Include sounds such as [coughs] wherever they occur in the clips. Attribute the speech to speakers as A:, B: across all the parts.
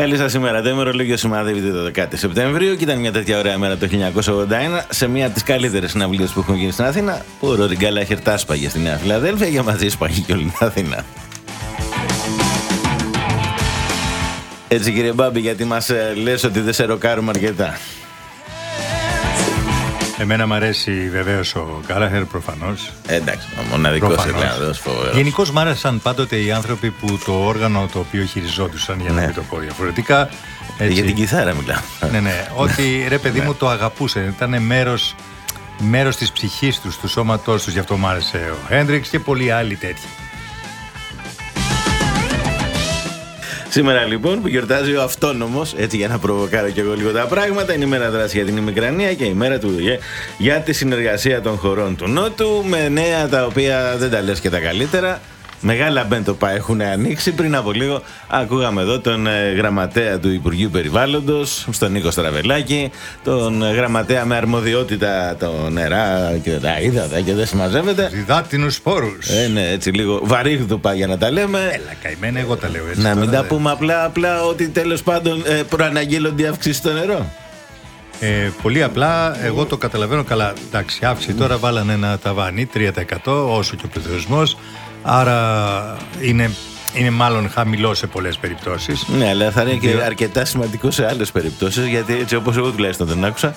A: Καλή σας ημέρα. Το ημερολόγιο σημαδεύεται το 10 Σεπτεμβρίου και ήταν μια τέτοια ωραία μέρα το 1981 σε μια από τις καλύτερες συναυλίες που έχουν γίνει στην Αθήνα. Που ο Ροριγκάλα χερτά σπαγε στη Νέα Φιλαδέλφια και μαζί σπαγε και όλη την Αθήνα. Έτσι κύριε Μπάμπη, γιατί μας ε, λες ότι δεν σε ροκάρουμε αρκετά;
B: Εμένα μου αρέσει βεβαίως ο Γκάλαχερ προφανώς.
A: Εντάξει, ο μοναδικός Ιρλανδό φοβερός.
B: Γενικώς μου άρεσαν πάντοτε οι άνθρωποι που το όργανο το οποίο χειριζόντουσαν, για να
A: Ναι.
B: μην το πω διαφορετικά. έτσι.
A: Για την κιθάρα μιλάω.
B: Ναι, ναι. [laughs] Ότι ρε παιδί
A: Ναι.
B: μου το αγαπούσαν. Ήταν μέρος μέρος της ψυχής τους, του σώματός τους. Γι' αυτό μου άρεσε ο Χέντριξ και πολλοί άλλοι τέτοιοι.
A: Σήμερα λοιπόν που γιορτάζει ο αυτόνομος, έτσι για να προβοκάρω και εγώ λίγο τα πράγματα, είναι η μέρα δράσης για την ημικρανία και η μέρα του ΟΗΕ για τη συνεργασία των χωρών του Νότου με νέα τα οποία δεν τα λες και τα καλύτερα. Μεγάλα μπέντοπα έχουν ανοίξει. Πριν από λίγο ακούγαμε εδώ τον ε, γραμματέα του Υπουργείου Περιβάλλοντος, στον Νίκο Στραβελάκη, τον ε, γραμματέα με αρμοδιότητα το νερά και τα ύδατα και δεν συμμαζεύεται.
B: Διδάτινους σπόρους.
A: Ε, ναι, έτσι λίγο βαρύγδουπα για να τα λέμε.
B: Έλα, καημένα, εγώ τα λέω έτσι.
A: Να μην
B: τώρα,
A: τα
B: δε.
A: πούμε απλά, απλά ότι τέλος πάντων ε, προαναγγέλλονται αυξήσεις στο νερό.
B: Ε, πολύ απλά, εγώ το καταλαβαίνω καλά. Εντάξει, αύξηση τώρα βάλανε ένα ταβάνι 3% όσο και ο πληθωρισμό. Άρα είναι, είναι μάλλον χαμηλό σε πολλές περιπτώσεις.
A: Ναι, αλλά θα είναι και
B: Δύο.
A: αρκετά σημαντικό σε άλλες περιπτώσεις γιατί έτσι όπως εγώ τουλάχιστον δεν άκουσα.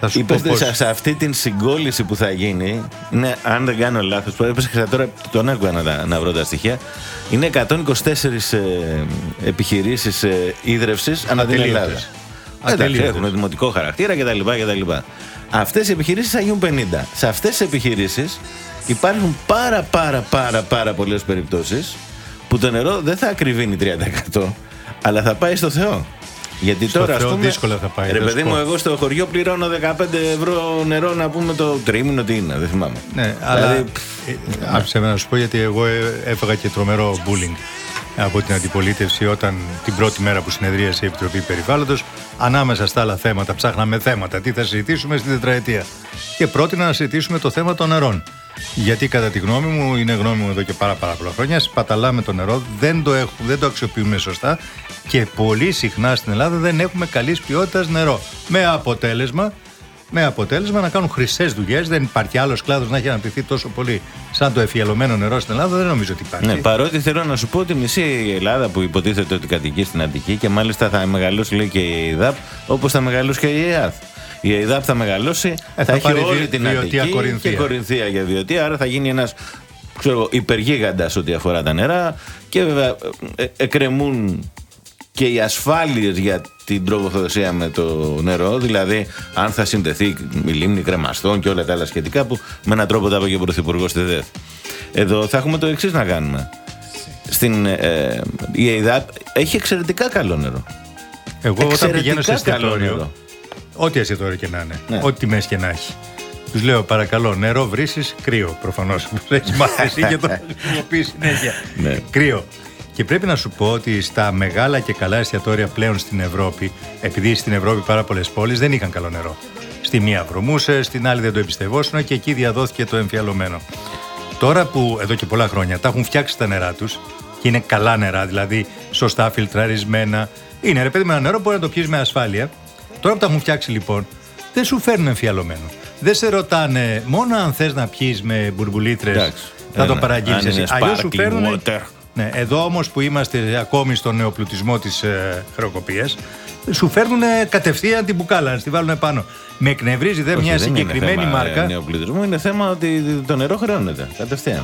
B: Θα σου
A: Είπες
B: πω πώς.
A: σε, σε αυτή την συγκόλληση που θα γίνει, είναι, αν δεν κάνω λάθος, που έπεσε τώρα τον άκουγα να, τα- να βρω τα στοιχεία, είναι 124 ε, επιχειρήσεις ε, ίδρευσης ανά την
B: Ατελείωτες.
A: Ελλάδα. Εντάξει,
B: Ατελείωτες.
A: έχουν δημοτικό χαρακτήρα κτλ. κτλ. Αυτές οι επιχειρήσεις θα γίνουν 50. Σε αυτές τις επιχειρήσεις υπάρχουν πάρα πάρα πάρα πάρα πολλές περιπτώσεις που το νερό δεν θα ακριβίνει 30% αλλά θα πάει στο Θεό. Γιατί
B: Στο
A: τώρα, ας
B: Θεό
A: πούμε,
B: δύσκολα θα πάει,
A: Ρε
B: θα σου
A: παιδί
B: πω.
A: μου, εγώ στο χωριό πληρώνω 15 ευρώ νερό να πούμε το τρίμηνο τι είναι, δεν θυμάμαι.
B: Ναι, αλλά
A: Δηλαδή,
B: ε, άφησε με να σου πω γιατί εγώ ε, έφαγα και τρομερό bullying από την αντιπολίτευση όταν την πρώτη μέρα που συνεδρίασε η Επιτροπή Περιβάλλοντος ανάμεσα στα άλλα θέματα ψάχναμε θέματα τι θα συζητήσουμε στην τετραετία και πρότεινα να συζητήσουμε το θέμα των νερών γιατί κατά τη γνώμη μου είναι γνώμη μου εδώ και πάρα πάρα πολλά χρόνια σπαταλάμε το νερό δεν το, έχουμε, δεν το αξιοποιούμε σωστά και πολύ συχνά στην Ελλάδα δεν έχουμε καλής ποιότητας νερό με αποτέλεσμα με αποτέλεσμα να κάνουν χρυσές δουλειές. Δεν υπάρχει άλλος κλάδος να έχει αναπτυχθεί τόσο πολύ σαν το εφιαλωμένο νερό στην Ελλάδα. Δεν νομίζω ότι υπάρχει.
A: Ναι, παρότι θέλω να σου πω ότι μισή Ελλάδα που υποτίθεται ότι κατοικεί στην Αττική και μάλιστα θα μεγαλώσει λέει και η ΕΙΔΑΠ όπως θα μεγαλώσει και η ΕΑΘ. Η ΕΙΔΑΠ θα μεγαλώσει,
B: Ε,
A: θα,
B: θα
A: έχει
B: πάρει
A: όλη
B: δι-
A: την
B: Βιωτία
A: Αττική
B: Κορινθία.
A: και Κορινθία για βιωτία, άρα θα γίνει ένας υπεργίγαντας ό,τι αφορά τα νερά και βέβαια ε, ε, εκκρεμούν και οι ασφάλειες για την τροφοδοσία με το νερό, δηλαδή αν θα συνδεθεί η λίμνη κρεμαστών και όλα τα άλλα σχετικά που με έναν τρόπο τα είπε και ο Πρωθυπουργός στη ΔΕΘ. Εδώ θα έχουμε το εξής να κάνουμε. Στην, ε, η ΕΙΔΑΠ έχει εξαιρετικά καλό νερό.
B: Εγώ όταν
A: Εξαιρετικά
B: πηγαίνω σε
A: καλό
B: εστιατόριο,
A: νερό.
B: Ό,τι εστιατόριο και να είναι,
A: Ναι.
B: ό,τι τιμές και να έχει. Τους λέω παρακαλώ, νερό βρύσει, κρύο. Προφανώς. [laughs] Έχεις μάθει εσύ και το [laughs] χρησιμοποιεί συνέχεια.
A: Ναι.
B: Κρύο. Και πρέπει να σου πω ότι στα μεγάλα και καλά εστιατόρια πλέον στην Ευρώπη, επειδή στην Ευρώπη πάρα πολλές πόλεις δεν είχαν καλό νερό. Στη μία βρωμούσε, στην άλλη δεν το εμπιστευόσουν και εκεί διαδόθηκε το εμφιαλωμένο. Τώρα που εδώ και πολλά χρόνια τα έχουν φτιάξει τα νερά τους και είναι καλά νερά, δηλαδή σωστά φιλτραρισμένα. Είναι ρε παιδί με ένα νερό που μπορεί να το πιεις με ασφάλεια. Τώρα που τα έχουν φτιάξει λοιπόν, δεν σου φέρνουν εμφιαλωμένο. Δεν σε ρωτάνε μόνο αν θες να πιεις με μπουρμπουλίτρες,
A: Εντάξει.
B: θα το
A: Ένα,
B: παραγγείλεις
A: αν
B: εσύ.
A: είναι
B: Αλλιώς σου
A: sparkling
B: φέρνουν.
A: water.
B: Ναι, εδώ όμως που είμαστε ακόμη στον νεοπλουτισμό της ε, χρεοκοπίας, σου φέρνουν κατευθείαν την μπουκάλα, να στη βάλουν πάνω. Με εκνευρίζει δε
A: Όχι,
B: μια
A: δεν είναι
B: συγκεκριμένη
A: θέμα,
B: μάρκα
A: ε, νεοπλουτισμού, είναι θέμα ότι το νερό χρεώνεται κατευθείαν.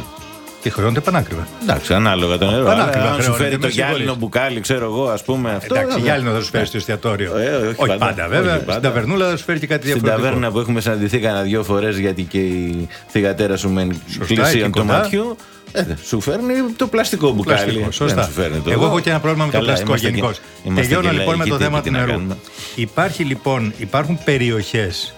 B: Και χρεώνεται πανάκριβα.
A: Εντάξει, ανάλογα το νερό.
B: Πανάκριβα
A: Αλλά αν σου
B: χρεώνεται,
A: φέρει
B: με
A: το
B: συγχωρείς.
A: γυάλινο μπουκάλι, ξέρω εγώ, ας πούμε αυτό.
B: Εντάξει,
A: βέβαια.
B: γυάλινο θα σου φέρει στο εστιατόριο.
A: Ε, όχι
B: όχι
A: πάντα.
B: πάντα, βέβαια.
A: Όχι πάντα.
B: Στην ταβερνούλα θα σου φέρει και κάτι
A: Στην
B: διαφορετικό.
A: ταβέρνα που έχουμε συναντηθεί κανένα δύο φορές γιατί και η θηγατέρα σου με
B: εκεί
A: πλησίον του
B: κοντά.
A: ματιού. Ε, δε, σου φέρνει το πλαστικό μπουκάλι.
B: Πλαστικό,
A: Δεν
B: σωστά.
A: σου φέρνει το
B: Εγώ έχω και ένα πρόβλημα με το
A: Καλά,
B: πλαστικό
A: είμαστε
B: γενικώς.
A: και- είμαστε
B: Τελειώνω
A: και
B: λοιπόν με
A: λαϊκοί
B: το
A: τύποι,
B: θέμα
A: τι
B: του
A: να
B: νερού.
A: κάνουμε.
B: Υπάρχει λοιπόν, υπάρχουν περιοχές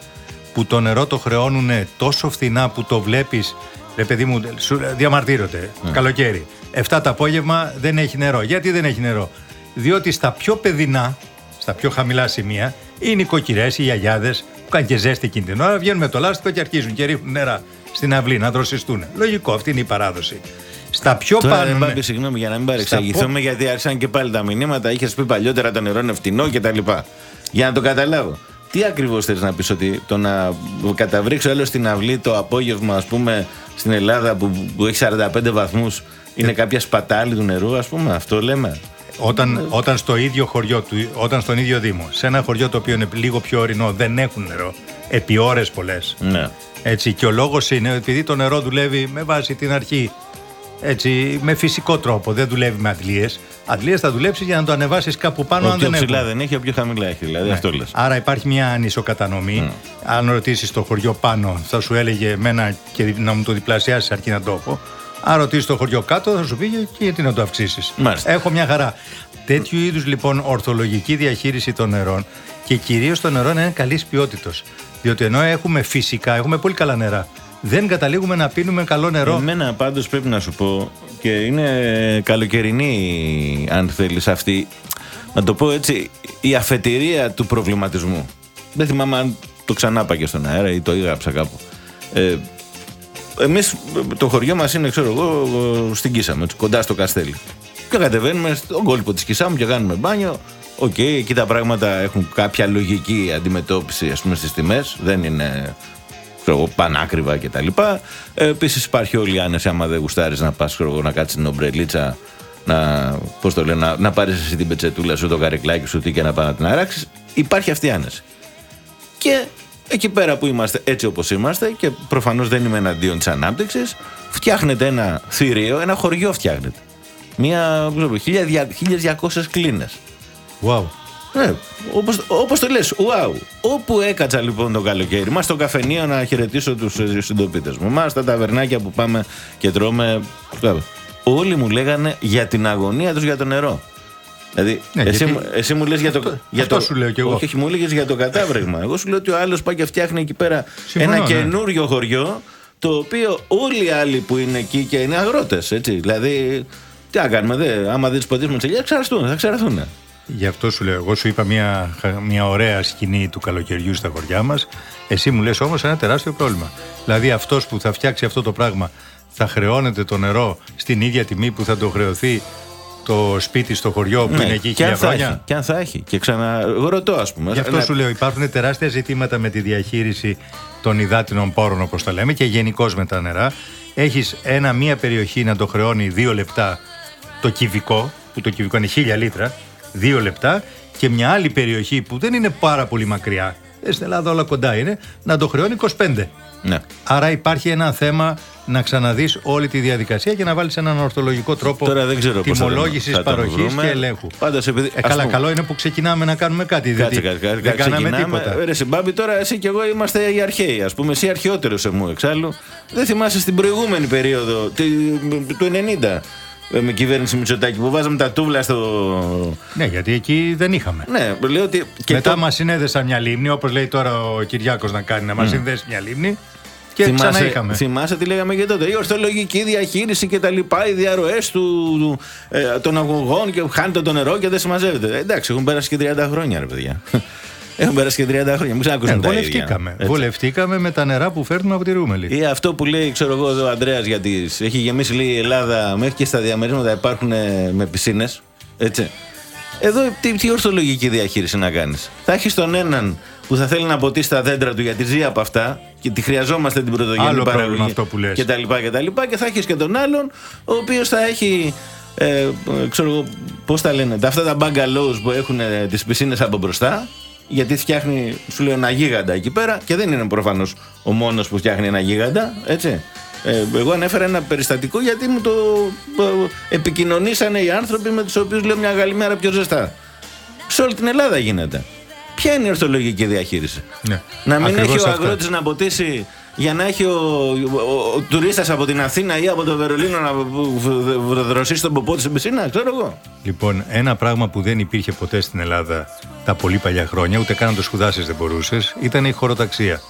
B: που το νερό το χρεώνουν τόσο φθηνά που το βλέπεις. Ρε παιδί μου, σου διαμαρτύρονται.
A: Ναι.
B: Καλοκαίρι. 7 το απόγευμα δεν έχει νερό. Γιατί δεν έχει νερό; Διότι στα πιο παιδινά, στα πιο χαμηλά σημεία, οι νοικοκυρέ, οι γιαγιάδες που κάνουν και ζέστη εκείνη την ώρα, βγαίνουν με το λάστιχο και αρχίζουν και ρίχνουν νερά στην αυλή να δροσιστούν. Λογικό, αυτή είναι η παράδοση. Στα πιο
A: Τώρα,
B: πάνω.
A: ρε,
B: ναι.
A: Μπάμπη, συγγνώμη για να μην παρεξηγηθούμε, γιατί άρχισαν και πάλι τα μηνύματα. Είχες πει παλιότερα το νερό είναι φτηνό κτλ. Για να το καταλάβω. Τι ακριβώς θέλει να πεις, ότι το να καταβρίξει άλλο στην αυλή το απόγευμα, ας πούμε, στην Ελλάδα που, που έχει 45 βαθμούς, είναι κάποια σπατάλη του νερού, ας πούμε, αυτό λέμε.
B: Όταν, όταν στο ίδιο χωριό του, όταν στον ίδιο Δήμο, σε ένα χωριό το οποίο είναι λίγο πιο ορεινό, δεν έχουν νερό, επί ώρες πολλές.
A: Ναι.
B: Έτσι, και ο λόγος είναι επειδή το νερό δουλεύει με βάση την αρχή. Έτσι, με φυσικό τρόπο, δεν δουλεύει με αντλίε. Αντλίε θα δουλέψει για να το ανεβάσεις κάπου πάνω,
A: Ο
B: αν
A: πιο
B: δεν
A: ψηλά
B: έχουν.
A: δεν έχει, ο πιο χαμηλά έχει. Δηλαδή
B: Ναι.
A: αυτό λες.
B: Άρα υπάρχει μια ανισοκατανομή. Αν ρωτήσεις το χωριό πάνω, θα σου έλεγε εμένα και να μου το διπλασιάσεις αρκεί να το πω. Αν ρωτήσεις το χωριό κάτω, θα σου πει και γιατί να το αυξήσεις.
A: Μάλιστα.
B: Έχω μια χαρά. Τέτοιου είδους λοιπόν ορθολογική διαχείριση των νερών και κυρίως το νερό να είναι καλής ποιότητα. Διότι ενώ έχουμε φυσικά, έχουμε πολύ καλά νερά. Δεν καταλήγουμε να πίνουμε καλό νερό.
A: Εμένα πάντως πρέπει να σου πω και είναι καλοκαιρινή αν θέλεις αυτή να το πω έτσι η αφετηρία του προβληματισμού. Δεν θυμάμαι αν το ξανά είπα και στον αέρα ή το έγραψα κάπου. Ε, εμείς το χωριό μας είναι ξέρω εγώ στην Κίσαμο έτσι, κοντά στο Καστέλι. Και κατεβαίνουμε στον κόλπο της Κισάμου και κάνουμε μπάνιο. Οκ, εκεί τα πράγματα έχουν κάποια λογική αντιμετώπιση ας πούμε στις τιμές. Δεν είναι ξέρω εγώ, πανάκριβα κτλ. Ε, Επίσης υπάρχει όλη η άνεση άμα δεν γουστάρεις να πας να κάτσεις την ομπρελίτσα, να, πώς το λένε, να, να πάρεις εσύ την πετσετούλα σου, το καρεκλάκι σου, τι και να πάει να την αράξεις. Υπάρχει αυτή η άνεση. Και εκεί πέρα που είμαστε έτσι όπως είμαστε και προφανώς δεν είμαι εναντίον της ανάπτυξης φτιάχνετε ένα θηρίο, ένα χωριό φτιάχνετε. Μία, ξέρω, 1200 κλίνες.
B: Wow.
A: Ναι, όπως, όπως το λες, wow. Όπου έκατσα λοιπόν το καλοκαίρι, μας στο καφενείο να χαιρετήσω τους ε, συντοπίτες μου, μας στα ταβερνάκια που πάμε και τρώμε, όλοι μου λέγανε για την αγωνία τους για το νερό. Δηλαδή,
B: Ναι,
A: εσύ,
B: γιατί-
A: μου- εσύ μου λες για το,
B: Αυτό-
A: για
B: αυτό
A: το.
B: σου λέω κι εγώ.
A: Όχι, όχι, μου έλεγες για το κατάβρεγμα. Εγώ σου λέω ότι ο άλλος πάει και φτιάχνει εκεί πέρα
B: Συμφωνώ,
A: ένα
B: ναι.
A: καινούριο χωριό, το οποίο όλοι οι άλλοι που είναι εκεί και είναι αγρότες. Δηλαδή, τι να κάνουμε, δε, άμα δεν τι ποτίσουμε τι ελιέ, ξαραστούν, θα ξαραθούν.
B: Γι' αυτό σου λέω. Εγώ σου είπα μια, μια ωραία σκηνή του καλοκαιριού στα χωριά μας. Εσύ μου λες όμως ένα τεράστιο πρόβλημα. Δηλαδή αυτός που θα φτιάξει αυτό το πράγμα θα χρεώνεται το νερό στην ίδια τιμή που θα το χρεωθεί το σπίτι στο χωριό που είναι εκεί
A: Ναι, και,
B: χίλια
A: αν θα έχει,
B: χρόνια.
A: και αν θα έχει. Και ξανά, εγώ ρωτώ, ας πούμε.
B: Γι' αυτό
A: να-
B: σου λέω, υπάρχουν τεράστια ζητήματα με τη διαχείριση των υδάτινων πόρων, όπως τα λέμε, και γενικώ με τα νερά. Έχεις μία περιοχή να το χρεώνει δύο λεπτά το κυβικό, που το κυβικό είναι χίλια λίτρα, δύο λεπτά, και μια άλλη περιοχή που δεν είναι πάρα πολύ μακριά, ε, στην Ελλάδα όλα κοντά είναι, να το χρεώνει 25.
A: Ναι.
B: Άρα υπάρχει ένα θέμα να ξαναδείς όλη τη διαδικασία και να βάλεις έναν ορθολογικό τρόπο
A: Τώρα δεν ξέρω πώς θα τον-
B: τιμολόγησης,
A: θα τον
B: παροχής
A: βρούμε.
B: και ελέγχου.
A: Πάντως, επειδή-
B: ε,
A: ας
B: καλά,
A: πούμε-
B: καλό είναι που ξεκινάμε να κάνουμε κάτι.
A: Κάτσε,
B: διότι
A: κάτσε, κάτσε,
B: δεν κάναμε
A: ξεκινάμε.
B: τίποτα.
A: Ρε Συμπάμπη, τώρα εσύ και εγώ είμαστε οι αρχαίοι. Α πούμε, εσύ αρχαιότερος σε μου εξάλλου. Δεν θυμάσαι στην προηγούμενη περίοδο, τη- του 90, ε, με κυβέρνηση Μητσοτάκη, που βάζαμε τα τούβλα στο.
B: Ναι, γιατί εκεί δεν είχαμε.
A: Ναι, λέω ότι. Και
B: Μετά
A: το-
B: μας συνέδεσαν μια λίμνη, όπως λέει τώρα ο Κυριάκος να κάνει, να μας συνδέσει μια λίμνη και
A: θυμάσαι,
B: ξανά είχαμε.
A: θυμάσαι τι λέγαμε και τότε; Η ορθολογική διαχείριση και τα λοιπά, οι διαρροές του, του, ε, των αγωγών και χάνεται το νερό και δεν συμμαζεύεται. Ε, εντάξει, έχουν πέρασει και 30 χρόνια, ρε παιδιά. Έχουν πέρασει και 30 χρόνια. Μην ξανακούσουμε
B: Ναι,
A: τα ίδια.
B: βολευτήκαμε.
A: Έτσι.
B: Βολευτήκαμε με τα νερά που φέρνουμε από τη Ρούμελη.
A: Ή αυτό που λέει, ξέρω εγώ, εδώ ο Αντρέα για τις... Έχει γεμίσει λέει η Ελλάδα μέχρι και στα διαμερίσματα υπάρχουν ε, με πισίνες. Έτσι. Εδώ τι, τι ορθολογική διαχείριση να κάνεις; Θα έχεις τον έναν που θα θέλει να ποτίσει τα δέντρα του γιατί ζει από αυτά και τη χρειαζόμαστε την πρωτογενή
B: Άλλο
A: παραγωγή.
B: πρόβλημα αυτό που λες.
A: Και τα λοιπά και τα λοιπά. Και θα έχεις και τον άλλον ο οποίος θα έχει. Ε, ξέρω εγώ, πώς τα λένε, τα- αυτά τα bungalows που έχουν τις πισίνες από μπροστά. Γιατί φτιάχνει, σου λέω, ένα γίγαντα εκεί πέρα και δεν είναι προφανώς ο μόνος που φτιάχνει ένα γίγαντα, έτσι. Ε, εγώ ανέφερα ένα περιστατικό γιατί μου το ε, επικοινωνήσανε οι άνθρωποι με τους οποίους λέω μια γαλημέρα πιο ζεστά. Σε όλη την Ελλάδα γίνεται. Ποια είναι η ορθολογική διαχείριση;
B: Ναι.
A: Να μην
B: Ακριβώς
A: έχει ο
B: αυτό.
A: αγρότης να ποτίσει για να έχει ο, ο, ο, τουρίστας από την Αθήνα ή από το Βερολίνο να β- β- δροσίσει τον ποπό του στην πισίνας, ξέρω εγώ.
B: Λοιπόν, ένα πράγμα που δεν υπήρχε ποτέ στην Ελλάδα τα πολύ παλιά χρόνια, ούτε καν να το σπουδάσει δεν μπορούσες, ήταν η χωροταξία.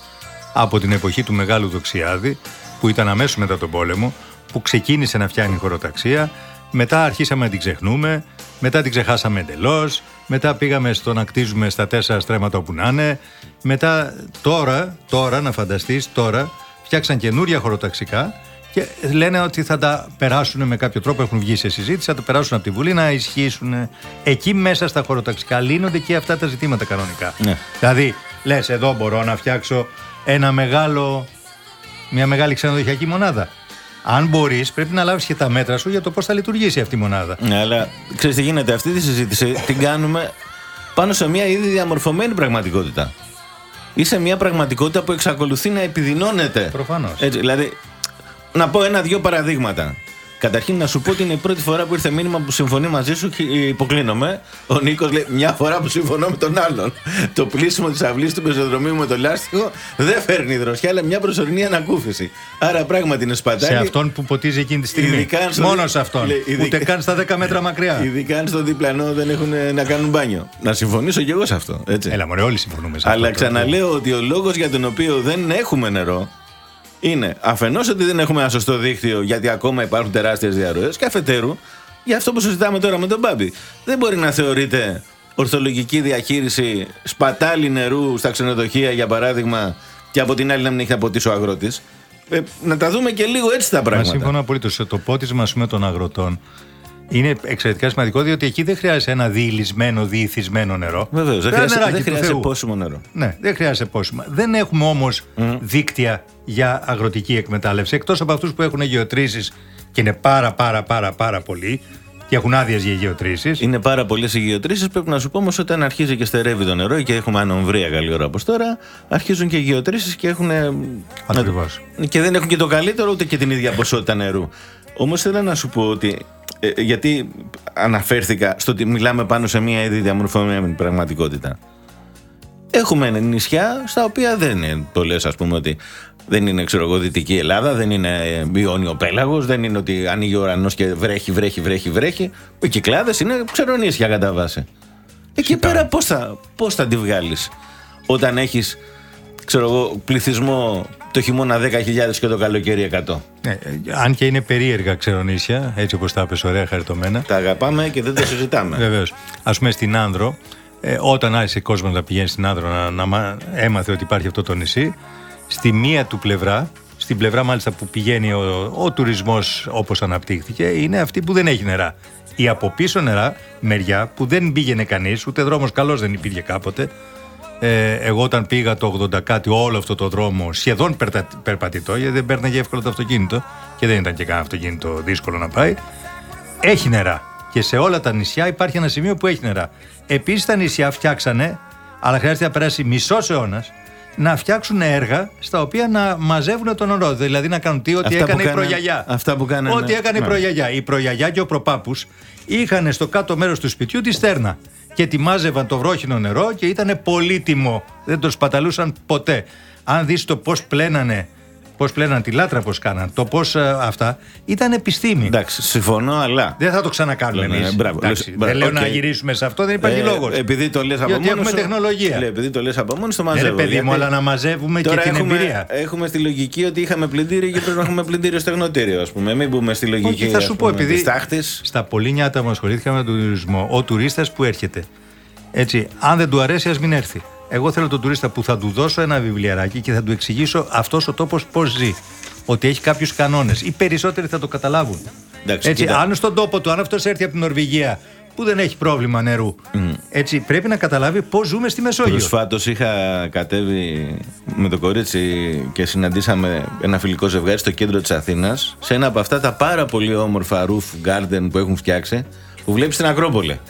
B: Από την εποχή του Μεγάλου Δοξιάδη, που ήταν αμέσως μετά τον πόλεμο, που ξεκίνησε να φτιάχνει χωροταξία, μετά αρχίσαμε να την ξεχνούμε, μετά την ξεχάσαμε εντελώς, μετά πήγαμε στο να κτίζουμε στα τέσσερα στρέμματα όπου να είναι, μετά τώρα, τώρα να φανταστείς, τώρα φτιάξαν καινούρια χωροταξικά Και λένε ότι θα τα περάσουν με κάποιο τρόπο, έχουν βγει σε συζήτηση, θα τα περάσουν από τη Βουλή να ισχύσουν. Εκεί μέσα στα χωροταξικά λύνονται και αυτά τα ζητήματα κανονικά.
A: Ναι.
B: Δηλαδή, λες, εδώ μπορώ να φτιάξω ένα μεγάλο, μια μεγάλη ξενοδοχειακή μονάδα. Αν μπορείς, πρέπει να λάβεις και τα μέτρα σου για το πώς θα λειτουργήσει αυτή η μονάδα.
A: Ναι, αλλά ξέρεις τι γίνεται, αυτή τη συζήτηση την κάνουμε πάνω σε μια ήδη διαμορφωμένη πραγματικότητα. Ή σε μια πραγματικότητα που εξακολουθεί να επιδεινώνεται.
B: Προφανώς.
A: Έτσι, δηλαδή, να πω ένα-δυο παραδείγματα. Καταρχήν να σου πω ότι είναι η πρώτη φορά που ήρθε μήνυμα που συμφωνεί μαζί σου και υποκλίνομαι. Ο Νίκος λέει μια φορά που συμφωνώ με τον άλλον. Το πλήσιμο της αυλής του πεζοδρομίου με το λάστιχο δεν φέρνει δροσιά, αλλά μια προσωρινή ανακούφιση. Άρα πράγματι είναι σπατάλη.
B: Σε αυτόν που ποτίζει εκείνη τη στιγμή.
A: Ειδικά αν στο
B: Μόνος
A: δι-
B: σε αυτόν.
A: λέει, ειδικά-
B: Ούτε καν στα 10 μέτρα μακριά.
A: Ειδικά αν στο διπλανό δεν έχουν να κάνουν μπάνιο. Να συμφωνήσω κι εγώ σε αυτό. Έτσι.
B: Έλα, μωρέ, όλοι συμφωνούμε σε
A: Αλλά
B: αυτό.
A: ξαναλέω ότι ο λόγος για τον οποίο δεν έχουμε νερό είναι αφενός ότι δεν έχουμε ένα σωστό δίκτυο γιατί ακόμα υπάρχουν τεράστιες διαρροές και αφετέρου για αυτό που συζητάμε τώρα με τον Μπάμπη. Δεν μπορεί να θεωρείται ορθολογική διαχείριση σπατάλη νερού στα ξενοδοχεία για παράδειγμα και από την άλλη να μην έχει να ποτίσει ο αγρότης. Ε, να τα δούμε και λίγο έτσι τα
B: Μα
A: πράγματα.
B: σύμφωνα απολύτως. Το πότισμα ας πούμε, των αγροτών είναι εξαιρετικά σημαντικό διότι εκεί δεν χρειάζεται ένα διηλισμένο, διηθισμένο νερό.
A: Βεβαίως, δεν
B: Ένα
A: χρειάζεται,
B: νεράκι
A: δεν
B: του
A: χρειάζεται
B: Θεού.
A: πόσιμο νερό.
B: Ναι, δεν χρειάζεται πόσιμα. Δεν έχουμε όμως δίκτυα για αγροτική εκμετάλλευση. Εκτός από αυτούς που έχουν γεωτρήσεις και είναι πάρα πάρα πάρα πάρα πολλοί και έχουν άδειες για γεωτρήσεις.
A: Είναι πάρα πολλές οι γεωτρήσεις. Πρέπει να σου πω όμως όταν αρχίζει και στερεύει το νερό και έχουμε ανομβρία καλή ώρα όπως τώρα, αρχίζουν και οι γεωτρήσεις και έχουν.
B: Ακριβώς.
A: Και δεν έχουν και το καλύτερο ούτε και την ίδια ποσότητα νερού. Όμως θέλω να σου πω ότι. Ε, γιατί αναφέρθηκα στο ότι μιλάμε πάνω σε μια ήδη διαμορφωμένη πραγματικότητα. Έχουμε νησιά στα οποία δεν είναι, το λες ας πούμε ότι δεν είναι ξέρω εγώ Δυτική Ελλάδα, δεν είναι ε, Ιόνιο Πέλαγος, δεν είναι ότι ανοίγει ο ουρανός και βρέχει, βρέχει, βρέχει, βρέχει. Οι κυκλάδες είναι ξερονίσια κατά βάση. Εκεί πέρα πώς θα, πώς θα τη βγάλεις όταν έχεις ξέρω εγώ πληθυσμό το χειμώνα 10.000 και το καλοκαίρι 100.
B: Ναι, ε, αν και είναι περίεργα ξερονήσια, έτσι όπως τα είπε, ωραία χαριτωμένα.
A: Τα αγαπάμε και δεν το συζητάμε.
B: Βεβαίως. Α πούμε στην Άνδρο, ε, όταν άρχισε κόσμος να πηγαίνει στην Άνδρο να, να μα- έμαθε ότι υπάρχει αυτό το νησί, στη μία του πλευρά, στην πλευρά μάλιστα που πηγαίνει ο, ο τουρισμός όπως αναπτύχθηκε, είναι αυτή που δεν έχει νερά. Η από πίσω νερά, μεριά που δεν πήγαινε κανείς, ούτε δρόμος καλό δεν υπήρχε κάποτε. Ε, εγώ όταν πήγα το 80 κάτι όλο αυτό το δρόμο σχεδόν περτα, περπατητό γιατί δεν παίρναγε εύκολα το αυτοκίνητο και δεν ήταν και κανένα αυτοκίνητο δύσκολο να πάει έχει νερά. Και σε όλα τα νησιά υπάρχει ένα σημείο που έχει νερά. Επίσης τα νησιά φτιάξανε, αλλά χρειάζεται να περάσει μισός αιώνας, να φτιάξουν έργα στα οποία να μαζεύουν τον νερό. Δηλαδή να κάνουν τι, ό,τι
A: Αυτά που
B: έκανε η
A: κάνανε-
B: προγιαγιά.
A: αυτά που κάνανε-
B: Ό,τι έκανε η
A: ναι.
B: προγιαγιά. Η προγιαγιά και ο προπάπους είχαν στο κάτω μέρος του σπιτιού τη στέρνα. Και τη μάζευαν το βρόχινο νερό και ήταν πολύτιμο. Δεν το σπαταλούσαν ποτέ. Αν δεις το πώς πλένανε, πώς πλέναν τη λάτρα, πώς κάναν, το πώς αυτά, ήταν επιστήμη.
A: Εντάξει, συμφωνώ, αλλά.
B: Δεν θα το ξανακάνουμε
A: Ναι, ναι,
B: εμείς.
A: μπράβο. Λες-
B: δεν
A: μπράβο,
B: λέω
A: οκ.
B: να γυρίσουμε σε αυτό, δεν υπάρχει
A: Ε,
B: λόγος.
A: Επειδή το λες από
B: Γιατί
A: μόνος
B: έχουμε
A: σου-
B: τεχνολογία.
A: Λέει, επειδή το λες από μόνος σου, το
B: Ναι, ρε
A: μαζεύω.
B: παιδί μου,
A: γιατί
B: αλλά να μαζεύουμε και
A: Τώρα
B: την
A: έχουμε,
B: εμπειρία.
A: έχουμε στη λογική ότι είχαμε πλυντήριο και πρέπει να έχουμε πλυντήριο στεγνοτήριο, ας πούμε. Μην μπούμε στη λογική
B: Όχι, θα σου
A: ας
B: πω,
A: πούμε,
B: επειδή
A: της στάχτης.
B: στα πολύ νιάτα μου ασχολήθηκα με τον τουρισμό, ο τουρίστας που έρχεται. Έτσι, αν δεν του αρέσει, ας μην έρθει. Εγώ θέλω τον τουρίστα που θα του δώσω ένα βιβλιαράκι και θα του εξηγήσω αυτός ο τόπος πώς ζει. Ότι έχει κάποιους κανόνες. Οι περισσότεροι θα το καταλάβουν.
A: Εντάξει,
B: Έτσι,
A: κοίτα.
B: αν στον τόπο του, αν αυτός έρθει από την Νορβηγία που δεν έχει πρόβλημα νερού, έτσι, πρέπει να καταλάβει πώς ζούμε στη Μεσόγειο.
A: Προσφάτως είχα κατέβει με το κορίτσι και συναντήσαμε ένα φιλικό ζευγάρι στο κέντρο της Αθήνας σε ένα από αυτά τα πάρα πολύ όμορφα roof garden που έχουν φτιάξει που βλέπεις την Ακρόπολη.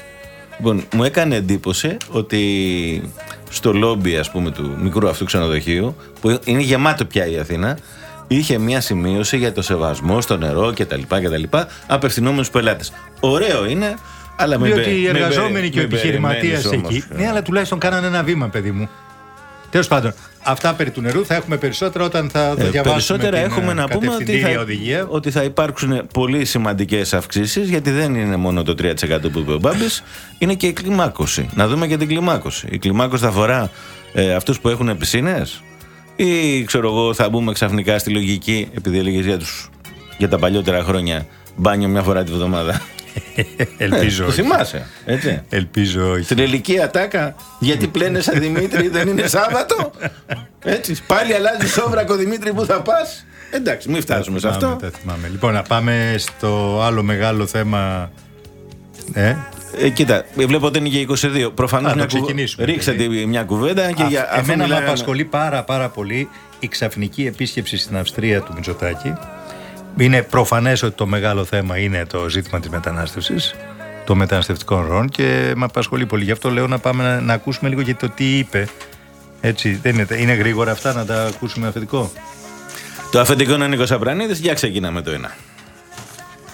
A: Λοιπόν, μου έκανε εντύπωση ότι στο λόμπι ας πούμε του μικρού αυτού ξενοδοχείου που είναι γεμάτο πια η Αθήνα είχε μια σημείωση για το σεβασμό στο νερό κτλ. κτλ απευθυνόμενους στους πελάτες. Ωραίο είναι, αλλά μην
B: Διότι
A: πε-
B: οι
A: μην πε-
B: εργαζόμενοι και ο
A: μην
B: επιχειρηματίας
A: περιμένεις όμως.
B: εκεί. Ναι, αλλά τουλάχιστον κάνανε ένα βήμα, παιδί μου. Τέλος πάντων, αυτά περί του νερού θα έχουμε περισσότερα όταν θα
A: Ε,
B: διαβάσουμε.
A: περισσότερα
B: την,
A: έχουμε
B: ε,
A: να πούμε ότι
B: κατευθυντήρια
A: θα,
B: οδηγία.
A: ότι θα υπάρξουν πολύ σημαντικές αυξήσεις, γιατί δεν είναι μόνο το 3% που είπε ο Μπάμπης, είναι και η κλιμάκωση. Να δούμε και την κλιμάκωση. Η κλιμάκωση θα αφορά ε, αυτούς που έχουν πισίνε, ή ξέρω εγώ, θα μπούμε ξαφνικά στη λογική, επειδή έλεγες για, τους- για τα παλιότερα χρόνια, μπάνιο μια φορά τη βδομάδα.
B: Ελπίζω.
A: Ε, το
B: όχι.
A: θυμάσαι, έτσι.
B: Ελπίζω όχι.
A: Στην ελληνική ατάκα, γιατί πλένε σαν [laughs] Δημήτρη, δεν είναι Σάββατο. Έτσι, πάλι αλλάζει σόβρακο Δημήτρη που θα πας. Εντάξει, μην φτάσουμε σε αυτό.
B: Τα θυμάμαι. Λοιπόν, να πάμε στο άλλο μεγάλο θέμα. Ε,
A: ε, κοίτα, βλέπω ότι είναι και 22. Προφανώς
B: να ξεκινήσουμε.
A: Ρίξατε μια κουβέντα και για
B: αυτό. Εμένα με απασχολεί πάρα, πάρα πολύ η ξαφνική επίσκεψη στην Αυστρία του Μητσοτάκη. Είναι προφανές ότι το μεγάλο θέμα είναι το ζήτημα της μετανάστευσης, των μεταναστευτικών ροών και με απασχολεί πολύ. Γι' αυτό λέω να πάμε να, να ακούσουμε λίγο για το τι είπε. Έτσι, δεν είναι, είναι γρήγορα αυτά να τα ακούσουμε αφεντικό;
A: Το αφεντικό είναι ο Νίκος Απρανίδη. Για ξεκινάμε το ένα.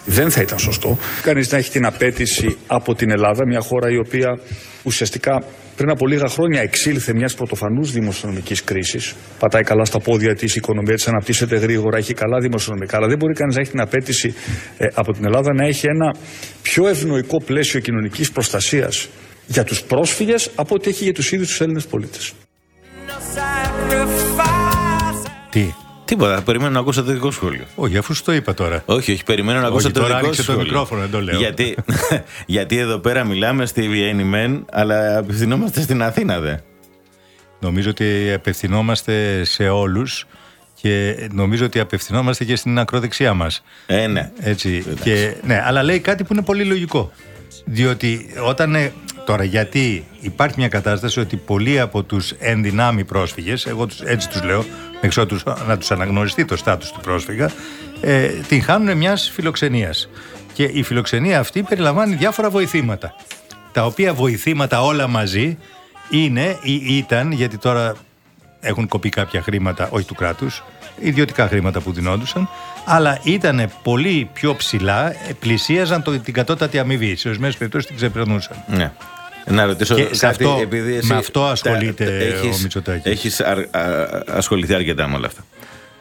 C: Δεν θα ήταν σωστό κανείς να έχει την απέτηση από την Ελλάδα, μια χώρα η οποία ουσιαστικά πριν από λίγα χρόνια εξήλθε μιας πρωτοφανούς δημοσιονομικής κρίσης. Πατάει καλά στα πόδια της, η οικονομία της αναπτύσσεται γρήγορα, έχει καλά δημοσιονομικά. Αλλά δεν μπορεί κανείς να έχει την απέτηση ε, από την Ελλάδα να έχει ένα πιο ευνοϊκό πλαίσιο κοινωνικής προστασίας για τους πρόσφυγες από ό,τι έχει για τους ίδιους τους Έλληνες πολίτες.
B: Τι;
A: Τίποτα. Περιμένω να ακούσω το δικό σχόλιο.
B: Όχι, αφού σου το είπα τώρα.
A: Όχι, όχι, περιμένω να ακούσω το δικό
B: σχόλιο. το μικρόφωνο, δεν το λέω.
A: Γιατί, [laughs] γιατί εδώ πέρα μιλάμε στη Βιέννη μεν, αλλά απευθυνόμαστε στην Αθήνα δε.
B: Νομίζω ότι απευθυνόμαστε σε όλους και νομίζω ότι απευθυνόμαστε και στην ακροδεξιά μας.
A: Ε, ναι.
B: Έτσι. Και, ναι, αλλά λέει κάτι που είναι πολύ λογικό. Διότι όταν. Ε, τώρα, γιατί υπάρχει μια κατάσταση ότι πολλοί από τους ενδυνάμει πρόσφυγες, εγώ έτσι τους λέω, μέχρι να τους αναγνωριστεί το στάτους του πρόσφυγα, ε, την χάνουν μιας φιλοξενίας. Και η φιλοξενία αυτή περιλαμβάνει διάφορα βοηθήματα. Τα οποία βοηθήματα όλα μαζί είναι ή ήταν, γιατί τώρα έχουν κοπεί κάποια χρήματα, όχι του κράτους, ιδιωτικά χρήματα που δινόντουσαν, αλλά ήταν πολύ πιο ψηλά, πλησίαζαν το, την κατώτατη αμοιβή. Σε ορισμένες περιπτώσεις την ξεπερνούσαν.
A: Ναι. Να ρωτήσω
B: και κάτι, αυτό, επειδή εσύ, με αυτό ασχολείται τα, έχεις, ο Μητσοτάκης.
A: Έχεις ασχοληθεί αρκετά με όλα αυτά.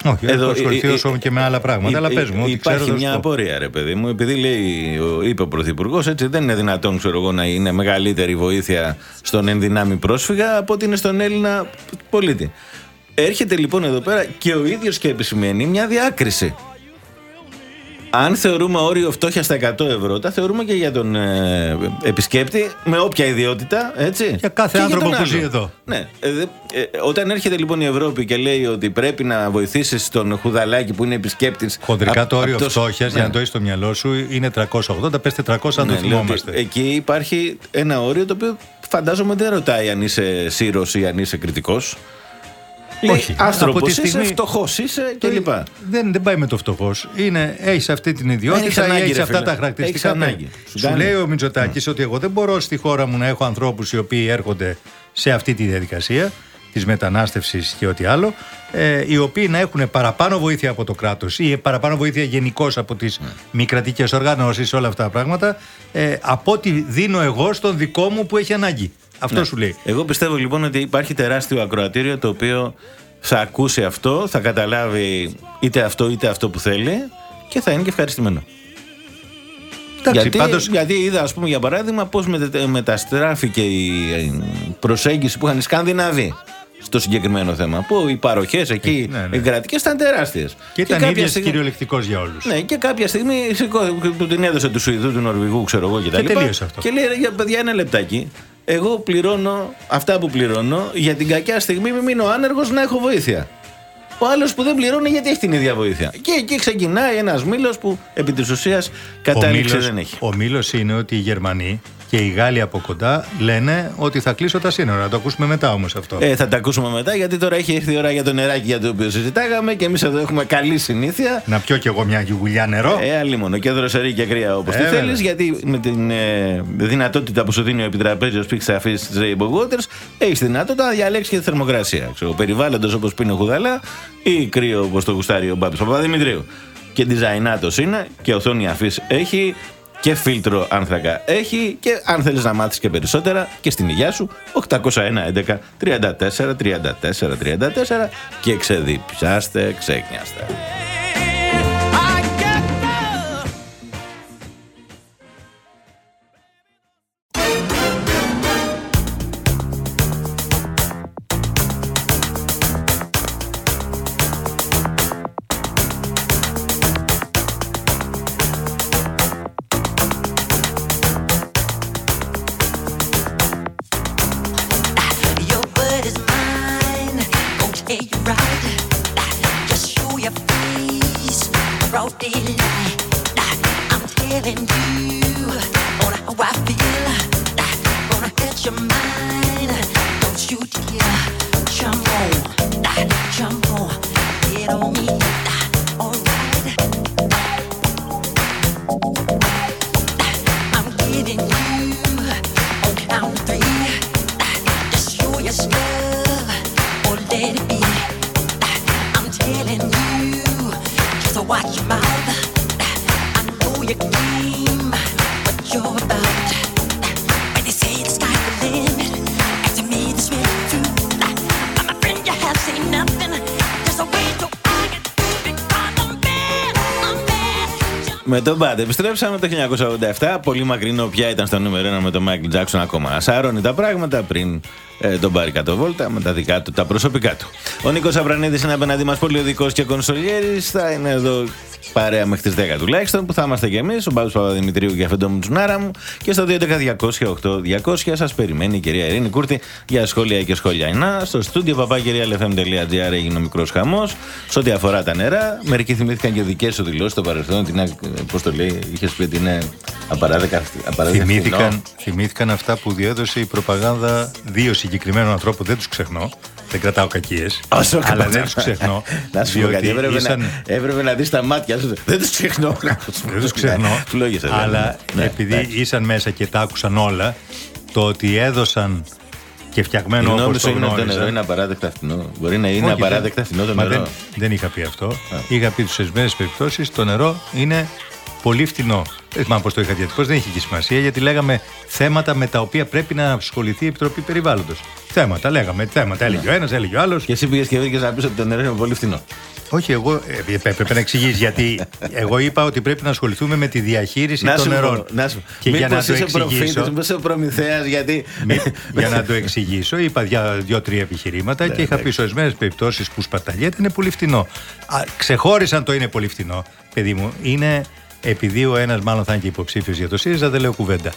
B: Όχι, Εδώ, έχω ασχοληθεί όσο και με άλλα πράγματα, αλλά πες μου,
A: Υπάρχει
B: ξέρω,
A: μια απορία, ρε παιδί μου, επειδή λέει, είπε ο Πρωθυπουργός, έτσι δεν είναι δυνατόν ξέρω εγώ, να είναι μεγαλύτερη βοήθεια στον ενδυνάμει πρόσφυγα από ότι είναι στον Έλληνα πολίτη. Έρχεται λοιπόν εδώ πέρα και ο ίδιος και επισημαίνει μια διάκριση. Αν θεωρούμε όριο φτώχεια στα 100 ευρώ, τα θεωρούμε και για τον ε, επισκέπτη με όποια ιδιότητα. Έτσι,
B: για κάθε άνθρωπο που ζει εδώ.
A: Ναι. Ε, ε, όταν έρχεται λοιπόν η Ευρώπη και λέει ότι πρέπει να βοηθήσεις τον Χουδαλάκη που είναι επισκέπτης.
B: Χοντρικά το όριο φτώχειας, για να το έχεις στο μυαλό σου, είναι 380. Πες 400 αν ναι, το θυμόμαστε.
A: Εκεί υπάρχει ένα όριο το οποίο φαντάζομαι δεν ρωτάει αν είσαι σύρος ή αν είσαι κριτικός. Όχι. Άνθρωπο είσαι, στιγμή... φτωχός είσαι κλπ.
B: Δεν, δεν πάει με το φτωχός. Έχεις αυτή την ιδιότητα ή έχεις αυτά τα χαρακτηριστικά.
A: Ανάγκη.
B: Σου, Σου λέει ο Μητσοτάκης mm. ότι εγώ δεν μπορώ στη χώρα μου να έχω ανθρώπους οι οποίοι έρχονται σε αυτή τη διαδικασία της μετανάστευσης και ό,τι άλλο, ε, οι οποίοι να έχουν παραπάνω βοήθεια από το κράτος ή παραπάνω βοήθεια γενικώ από τις mm. μη κρατικές οργανώσεις, όλα αυτά τα πράγματα, ε, από ό,τι δίνω εγώ στον δικό μου που έχει ανάγκη. Αυτό ναι. σου λέει.
A: Εγώ πιστεύω λοιπόν ότι υπάρχει τεράστιο ακροατήριο το οποίο θα ακούσει αυτό, θα καταλάβει είτε αυτό είτε αυτό που θέλει και θα είναι και ευχαριστημένο.
B: Εντάξει,
A: γιατί, πάντως... γιατί είδα, ας πούμε, για παράδειγμα, πώς μεταστράφηκε η προσέγγιση που είχαν οι Σκανδιναβοί στο συγκεκριμένο θέμα. Που οι παροχές εκεί, ε, ναι, ναι. οι κρατικές ήταν τεράστιες.
B: Και ήταν ίδιο στιγμή... κυριολεκτικός για όλους.
A: Ναι, και κάποια στιγμή του την έδωσε του Σουηδού, του Νορβηγού, ξέρω εγώ κτλ.
B: Και, και τελείωσε αυτό.
A: Και λέει, για παιδιά, ένα λεπτάκι εγώ πληρώνω αυτά που πληρώνω για την κακιά στιγμή μην μείνω άνεργος να έχω βοήθεια. Ο άλλος που δεν πληρώνει γιατί έχει την ίδια βοήθεια; Και εκεί ξεκινάει ένας μήλος που επί της ουσίας κατάληξε δεν έχει.
B: Ο μήλος είναι ότι οι Γερμανοί και οι Γάλλοι από κοντά λένε ότι θα κλείσω τα σύνορα. Θα το ακούσουμε μετά όμως αυτό.
A: Ε, θα τα ακούσουμε μετά γιατί τώρα έχει έρθει η ώρα για το νεράκι για το οποίο συζητάγαμε και εμείς εδώ έχουμε καλή συνήθεια.
B: Να πιω κι εγώ μια γιουγουλιά νερό.
A: Ε, αλλήμον. Και δροσερή και κρύα όπως ε, τη θέλεις γιατί με την ε, δυνατότητα που σου δίνει ο επιτραπέζιος πίξα αφή της Rainbow Waters έχεις δυνατότητα να διαλέξει και τη θερμοκρασία. Περιβάλλοντος όπως πίνει ο Χουδαλά ή κρύο όπως το γουστάρει ο Μπάμπης Παπαδημητρίου. Και designato είναι και οθόνη αφής έχει και φίλτρο άνθρακα έχει και αν θέλεις να μάθεις και περισσότερα και στην υγειά σου 801 11 34 34 34 και ξεδιψάστε, ξέκνιαστε. Επιστρέψαμε το 1987. Πολύ μακρινό πια ήταν στο νούμερο 1 με τον Michael Jackson ακόμα. Σάρωνει τα πράγματα πριν ε, τον πάρει κάτω βόλτα με τα δικά του, τα προσωπικά του. Ο Νίκος Αβρανίδης είναι απέναντί μας πολιοδικό και κονσολιέρης. Θα είναι εδώ παρέα μέχρι τις 10 τουλάχιστον που θα είμαστε κι εμείς. Ο Μπάμπη Παπαδημητρίου και αφεντό μου Τσουνάρα μου. Και στο 211-200-8200 σας περιμένει η κυρία Ειρήνη Κούρτη για σχόλια και σχόλια. Να, στο στούντιο παπάκυριαλεφm.gr έγινε ο μικρός χαμός. Σε ό,τι αφορά τα νερά, μερικοί θυμήθηκαν και δικές σου δηλώσεις στο παρελθόν. Πώς το λέει, είχες πει ότι είναι απαράδεκτα. απαράδεκτα
B: Θυμήθηκαν,
A: φθηνό.
B: θυμήθηκαν αυτά που διέδωσε η προπαγάνδα δύο συγκεκριμένων ανθρώπων. Δεν τους ξεχνώ. Δεν κρατάω κακίες.
A: Όσο
B: Αλλά
A: καλά.
B: δεν τους ξεχνώ.
A: Να σου πω κάτι,
B: διότι
A: έπρεπε,
B: ήσαν-
A: να, έπρεπε να δεις τα μάτια σου. Δεν τους ξεχνώ. [laughs]
B: Δεν τους ξεχνώ.
A: Φλόγεσαι. βέβαια.
B: αλλά
A: Ναι,
B: επειδή
A: εντάξει.
B: ήσαν μέσα και τα άκουσαν όλα, το ότι έδωσαν και
A: Η
B: φτιαγμένο
A: γνώμη
B: όπως
A: σου
B: το
A: είναι ότι το
B: γνώριζαν.
A: νερό είναι απαράδεκτα φθηνό. Μπορεί να είναι
B: Όχι,
A: απαράδεκτα
B: δεν-
A: φθηνό το
B: Μα
A: νερό.
B: Δεν, δεν είχα πει αυτό. Είχα πει σε ορισμένες περιπτώσεις το νερό είναι πολύ φτηνό. Δεν θυμάμαι πώ το είχα διατυπώσει, δεν είχε και σημασία γιατί λέγαμε θέματα με τα οποία πρέπει να ασχοληθεί η Επιτροπή Περιβάλλοντος. Θέματα, λέγαμε θέματα. Έλεγε ο ένας, έλεγε ο άλλος.
A: Και εσύ πήγες και βρήκες να πεις ότι το νερό είναι πολύ φθηνό.
B: Όχι, εγώ ε, ε, έπρεπε να εξηγήσεις γιατί εγώ είπα ότι πρέπει να ασχοληθούμε με τη διαχείριση των
A: σου
B: νερών.
A: πω, να σου
B: Και για να
A: Μήπως
B: το
A: είσαι
B: εξηγήσω.
A: προφήτης, μήπως είσαι προμηθέας, γιατί...
B: Μη- για να το εξηγήσω, είπα δια- δύο-τρία επιχειρήματα και είχα πει σε ορισμένες περιπτώσεις που σπαταλιέται είναι πολύ φτηνό. Α, ξεχώρισαν το είναι πολύ φτηνό, παιδί μου. Είναι επειδή ο ένας μάλλον θα είναι και υποψήφιος για το ΣΥΡΙΖΑ, δεν λέω κουβέντα.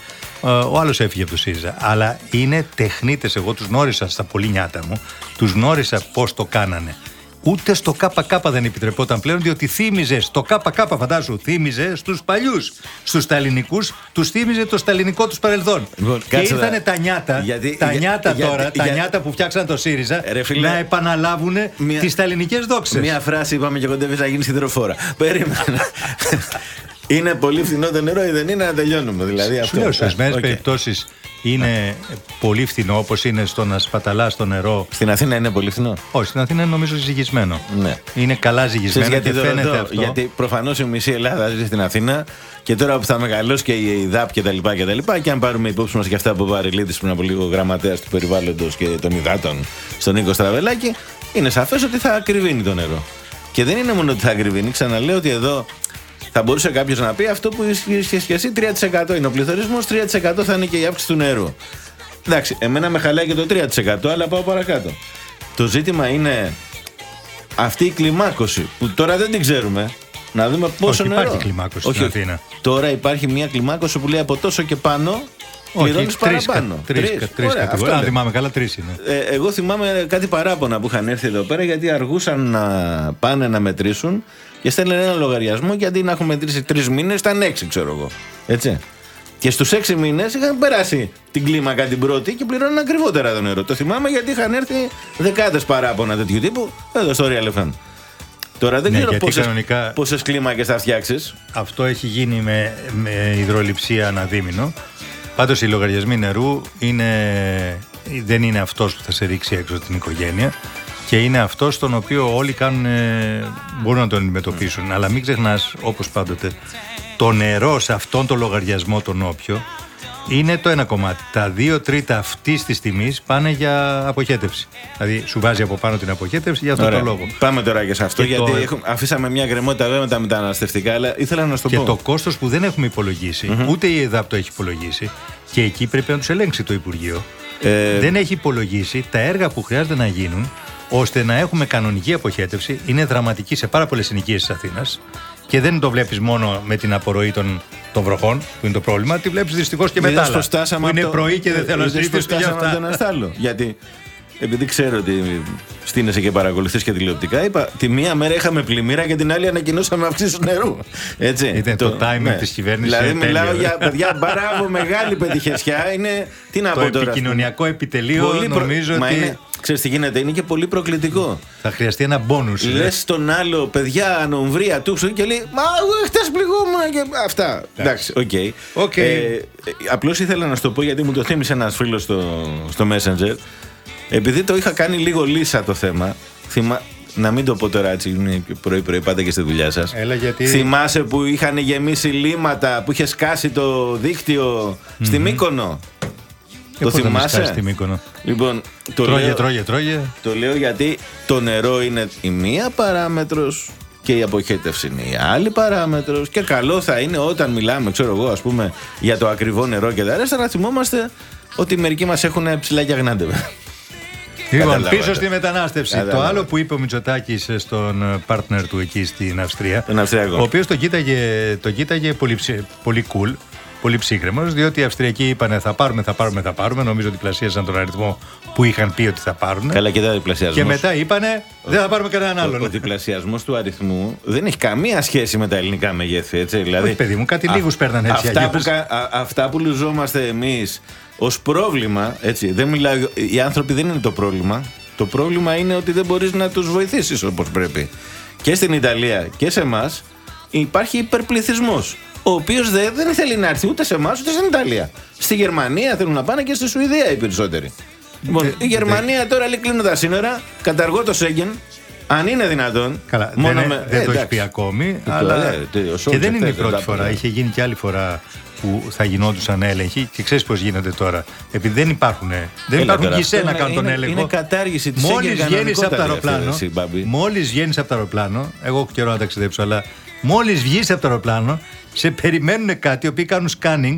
B: Ε, Ο άλλος έφυγε από το ΣΥΡΙΖΑ. Αλλά είναι τεχνίτες. Εγώ τους γνώρισα στα πολύ νιάτα μου, τους γνώρισα πώς το κάνανε. Ούτε στο ΚΚ δεν επιτρεπόταν πλέον, διότι θύμιζε στο ΚΚ, φαντάσου, θύμιζε στους παλιούς. Στους σταλινικούς, τους θύμιζε το σταλινικό τους παρελθόν.
A: Λοιπόν,
B: και
A: κάτσε να-
B: ήρθανε τα νιάτα,
A: Γιατί-
B: τα
A: για-
B: νιάτα
A: γιατί-
B: τώρα, τα
A: για-
B: νιάτα που φτιάξαν το ΣΥΡΙΖΑ
A: Ρε φίλε,
B: να επαναλάβουν
A: μια-
B: τις σταλινικές δόξες.
A: Μία φράση είπαμε και κοντεύεις να γίνει σιδεροφόρα. Περίμενα. [laughs] είναι πολύ φθηνό το νερό ή δεν είναι να τελειώνουμε. Δηλαδή
B: Σου
A: αυτό.
B: λέω, σε ορισμένες
A: Οκ.
B: περιπτώσεις είναι πολύ φθηνό, όπως είναι στο να σπαταλά το νερό.
A: Στην Αθήνα είναι πολύ φθηνό;
B: Όχι, στην Αθήνα είναι νομίζω ζυγισμένο.
A: Ναι.
B: Είναι καλά
A: Ξέρεις
B: ζυγισμένο
A: γιατί
B: και
A: το
B: φαίνεται
A: ρωτώ,
B: αυτό.
A: Γιατί προφανώς η μισή Ελλάδα ζει στην Αθήνα και τώρα που θα μεγαλώσει και η ΔΑΠ και τα λοιπά και τα λοιπά και αν πάρουμε υπόψη μας και αυτά που πάρει Λίδης πριν από λίγο γραμματέας του περιβάλλοντος και των υδάτων στον Νίκο Στραβελάκη, είναι σαφές ότι θα ακριβίνει το νερό. Και δεν είναι μόνο ότι θα ακριβίνει, ξαναλέω ότι εδώ θα μπορούσε κάποιος να πει αυτό που ισχύει και εσύ 3% είναι ο πληθωρισμός, 3% θα είναι και η αύξηση του νερού. Εντάξει, εμένα με χαλάει και το 3%, αλλά πάω παρακάτω. Το ζήτημα είναι αυτή η κλιμάκωση που τώρα δεν την ξέρουμε. Να δούμε πόσο
B: Όχι,
A: νερό.
B: υπάρχει κλιμάκωση στην Αθήνα.
A: Τώρα υπάρχει μια κλιμάκωση που λέει από τόσο και πάνω πληρώνεις
B: τρεις,
A: παραπάνω.
B: κα- τρεις,
A: Τρεις.
B: κα- τρεις
A: Ωραία,
B: κατηγορίες.
A: αυτό
B: Αν
A: λέω.
B: θυμάμαι καλά, τρεις είναι.
A: Ε, εγώ θυμάμαι κάτι παράπονα που είχαν έρθει εδώ πέρα γιατί αργούσαν να πάνε να μετρήσουν και στέλνανε ένα λογαριασμό και αντί να έχουν μετρήσει τρεις μήνες ήταν έξι, ξέρω εγώ. Έτσι. Και στους έξι μήνες είχαν περάσει την κλίμακα την πρώτη και πληρώνουν ακριβότερα το νερό. Το θυμάμαι γιατί είχαν έρθει δεκάδες παράπονα τέτοιου τύπου εδώ στο Real FM. Τώρα δεν
B: Ναι,
A: ξέρω
B: γιατί
A: πόσες,
B: κανονικά-
A: πόσες κλίμακες θα φτιάξεις.
B: Αυτό έχει γίνει με, με υδροληψία αναδίμηνο. Πάντως οι λογαριασμοί νερού είναι, δεν είναι αυτός που θα σε ρίξει έξω την οικογένεια και είναι αυτός τον οποίο όλοι κάνουν, ε, μπορούν να τον αντιμετωπίσουν. Αλλά μην ξεχνάς, όπως πάντοτε, το νερό σε αυτόν τον λογαριασμό, τον όποιο, είναι το ένα κομμάτι. Τα δύο τρίτα αυτής της τιμής πάνε για αποχέτευση. Δηλαδή σου βάζει από πάνω την αποχέτευση για αυτόν τον λόγο.
A: Πάμε τώρα και σε αυτό
B: Και
A: γιατί
B: το-
A: έχουμε- αφήσαμε μια γκρεμότητα βέβαια με τα μεταναστευτικά, αλλά ήθελα να σου το
B: Και
A: πω.
B: το κόστος που δεν έχουμε υπολογίσει, ούτε η ΕΔΑΠ το έχει υπολογίσει, και εκεί πρέπει να τους ελέγξει το Υπουργείο,
A: Ε,
B: δεν έχει υπολογίσει τα έργα που χρειάζεται να γίνουν ώστε να έχουμε κανονική αποχέτευση. Είναι δραματική σε πάρα πολλές συνοικίες της Αθήνας και δεν το βλέπεις μόνο με την απορροή των, των βροχών, που είναι το πρόβλημα, τη βλέπεις δυστυχώς και με τα
A: Είδες
B: άλλα.
A: πως φτάσαμε
B: Που είναι
A: από το-
B: πρωί και δεν θέλω να
A: είδες πως
B: συζητήσω για
A: φτάσαμε από
B: αυτά.
A: το ένα στάλο. Γιατί επειδή ξέρω ότι στείνεσαι και παρακολουθείς και τηλεοπτικά, είπα τη μία μέρα είχαμε πλημμύρα και την άλλη ανακοινώσαμε αυξήσει νερού. Έτσι.
B: Ήταν το timing της κυβέρνησης,
A: Δηλαδή,
B: ε, τέλειο,
A: μιλάω
B: ε.
A: για παιδιά, μπράβο, μεγάλη πετυχιασιά. Είναι. Τι να
B: Το
A: πω τώρα;
B: επικοινωνιακό επιτελείο
A: Πολύ προ-
B: νομίζω
A: Μα
B: ότι
A: είναι, ξέρεις τι γίνεται, είναι και πολύ προκλητικό.
B: θα χρειαστεί ένα μπόνους. ε.
A: Λες τον άλλο, παιδιά, ανομβρία, τούξο και λέει Μα εγώ χτε πνιγόμουν και αυτά. Εντάξει, ok.
B: Ok.
A: Ε, Απλώς ήθελα να σου το πω γιατί μου το θύμισε ένας φίλος στο, στο Messenger. Επειδή το είχα κάνει λίγο λύσα το θέμα, θυμα... να μην το πω τώρα έτσι, είναι πρωί-πρωί, πάτε και στη δουλειά σας.
B: Έλα, γιατί-
A: Θυμάσαι που είχαν γεμίσει λύματα, που είχες σκάσει το δίκτυο στη Μύκονο;
B: Ε,
A: το
B: πότε με
A: θυμάσαι;
B: σκάσει στη Μύκονο;
A: Λοιπόν, το
B: Τρώγε,
A: λέω,
B: τρώγε, τρώγε.
A: το λέω γιατί το νερό είναι η μία παράμετρος και η αποχέτευση είναι η άλλη παράμετρος και καλό θα είναι όταν μιλάμε, ξέρω εγώ, ας πούμε, για το ακριβό νερό και τα ρέστα να θυμόμαστε ότι μερικοί μας έχουν ψηλά και αγνάντευε.
B: Λοιπόν,
A: Καταλάβατε.
B: πίσω στη μετανάστευση. Το
A: Καταλάβατε.
B: άλλο που είπε ο Μητσοτάκης στον ε, partner του εκεί στην Αυστρία.
A: Τον Αυστριακό.
B: Ο οποίος το κοίταγε, το κοίταγε πολύ, ψι- πολύ cool, πολύ ψύχρεμος, διότι οι Αυστριακοί είπαν θα πάρουμε, θα πάρουμε, θα πάρουμε. Νομίζω ότι πλασίασαν τον αριθμό που είχαν πει ότι θα πάρουν.
A: Καλά και τα διπλασιασμός.
B: Και μετά είπανε δεν θα πάρουμε κανέναν
A: Ο, ο
B: άλλον.
A: διπλασιασμός του αριθμού δεν έχει καμία σχέση με τα ελληνικά μεγέθη. Έτσι. Δηλαδή,
B: Όχι, παιδί μου, κάτι
A: α-
B: λίγους παίρνανε έτσι
A: Αυτά
B: αλλιώς.
A: που, κα- α- αυτά που λουζόμαστε εμείς ως πρόβλημα, έτσι, δεν μιλάω, οι άνθρωποι δεν είναι το πρόβλημα. Το πρόβλημα είναι ότι δεν μπορείς να τους βοηθήσεις όπως πρέπει. Και στην Ιταλία και σε εμάς υπάρχει υπερπληθυσμός ο οποίος δεν, δεν θέλει να έρθει ούτε σε εμάς ούτε στην Ιταλία. Στη Γερμανία θέλουν να πάνε και στη Σουηδία οι περισσότεροι. Λοιπόν,
B: Ε,
A: η Γερμανία τώρα λέει κλείνω τα σύνορα, καταργώ το Σέγγεν, αν είναι δυνατόν.
B: Καλά,
A: μόνο
B: δεν,
A: με-
B: δεν
A: ε,
B: το έχει
A: εντάξει.
B: πει ακόμη.
A: Το
B: αλλά...
A: λέει, τι, ο Σόλτς
B: και δεν είναι η
A: εχθές
B: πρώτη
A: δεν τα
B: φορά.
A: είπε.
B: Είχε γίνει και άλλη φορά που θα γινόντουσαν έλεγχοι και ξέρεις πώς γίνεται τώρα. Επειδή δεν υπάρχουν, δεν
A: Έλα
B: υπάρχουν
A: τώρα,
B: γκισέ
A: αυτό
B: να
A: είναι-
B: κάνουν τον
A: είναι-
B: έλεγχο.
A: είναι κατάργηση της
B: Μόλις
A: Σέγγεν
B: βγαίνεις από το
A: κανονικότατη
B: αεροπλάνο.
A: αυτή, Μπάμπη.
B: Μόλις βγαίνεις από το αεροπλάνο. Εγώ έχω καιρό να ταξιδέψω, αλλά μόλις βγεις από το αεροπλάνο, σε περιμένουν κάτι, οι οποίοι κάνουν scanning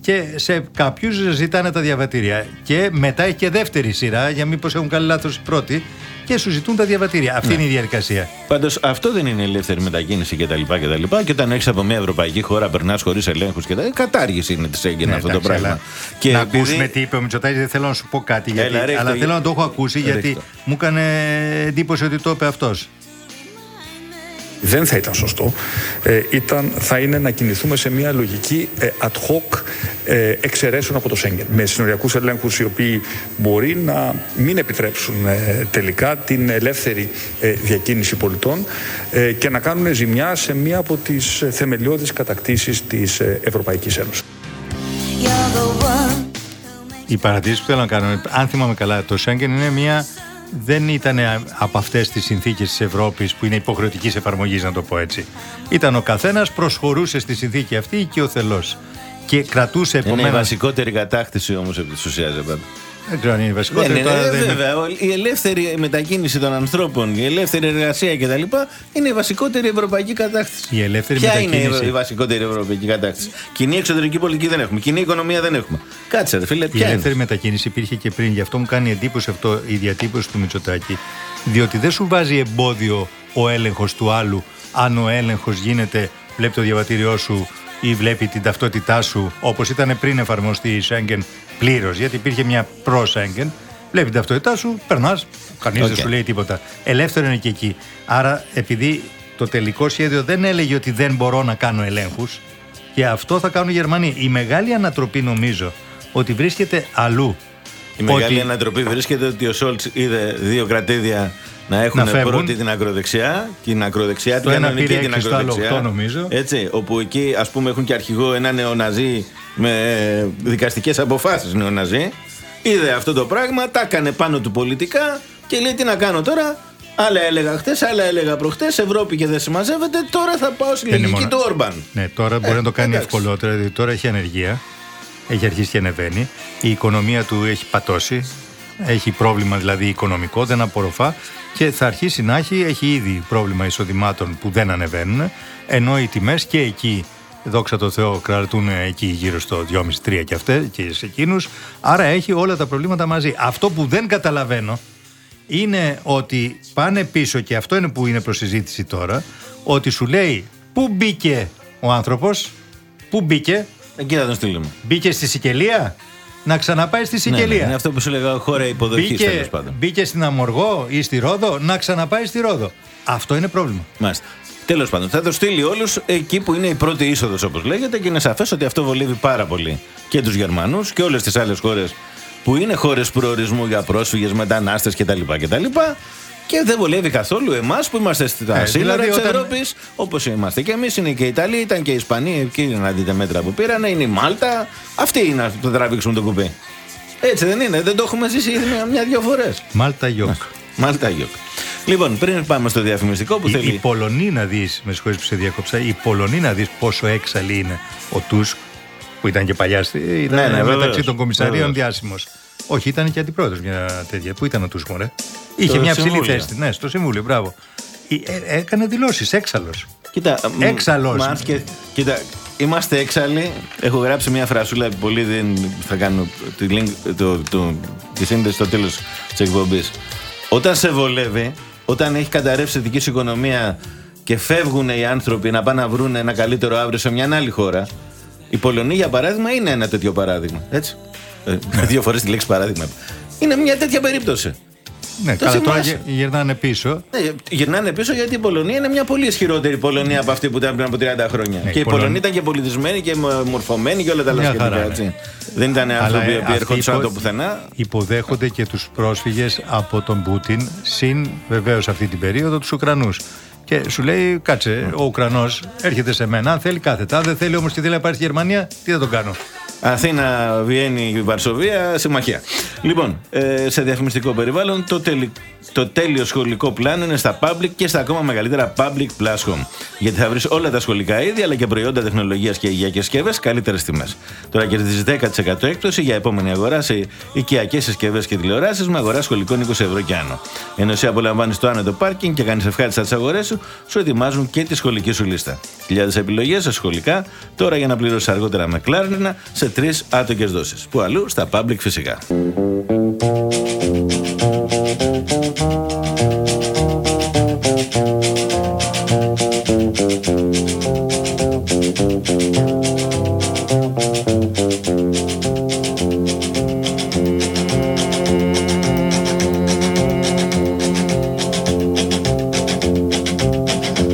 B: και σε κάποιους ζητάνε τα διαβατήρια. Και μετά έχει και δεύτερη σειρά, για μήπως έχουν κάνει λάθος οι πρώτοι, και σου ζητούν τα διαβατήρια. Αυτή είναι η διαδικασία.
A: Πάντως αυτό δεν είναι ελεύθερη μετακίνηση κτλ. Και, και, τα λοιπά. και όταν έχεις από μια ευρωπαϊκή χώρα, περνάς χωρίς ελέγχους και τα λοιπά. Κατάργηση είναι της Σέγγεν
B: Ναι,
A: αυτό το
B: εντάξει,
A: πράγμα.
B: αλλά
A: Και
B: να
A: επειδή-
B: ακούσουμε τι είπε ο Μητσοτάκης, δεν θέλω να σου πω κάτι, γιατί,
A: Έλα, ρίχτω,
B: αλλά
A: για-
B: θέλω να το έχω ακούσει, γιατί
A: Ρίχτω.
B: μου έκανε εντύπωση ότι το είπε αυτός.
C: Δεν θα ήταν σωστό. Ε, ήταν, θα είναι να κινηθούμε σε μια λογική ε, ad hoc ε, εξαιρέσεων από το Σέγγεν. Με συνοριακούς ελέγχους οι οποίοι μπορεί να μην επιτρέψουν ε, τελικά την ελεύθερη ε, διακίνηση πολιτών ε, και να κάνουν ζημιά σε μία από τις ε, θεμελιώδεις κατακτήσεις της ε, Ευρωπαϊκής Ένωσης.
D: You're the one.
B: Η παρατήρηση που θέλω να κάνω, αν θυμάμαι καλά, το Σέγγεν είναι μια. Δεν ήταν από αυτές τις συνθήκες της Ευρώπης που είναι υποχρεωτικής εφαρμογής, να το πω έτσι. Ήταν ο καθένας, προσχωρούσε στη συνθήκη αυτή και ο θελός. Και κρατούσε
A: Είναι η
B: επομένω.
A: βασικότερη κατάκτηση όμως επί της ουσίας, δεν πρέπει.
B: Δεν ξέρω αν είναι η
A: Δεν
B: βασικότερη.
A: είναι,
B: τώρα
A: ε,
B: δεν είναι-
A: βέβαια. Ο- Η ελεύθερη μετακίνηση των ανθρώπων, η ελεύθερη εργασία κτλ. είναι η βασικότερη ευρωπαϊκή κατάκτηση.
B: Η ελεύθερη
A: Ποια είναι
B: μετακίνηση.
A: η, η βασικότερη ευρωπαϊκή κατάκτηση; Κοινή εξωτερική πολιτική δεν έχουμε. Κοινή οικονομία δεν έχουμε. Κάτσε, ρε φίλε,
B: Η
A: ποια
B: ελεύθερη
A: είναι.
B: μετακίνηση υπήρχε και πριν. Γι' αυτό μου κάνει εντύπωση αυτό η διατύπωση του Μητσοτάκη. Διότι δεν σου βάζει εμπόδιο ο έλεγχος του άλλου αν ο έλεγχος γίνεται, βλέπει το διαβατήριό σου ή βλέπει την ταυτότητά σου όπως ήταν πριν εφαρμοστεί η Σέγγεν πλήρως. Γιατί υπήρχε μια προ Σέγγεν. Βλέπει την ταυτότητά σου, περνάς, κανείς δεν
A: Οκ.
B: σου λέει τίποτα. Ελεύθερο είναι και εκεί. Άρα, επειδή το τελικό σχέδιο δεν έλεγε ότι δεν μπορώ να κάνω ελέγχους, και αυτό θα κάνουν οι Γερμανοί. Η μεγάλη ανατροπή νομίζω ότι βρίσκεται αλλού.
A: Η μεγάλη
B: ότι-
A: ανατροπή βρίσκεται ότι ο Σόλτς είδε δύο κρατήδια να έχουν
B: Να φεύγουν.
A: πρώτη την ακροδεξιά, την ακροδεξιά,
B: Το
A: την
B: ένα
A: κανονική
B: πήρε
A: την
B: έξι, το άλλο
A: ακροδεξιά.
B: οκτώ, νομίζω.
A: Έτσι, όπου εκεί ας πούμε έχουν και αρχηγό ένα νεοναζί με ε, δικαστικές αποφάσεις νεοναζί. Είδε αυτό το πράγμα, τα έκανε πάνω του πολιτικά και λέει τι να κάνω τώρα; Άλλα έλεγα χτες, άλλα έλεγα προχτές. Ευρώπη και δεν συμμαζεύεται. Τώρα θα πάω στη
B: Δεν είναι
A: λογική
B: μόνο-
A: του Όρμπαν.
B: Ναι, τώρα μπορεί
A: Ε,
B: να το κάνει
A: εντάξει.
B: ευκολότερα, διότι τώρα έχει ανεργία. Έχει αρχίσει και ανεβαίνει. Η οικονομία του έχει πατώσει. Έχει πρόβλημα δηλαδή οικονομικό, δεν απορροφά. Και θα αρχίσει να έχει, έχει ήδη πρόβλημα εισοδημάτων που δεν ανεβαίνουν. Ενώ οι τιμές και εκεί, δόξα τω Θεώ, κρατούν εκεί γύρω στο 2,5-3 και αυτέ και σε εκείνους. Άρα έχει όλα τα προβλήματα μαζί. Αυτό που δεν καταλαβαίνω είναι ότι πάνε πίσω και αυτό είναι που είναι προς συζήτηση τώρα ότι σου λέει πού μπήκε ο άνθρωπος πού μπήκε;
A: Εκεί θα τον στείλουμε.
B: μπήκε στη Σικελία; Να ξαναπάει στη
A: Ναι,
B: Σικελία.
A: ναι, είναι αυτό που σου λέγα χώρα υποδοχής τέλος
B: μπήκε,
A: πάντων.
B: μπήκε στην Αμοργό ή στη Ρόδο, να ξαναπάει στη Ρόδο. Αυτό είναι πρόβλημα.
A: Μάλιστα. Τέλος πάντων, θα το στείλει όλους εκεί που είναι η πρώτη είσοδος, όπως λέγεται, και είναι σαφές ότι αυτό βολεύει πάρα πολύ και τους Γερμανούς και όλες τις άλλες χώρες που είναι χώρες προορισμού για πρόσφυγες, μετανάστες κτλ. κτλ. Και δεν βολεύει καθόλου εμάς που είμαστε στα
B: Ε,
A: σύνορα
B: δηλαδή
A: της
B: όταν-
A: Ευρώπης, όπως είμαστε και εμείς. Είναι και οι Ιταλοί, ήταν και οι Ισπανοί. Εκεί να δείτε μέτρα που πήραν. Είναι η Μάλτα. Αυτοί είναι να το τραβήξουν το κουμπί. Έτσι δεν είναι, δεν το έχουμε ζήσει ήδη μια- μια-δυο φορές.
B: Μάλτα Γιόκ.
A: Μάλτα γιοκ. Λοιπόν, πριν πάμε στο διαφημιστικό που
B: Οι,
A: θέλει.
B: οι Πολωνοί να δεις, με συγχωρείς που σε διακόψα, οι Πολωνοί να δεις πόσο έξαλλοι είναι ο Τούσκ, που ήταν και παλιάς, στη- ήταν
A: Ναι, ναι,
B: μεταξύ
A: βεβαίως,
B: των κομισαρίων
A: βεβαίως.
B: διάσημος. Όχι, ήταν και αντιπρόεδρος μια τέτοια. Πού ήταν ο Τούσκ, μωρέ; Είχε
A: Στο
B: μια ψηλή
A: Συμβούλιο.
B: θέση. Ναι, στο Συμβούλιο, μπράβο. Ε, ε, έκανε δηλώσεις, έξαλλος.
A: Κοίτα, μ,
B: Έξαλλος.
A: μας και- κοίτα, είμαστε έξαλλοι. Έχω γράψει μια φρασούλα που πολύ δεν θα κάνω τη, link, το, το, τη σύνδεση στο τέλος της εκπομπής. Όταν σε βολεύει, όταν έχει καταρρεύσει η δική σου οικονομία και φεύγουν οι άνθρωποι να πάνε να βρουν ένα καλύτερο αύριο σε μια άλλη χώρα. Η Πολωνία, για παράδειγμα, είναι ένα τέτοιο παράδειγμα. Έτσι. Ε, δύο φορές τη λέξη παράδειγμα. Είναι μια τέτοια περίπτωση.
B: Ναι,
A: Το
B: καλά, τώρα
A: θυμάσαι.
B: γε- γυρνάνε πίσω.
A: Ναι, γυρνάνε πίσω γιατί η Πολωνία είναι μια πολύ ισχυρότερη Πολωνία από αυτή που ήταν πριν από 30 χρόνια.
B: Ναι,
A: και η
B: η Πολωνία-
A: Πολωνία ήταν και πολιτισμένη και μο- μορφωμένη και όλα τα άλλα
B: Μια
A: σχετικά.
B: χαρά,
A: έτσι.
B: ναι.
A: Δεν ήταν άνθρωποι
B: Αλλά, ε,
A: οι οποίοι
B: αυτοί
A: ερχόντουσαν από
B: υπο-
A: το πουθενά.
B: Υποδέχονται και τους πρόσφυγες από τον Πούτιν, συν βεβαίως αυτή την περίοδο τους Ουκρανούς. Και σου λέει, κάτσε, ο Ουκρανός έρχεται σε μένα, αν θέλει κάθετα. Αν δεν θέλει όμως και θέλει να πάρει στη Γερμανία, τι θα τον κάνω.
A: Αθήνα, Βιέννη, Βαρσοβία, συμμαχία. Λοιπόν, ε, σε διαφημιστικό περιβάλλον, το, τελει- το τέλειο σχολικό πλάνο είναι στα public και στα ακόμα μεγαλύτερα public plus home. Γιατί θα βρεις όλα τα σχολικά είδη αλλά και προϊόντα τεχνολογίας και υγειακέ συσκευές καλύτερες τιμές. Τώρα κερδίζεις 10% έκπτωση για επόμενη αγορά σε οικιακέ συσκευές και τηλεοράσεις με αγορά σχολικών 20 ευρώ και άνω. Ενώ εσύ απολαμβάνεις το άνετο πάρκινγκ και κάνεις ευχάριστα τις αγορές σου, σου ετοιμάζουν και τη σχολική σου λίστα. Χιλιάδες επιλογές σε σχολικά, τώρα για να πληρώσεις αργότερα με κλάρνινα σε τρει άτοκε δόσει. Που αλλού στα public φυσικά.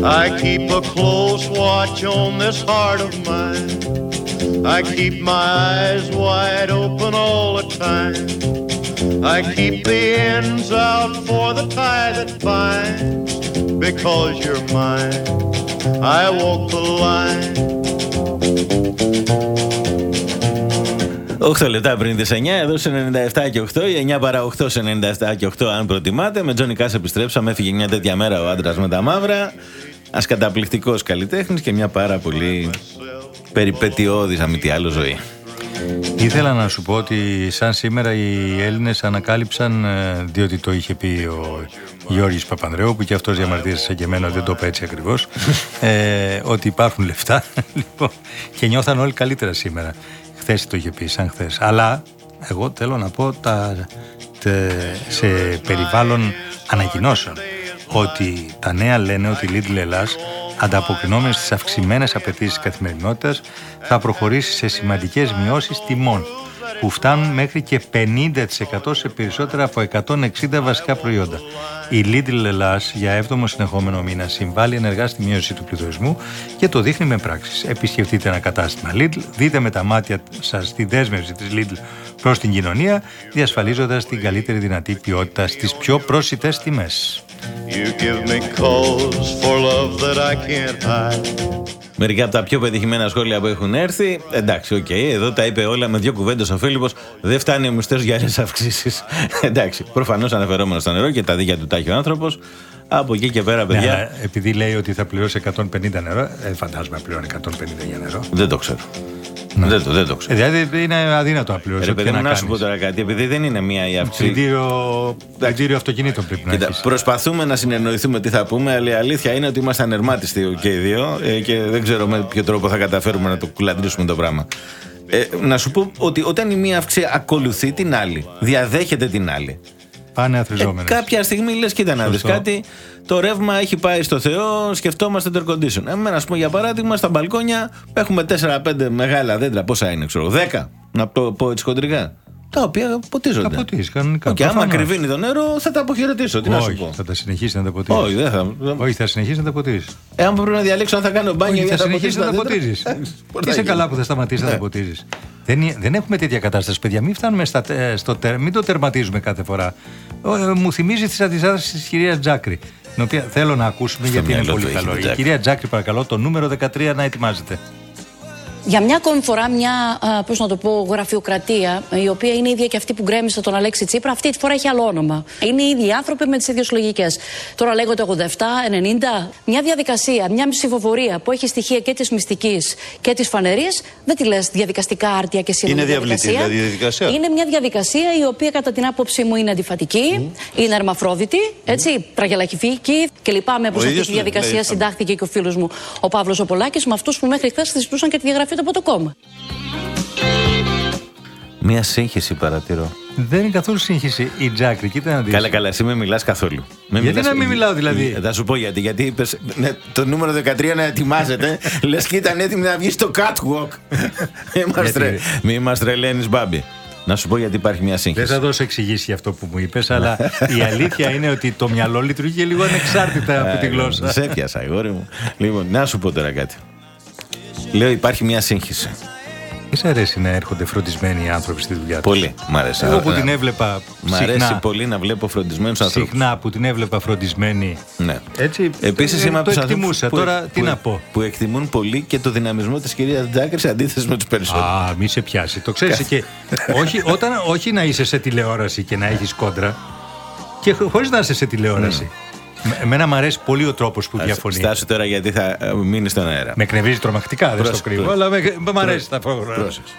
E: I keep a close watch on this heart of mine. I keep my eyes wide open all the time. I keep the ends out for the tie that binds. Because you're mine, I walk the line.
A: 8 λεπτά πριν τις 9, εδώ σε 97 και 8, ή 9 παρά 8 σε 97 και 8, αν προτιμάτε. Με Τζόνι Κάς επιστρέψαμε, έφυγε μια τέτοια μέρα ο άντρας με τα μαύρα. Ένας καταπληκτικός καλλιτέχνης και μια πάρα πολύ περιπετειώδης, αν μη τι άλλο, ζωή.
B: Ήθελα να σου πω ότι σαν σήμερα οι Έλληνες ανακάλυψαν, ε, διότι το είχε πει ο Γιώργης Παπανδρέου, που και αυτός διαμαρτύρησε και εμένα, δεν το είπε έτσι ακριβώς, ε, ότι υπάρχουν λεφτά [laughs] λοιπόν, και νιώθαν όλοι καλύτερα σήμερα. Χθες το είχε πει, σαν χθες. Αλλά εγώ θέλω να πω τα, τε- σε περιβάλλον ανακοινώσεων ότι τα νέα λένε ότι η Lidl Ελλάς ανταποκρινόμενη στις αυξημένες απαιτήσεις καθημερινότητας θα προχωρήσει σε σημαντικές μειώσεις τιμών που φτάνουν μέχρι και 50% σε περισσότερα από 160 βασικά προϊόντα. Η Lidl Ελλάς για 7ο συνεχόμενο μήνα συμβάλλει ενεργά στη μείωση του πληθωρισμού και το δείχνει με πράξεις. Επισκεφτείτε ένα κατάστημα Lidl, δείτε με τα μάτια σας τη δέσμευση της Lidl προς την κοινωνία, διασφαλίζοντας την καλύτερη δυνατή ποιότητα στις πιο πρόσιτες τιμές.
E: You give me cause for love that I can't hide.
A: Μερικά από τα πιο πετυχημένα σχόλια που έχουν έρθει. Εντάξει, οκ, εδώ τα είπε όλα με δύο κουβέντες ο Φίλιππος. Δεν φτάνει ο μισθός για άλλες αυξήσεις. [laughs] Εντάξει, προφανώς αναφερόμενος στο νερό και τα δίκια του τάχει ο άνθρωπος. Από εκεί και πέρα,
B: Ναι,
A: παιδιά.
B: αλλά επειδή λέει ότι θα πληρώσει 150 νερό, ε, φαντάζομαι να πληρώνει 150 για νερό.
A: Δεν το ξέρω. Δεν, το, δεν το ξέρω.
B: Ε, δηλαδή είναι αδύνατο να πληρώσει.
A: Ρε
B: ό,τι
A: παιδί
B: και
A: μου,
B: να
A: να σου πω
B: κάνεις.
A: τώρα κάτι, επειδή δεν είναι μία η αύξηση.
B: Πλυντήριο, πλυντήριο αυτοκινήτων πρέπει να
A: Κοίτα,
B: έχεις.
A: προσπαθούμε να συνεννοηθούμε τι θα πούμε, αλλά η αλήθεια είναι ότι είμαστε ανερμάτιστοι και οι δύο ε, και δεν ξέρω με ποιο τρόπο θα καταφέρουμε να το κουλαντρήσουμε το πράγμα. Ε, να σου πω ότι όταν η μία αύξηση ακολουθεί την άλλη, διαδέχεται την άλλη.
B: Πάνε
A: Ε,
B: αθροιζόμενες.
A: κάποια στιγμή λες, κοίτα να δεις
B: Σωστό.
A: κάτι. Το ρεύμα έχει πάει στο Θεό, σκεφτόμαστε το air condition. Εμένα, ας πούμε, για παράδειγμα, στα μπαλκόνια έχουμε 4-5 μεγάλα δέντρα. Πόσα είναι, ξέρω, 10. Να το πω έτσι χοντρικά. Τα οποία ποτίζονται.
B: Τα ποτίζεις, κανονικά,
A: Και άμα
B: προφανώς.
A: κρυβίνει το νερό, θα τα αποχαιρετήσω. Τι να σου
B: Όχι,
A: πω.
B: θα τα συνεχίσει να τα ποτίζεις.
A: Όχι, δεν θα.
B: Όχι, θα συνεχίσει να τα ποτίζεις.
A: Εάν πρέπει να διαλέξω αν θα κάνω μπάνιο
B: Όχι,
A: ή
B: θα
A: θα
B: συνεχίσει να τα
A: ποτίσω
B: ποτίζει.
A: δέντρα. Πώς
B: Τι
A: θα
B: είσαι
A: γίνει.
B: καλά που θα σταματήσεις να
A: Ναι.
B: τα ποτίζεις. Δεν, είναι- δεν έχουμε τέτοια κατάσταση, παιδιά. Μην φτάνουμε στα, τε- στο τε- μην το τερματίζουμε κάθε φορά. Ο, ε, μου θυμίζει τις αντιστάσει της κυρίας Τζάκρη. Την οποία θέλω να ακούσουμε γιατί είναι
A: μυαλό
B: πολύ
A: του έχει
B: καλό.
A: την
B: Η
A: Τζάκρη.
B: κυρία Τζάκρη, παρακαλώ, το νούμερο 13 να ετοιμάζεται.
F: Για μια ακόμη φορά, μια, α, πώς να το πω, γραφειοκρατία, η οποία είναι ίδια και αυτή που γκρέμισε τον Αλέξη Τσίπρα, αυτή τη φορά έχει άλλο όνομα. Είναι οι ίδιοι άνθρωποι με τις ίδιες λογικές. Τώρα λέγονται 87, 90. Μια διαδικασία, μια ψηφοφορία που έχει στοιχεία και της μυστικής και της φανερής, δεν τη λες διαδικαστικά άρτια και σύνολη
G: Είναι διαβλητή, δηλαδή, η διαδικασία.
F: Είναι μια διαδικασία η οποία κατά την άποψή μου είναι αντιφατική, είναι ερμαφρόδιτη, έτσι, τραγελακηφική και λυπάμαι πω
G: Ο
F: αυτή
G: ίδιος
F: τη
G: το λέει,
F: διαδικασία
G: λέει,
F: συντάχθηκε και ο φίλος μου ο Παύλος Οπολάκη με αυτούς που μέχρι χθες συζητούσαν και τη διαγραφή του από το κόμμα.
A: Μία σύγχυση παρατηρώ.
B: Δεν είναι καθόλου σύγχυση η Τζάκρη. Κοίτα να δεις.
A: Καλά, καλά, εσύ μην μιλάς καθόλου. Μην
B: Γιατί
A: μιλάς-
B: να μην μιλάω, δηλαδή;
A: Ε, Θα σου πω γιατί. Γιατί είπες το νούμερο 13 να ετοιμάζεται, [laughs] λες και ήταν έτοιμη να βγει στο catwalk. [laughs] Είμαστε,
B: Γιατί;
A: μη είμαστε τρελαίνει, μπάμπι. Να σου πω γιατί υπάρχει μια
B: Δεν
A: σύγχυση.
B: θα δώσω εξηγήσει για αυτό που μου είπες, αλλά η αλήθεια είναι ότι το μυαλό λειτουργεί και λίγο ανεξάρτητα από τη
A: Ε,
B: γλώσσα.
A: Σε πιάσα, αγόρι μου. Λοιπόν, να σου πω τώρα κάτι. Λέω υπάρχει μια σύγχυση.
B: Τι σ' αρέσει να έρχονται φροντισμένοι οι άνθρωποι στη δουλειά τους;
A: Πολύ. Μ' αρέσει.
B: Εγώ που
A: Ε,
B: την έβλεπα
A: Μ' αρέσει
B: συχνά,
A: πολύ να βλέπω φροντισμένους ανθρώπου.
B: συχνά που την έβλεπα φροντισμένη.
A: Ναι.
B: Έτσι,
A: Επίσης
B: ε,
A: είμαι από
B: το
A: τους ανθρώπους
B: εκτιμούσα.
A: που-
B: Τώρα τι
A: που-
B: να πω;
A: Που εκτιμούν πολύ και το δυναμισμό της κυρίας Τζάκρη σε αντίθεση με τους περισσότερους.
B: Α, μη σε πιάσει. Το ξέρεις και. όχι, όταν, όχι να είσαι σε τηλεόραση και να έχεις κόντρα. Και χωρίς να είσαι σε τηλεόραση. Με- Εμένα μου αρέσει πολύ ο τρόπος που διαφωνεί.
A: Στάσου τώρα γιατί θα ε, μείνει στον αέρα.
B: Με εκνευρίζει τρομακτικά, δεν στο
A: Πρόσεξε,
B: κρύβω,
A: πρόσεξε.
B: αλλά με, με μ' αρέσει τα φόβρα.
A: Πρόσεξε.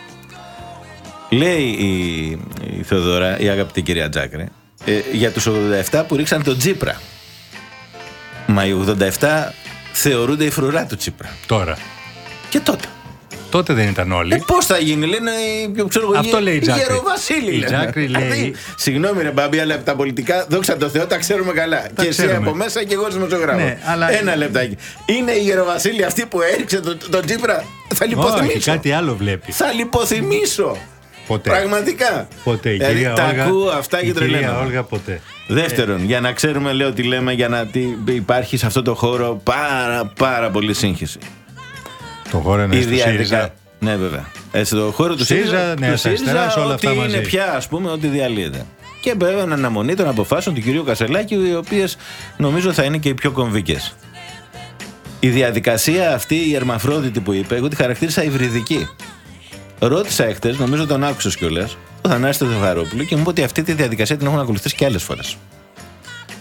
A: Λέει η, η Θεοδώρα, η αγαπητή κυρία Τζάκρη, ε, για τους 87 που ρίξαν τον Τσίπρα. Μα οι 87 θεωρούνται η φρουρά του Τσίπρα.
B: Τώρα.
A: Και τότε.
B: Τότε δεν ήταν όλοι.
A: Ε, Πώς θα γίνει, λένε οι ξέρω εγώ,
B: Αυτό
A: οι-
B: λέει η
A: οι
B: Τζάκρη.
A: Γεροβασίλοι.
B: Η
A: λένε.
B: Τζάκρη λέει-
A: Δηλαδή, Συγγνώμη, ρε Μπάμπη, αλλά τα πολιτικά, δόξα τω Θεώ, τα ξέρουμε καλά. και εσύ
B: ξέρουμε.
A: από μέσα και εγώ δημοσιογράφος.
B: Ναι, αλλά-
A: Ένα λεπτάκι. Είναι η Γεροβασίλη αυτή που έριξε τον, τον Τσίπρα. Θα
B: Όχι,
A: λιποθυμίσω.
B: κάτι άλλο βλέπει.
A: Θα λιποθυμίσω.
B: Ποτέ.
A: Πραγματικά.
B: Ποτέ. Η
A: Δηλαδή,
B: κυρία
A: τα
B: Όλγα,
A: ακούω αυτά
B: η
A: και
B: κυρία
A: τρελαίνω.
B: Όλγα ποτέ.
A: Δεύτερον, για να ξέρουμε, λέω τι λέμε, για να τι υπάρχει σε αυτό το χώρο πάρα πάρα πολύ σύγχυση.
B: Το χώρο είναι
A: Η
B: στο
A: διαδικα-
B: ΣΥΡΙΖΑ.
A: Ναι, βέβαια. Ε, στο χώρο του
B: ΣΥΡΙΖΑ,
A: ΣΥΡΙΖΑ,
B: Νέα
A: του ΣΥΡΙΖΑ,
B: Αριστεράς, όλα αυτά
A: ό,τι
B: μαζί.
A: είναι πια, ας πούμε, ότι διαλύεται. Και βέβαια αναμονή των αποφάσεων του κυρίου Κασελάκη, οι οποίες νομίζω θα είναι και οι πιο κομβικές. Η διαδικασία αυτή, η ερμαφρόδιτη που είπε, εγώ τη χαρακτήρισα υβριδική. Ρώτησα εχθές, νομίζω τον άκουσες κιόλας, τον Θανάση τον Θεοχαρόπουλο και μου είπε ότι αυτή τη διαδικασία την έχουν ακολουθήσει και άλλες φορές.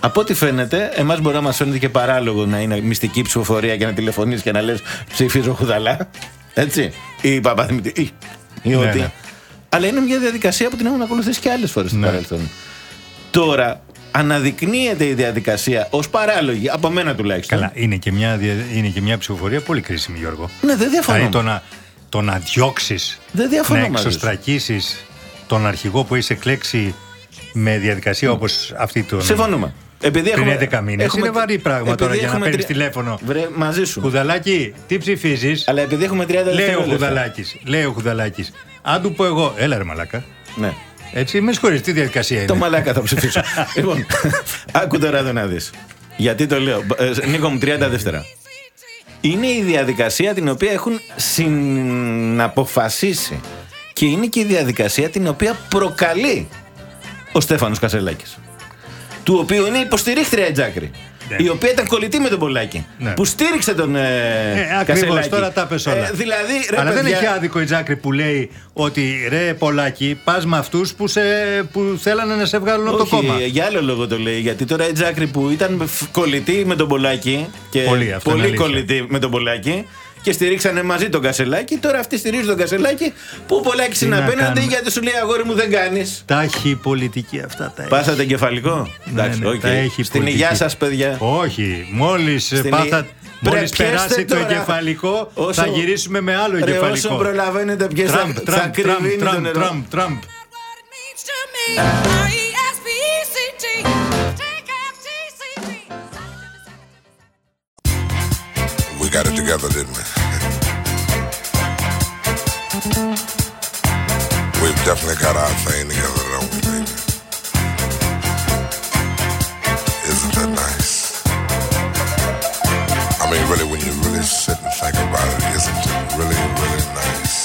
A: Από ό,τι φαίνεται, εμάς μπορεί να μας φαίνεται και παράλογο να είναι μυστική ψηφοφορία και να τηλεφωνείς και να λες ψηφίζω χουδαλά. Έτσι. Ή Παπαδημητή. Ή, ή
B: Ναι,
A: ό,τι.
B: ναι.
A: Αλλά είναι μια διαδικασία που την έχουν ακολουθήσει και άλλες φορές στο
B: Ναι.
A: παρελθόν. Τώρα, αναδεικνύεται η διαδικασία ως παράλογη, από μένα τουλάχιστον.
B: Καλά, είναι και, μια, δια- είναι και μια ψηφοφορία πολύ κρίσιμη, Γιώργο.
A: Ναι, δεν διαφωνώ.
B: Δηλαδή το να, το να διώξεις,
A: Δεν διαφωνώ
B: να
A: μαζί σου.
B: εξωστρακίσεις τον αρχηγό που έχει εκλέξει με διαδικασία όπως αυτή του.
A: Συμφωνούμε. Επειδή
B: Πριν
A: έχουμε,
B: 11 μήνες. Είναι βαρύ πράγμα
A: επειδή
B: τώρα για να
A: έχουμε
B: παίρνεις
A: τρι-
B: τηλέφωνο.
A: Βρε, μαζί σου.
B: Χουδαλάκι, τι ψηφίζεις;
A: Αλλά επειδή έχουμε 30
B: Λέει ο
A: δευτερόλεπτα.
B: Χουδαλάκης. Λέει ο Χουδαλάκης. Αν του πω εγώ, έλα ρε μαλάκα.
A: Ναι.
B: Έτσι, με συγχωρείς, τι διαδικασία είναι;
A: Το μαλάκα θα ψηφίσω. [laughs] λοιπόν, άκου τώρα εδώ να δεις. Γιατί το λέω. Ε, Νίκο μου, 30 δεύτερα. Είναι η διαδικασία την οποία έχουν συναποφασίσει. Και είναι και η διαδικασία την οποία προκαλεί ο Στέφανος Κασελάκης. Του οποίου είναι υποστηρίχτρια η Τζάκρη.
B: Ναι.
A: Η οποία ήταν κολλητή με τον Πολάκη.
B: Ναι.
A: Που στήριξε τον ε,
B: Ε, ακριβώς,
A: Κασελάκη.
B: τώρα τα πες όλα.
A: Ε, δηλαδή, ρε
B: Αλλά δεν
A: παιδιά,
B: έχει άδικο η Τζάκρη που λέει ότι ρε Πολάκη, πας με αυτούς που, σε, που θέλανε να σε βγάλουν από το
A: Όχι,
B: κόμμα.
A: για άλλο λόγο το λέει. Γιατί τώρα η Τζάκρη που ήταν φ- κολλητή με τον Πολάκη. Και
B: Πολύ, αυτό είναι αλήθεια.
A: κολλητή με τον Πολάκη. Και στηρίξανε μαζί τον Κασελάκη. Τώρα αυτή στηρίζει τον Κασελάκη. Που ο Πολάκης
B: Τι
A: είναι
B: να
A: απέναντι
B: κάνουμε.
A: γιατί σου λέει αγόρι μου δεν κάνεις.
B: Τα έχει η πολιτική αυτά τα έχει.
A: Πάθατε εγκεφαλικό.
B: Ναι,
A: Εντάξει,
B: ναι,
A: οκ.
B: τα έχει η
A: Στην
B: πολιτική.
A: υγεία σας, παιδιά.
B: Όχι, μόλις
A: Στην
B: πάθα.
A: υγεία-
B: Μόλις
A: Πρέπει,
B: περάσει
A: πιέστε
B: το
A: τώρα.
B: εγκεφαλικό,
A: Όσο-
B: θα γυρίσουμε με άλλο
A: Ρε,
B: εγκεφαλικό.
A: όσο προλαβαίνετε, ποιες θα,
B: Τραμπ,
A: θα
B: Τραμπ, Τραμπ,
A: κρυβίνει το
B: Τραμπ,
A: νερό.
B: Τραμπ,
H: got it together, didn't we? We've definitely got our thing together, don't we, baby? Isn't that nice? I mean, really, when you really sit and think about it, isn't it really, really nice?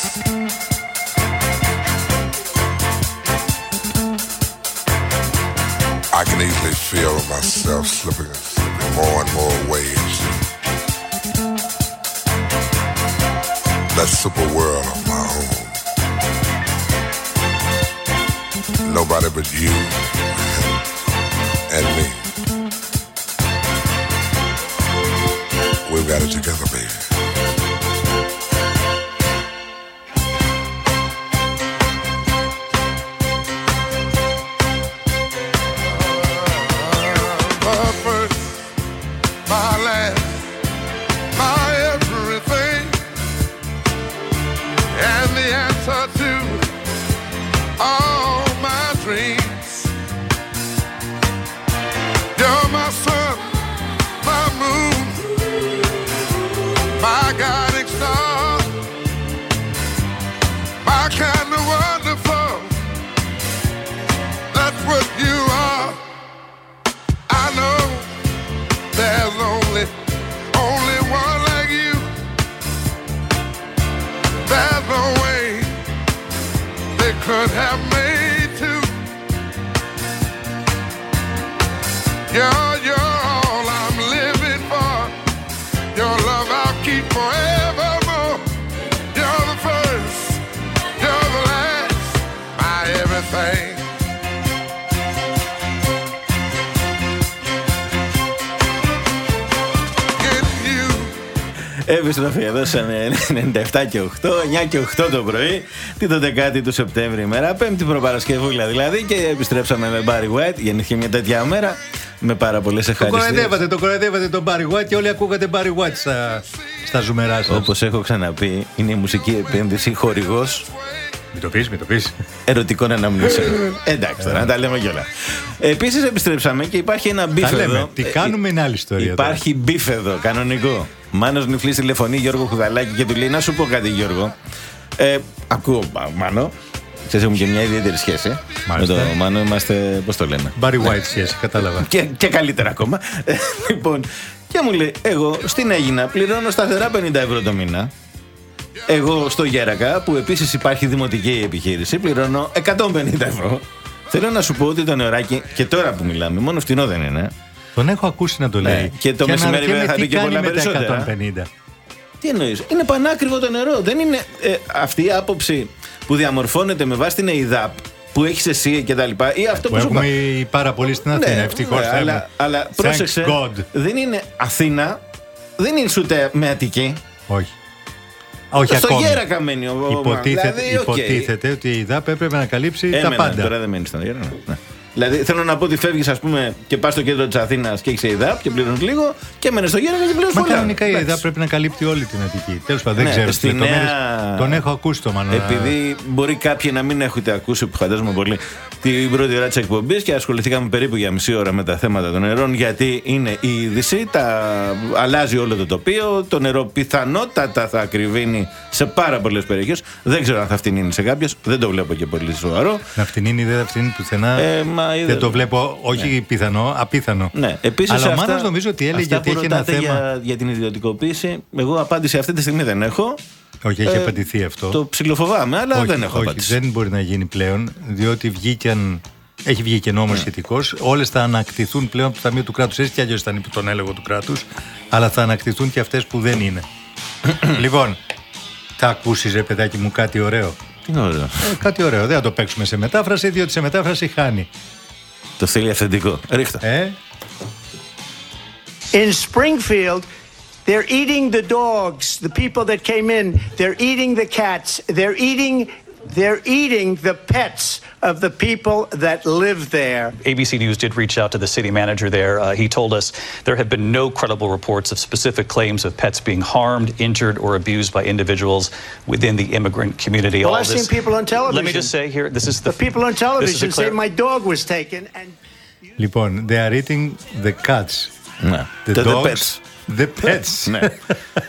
H: I can easily feel myself slipping, slipping you
A: Επιστροφή εδώ σε 97 και 8, 9 και 8 το πρωί, την 12η του Σεπτέμβρη ημέρα, πέμπτη προπαρασκευούλα δηλαδή και επιστρέψαμε με Barry White, γεννήθηκε μια τέτοια μέρα με πάρα πολλές
B: Το
A: ευχαριστίες.
B: κοροϊδεύατε, το κοροϊδεύατε τον Barry White και όλοι ακούγατε Barry White στα, στα ζουμερά σας.
A: Όπως έχω ξαναπεί, είναι η μουσική επένδυση χορηγός
B: Μην το πεις, μην το πεις.
A: ερωτικών αναμνήσεων. Εντάξει τώρα, να τα λέμε κιόλας. Επίσης, επιστρέψαμε και υπάρχει ένα
B: Τα
A: μπίφεδο.
B: λέμε. Τι
A: Ε,
B: κάνουμε είναι άλλη ιστορία. τώρα.
A: Υπάρχει μπίφεδο, κανονικό. Μάνος Νιφλής τηλεφωνεί Γιώργο Χουδαλάκη και του λέει: Να σου πω κάτι, Γιώργο. Ε, ακούω, Μα- Μάνο. Ξέρεις, έχουμε και μια ιδιαίτερη σχέση.
B: Μάλιστα.
A: Με το Μάνο είμαστε, πώς το λένε.
B: Barry White σχέση, κατάλαβα.
A: Και, και καλύτερα ακόμα. Ε, λοιπόν, και μου λέει: Εγώ στην Έγινα πληρώνω σταθερά 50 ευρώ το μήνα. Εγώ στο Γέρακα, που επίσης υπάρχει δημοτική επιχείρηση, πληρώνω 150 ευρώ. Θέλω να σου πω ότι το νεράκι, και τώρα που μιλάμε, μόνο φτηνό δεν είναι.
B: Τον έχω ακούσει να το
A: Ναι,
B: λέει.
A: και το μεσημέρι
B: αναρωτιέμαι
A: βέβαια θα
B: τι
A: πει και
B: κάνει
A: πολλά
B: με τα
A: περισσότερα.
B: 150.
A: Τι εννοείς, Είναι πανάκριβο το νερό. Δεν είναι ε, αυτή η άποψη που διαμορφώνεται με βάση την ΕΥΔΑΠ που έχεις εσύ και τα λοιπά. Ή αυτό που,
B: Που
A: σου
B: έχουμε
A: είπα.
B: πάρα πολύ στην Αθήνα.
A: Ναι,
B: Ευτυχώς
A: ναι, αλλά, αλλά πρόσεξε.
B: God.
A: Δεν είναι Αθήνα, δεν είναι ούτε με Αττική.
B: Όχι. Α, Όχι
A: Στο
B: ακόμη.
A: Γέρακα μένει ο ο-
B: Υποτίθεται,
A: δηλαδή, οκ.
B: υποτίθεται ότι η ΔΑΠ έπρεπε να καλύψει τα
A: Έμενα,
B: πάντα.
A: Τώρα δεν μένεις στον Γέρακα. ναι. Δηλαδή θέλω να πω ότι φεύγεις, ας πούμε, και πας στο κέντρο της Αθήνας και έχεις ΕΙΔΑΠ και πληρώνεις λίγο και μένεις στο Γέρακα και πληρώνεις
B: Μα
A: πολλά.
B: κανονικά η
A: Εντάξει.
B: ΕΔΑ πρέπει να καλύπτει όλη την Αττική. Τέλος πάντων, δεν
A: Ναι,
B: ξέρω τις
A: στη
B: λεπτομέρειες.
A: νέα-
B: Τον έχω ακούσει το Μανώ.
A: Επειδή μπορεί κάποιοι να μην έχετε ακούσει, που φαντάζομαι πολύ, την πρώτη ώρα της εκπομπής και ασχοληθήκαμε περίπου για μισή ώρα με τα θέματα των νερών, γιατί είναι η είδηση, τα... αλλάζει όλο το τοπίο. Το νερό πιθανότατα θα ακριβίνει σε πάρα πολλές περιοχές. Δεν ξέρω αν θα φτηνίνει σε κάποιες, δεν το βλέπω και πολύ σοβαρό.
B: Να φτηνίνει ή δεν θα φτηνίνει πουθενά.
A: Ε, μα είδε-
B: δεν το βλέπω, όχι πιθανό, απίθανο.
A: Ναι, επίσης
B: Αλλά ο
A: αυτά-
B: Μάνος νομίζω ότι έλεγε
A: αυτά
B: ότι
A: που
B: έχει ένα
A: ρωτάτε
B: θέμα.
A: Για, για την ιδιωτικοποίηση, εγώ απάντηση αυτή τη στιγμή δεν έχω.
B: Όχι, έχει
A: Ε,
B: απαντηθεί αυτό.
A: Το ψιλοφοβάμαι, αλλά
B: όχι,
A: δεν έχω
B: όχι,
A: απάντηση.
B: δεν μπορεί να γίνει πλέον, διότι βγήκαν. Έχει βγει και
A: Ναι.
B: νόμο σχετικός. Όλες θα ανακτηθούν πλέον από το Ταμείο του Κράτους. Έτσι κι αλλιώς ήταν υπό τον έλεγχο του κράτους. Αλλά θα ανακτηθούν και αυτές που δεν είναι. [coughs] λοιπόν, θα ακούσεις, ρε παιδάκι μου, κάτι ωραίο.
A: Τι είναι ωραίο.
B: Ε, κάτι ωραίο. Δεν θα το παίξουμε σε μετάφραση, διότι σε μετάφραση χάνει.
A: Το θέλει αυθεντικό. Ρίχτα.
B: Ε,
G: In Springfield, they're eating the dogs, the people that came in. They're eating the cats. They're eating. They're eating the pets of the people that live there.
I: ABC News did reach out to the city manager there. Uh, he told us there have been no credible reports of specific claims of pets being harmed, injured, or abused by individuals within the immigrant community.
G: Well,
I: All
G: I've seen people on
I: Let me
G: television.
I: just say here, this is the,
G: The people on
I: this is a
G: television say
I: clar-
G: my dog was taken and.
B: λοιπόν, they are eating the cats.
A: Ναι.
B: The
A: The- the
B: dogs,
A: pets.
B: The Pets.
A: Ναι.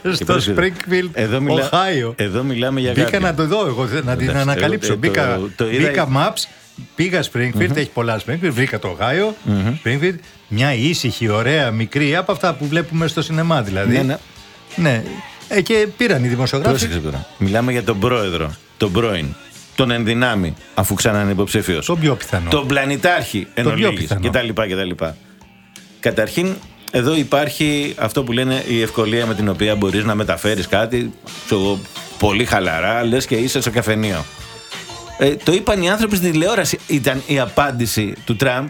A: Και
B: Στο
A: πώς-
B: Springfield,
A: εδώ μιλά-
B: Ohio.
A: Εδώ μιλάμε για
B: Μπήκα
A: κάποιον.
B: να το δω εγώ, να την
A: Εντάξει,
B: ανακαλύψω.
A: εγώ, ε,
B: Μπήκα,
A: το- το είδα-
B: μπήκα maps, πήγα Springfield, έχει πολλά Springfield, βρήκα το Ohio, Springfield, μια ήσυχη, ωραία, μικρή, από αυτά που βλέπουμε στο σινεμά δηλαδή.
A: Ναι, ναι.
B: Ναι. Ε, και πήραν οι δημοσιογράφοι.
A: Πρόσεξε τώρα. Μιλάμε για τον πρόεδρο, τον πρώην, τον ενδυνάμει, αφού ξανά είναι υποψήφιος.
B: Το πιο πιθανό.
A: Τον πλανητάρχη εν
B: Το πιο
A: ολίγης,
B: πιθανό.
A: κτλ. κτλ. Καταρχήν, εδώ υπάρχει αυτό που λένε η ευκολία με την οποία μπορείς να μεταφέρεις κάτι ξέρω εγώ, πολύ χαλαρά, λες και είσαι σε καφενείο. Ε, το είπαν οι άνθρωποι στην τηλεόραση. Ήταν η απάντηση του Τραμπ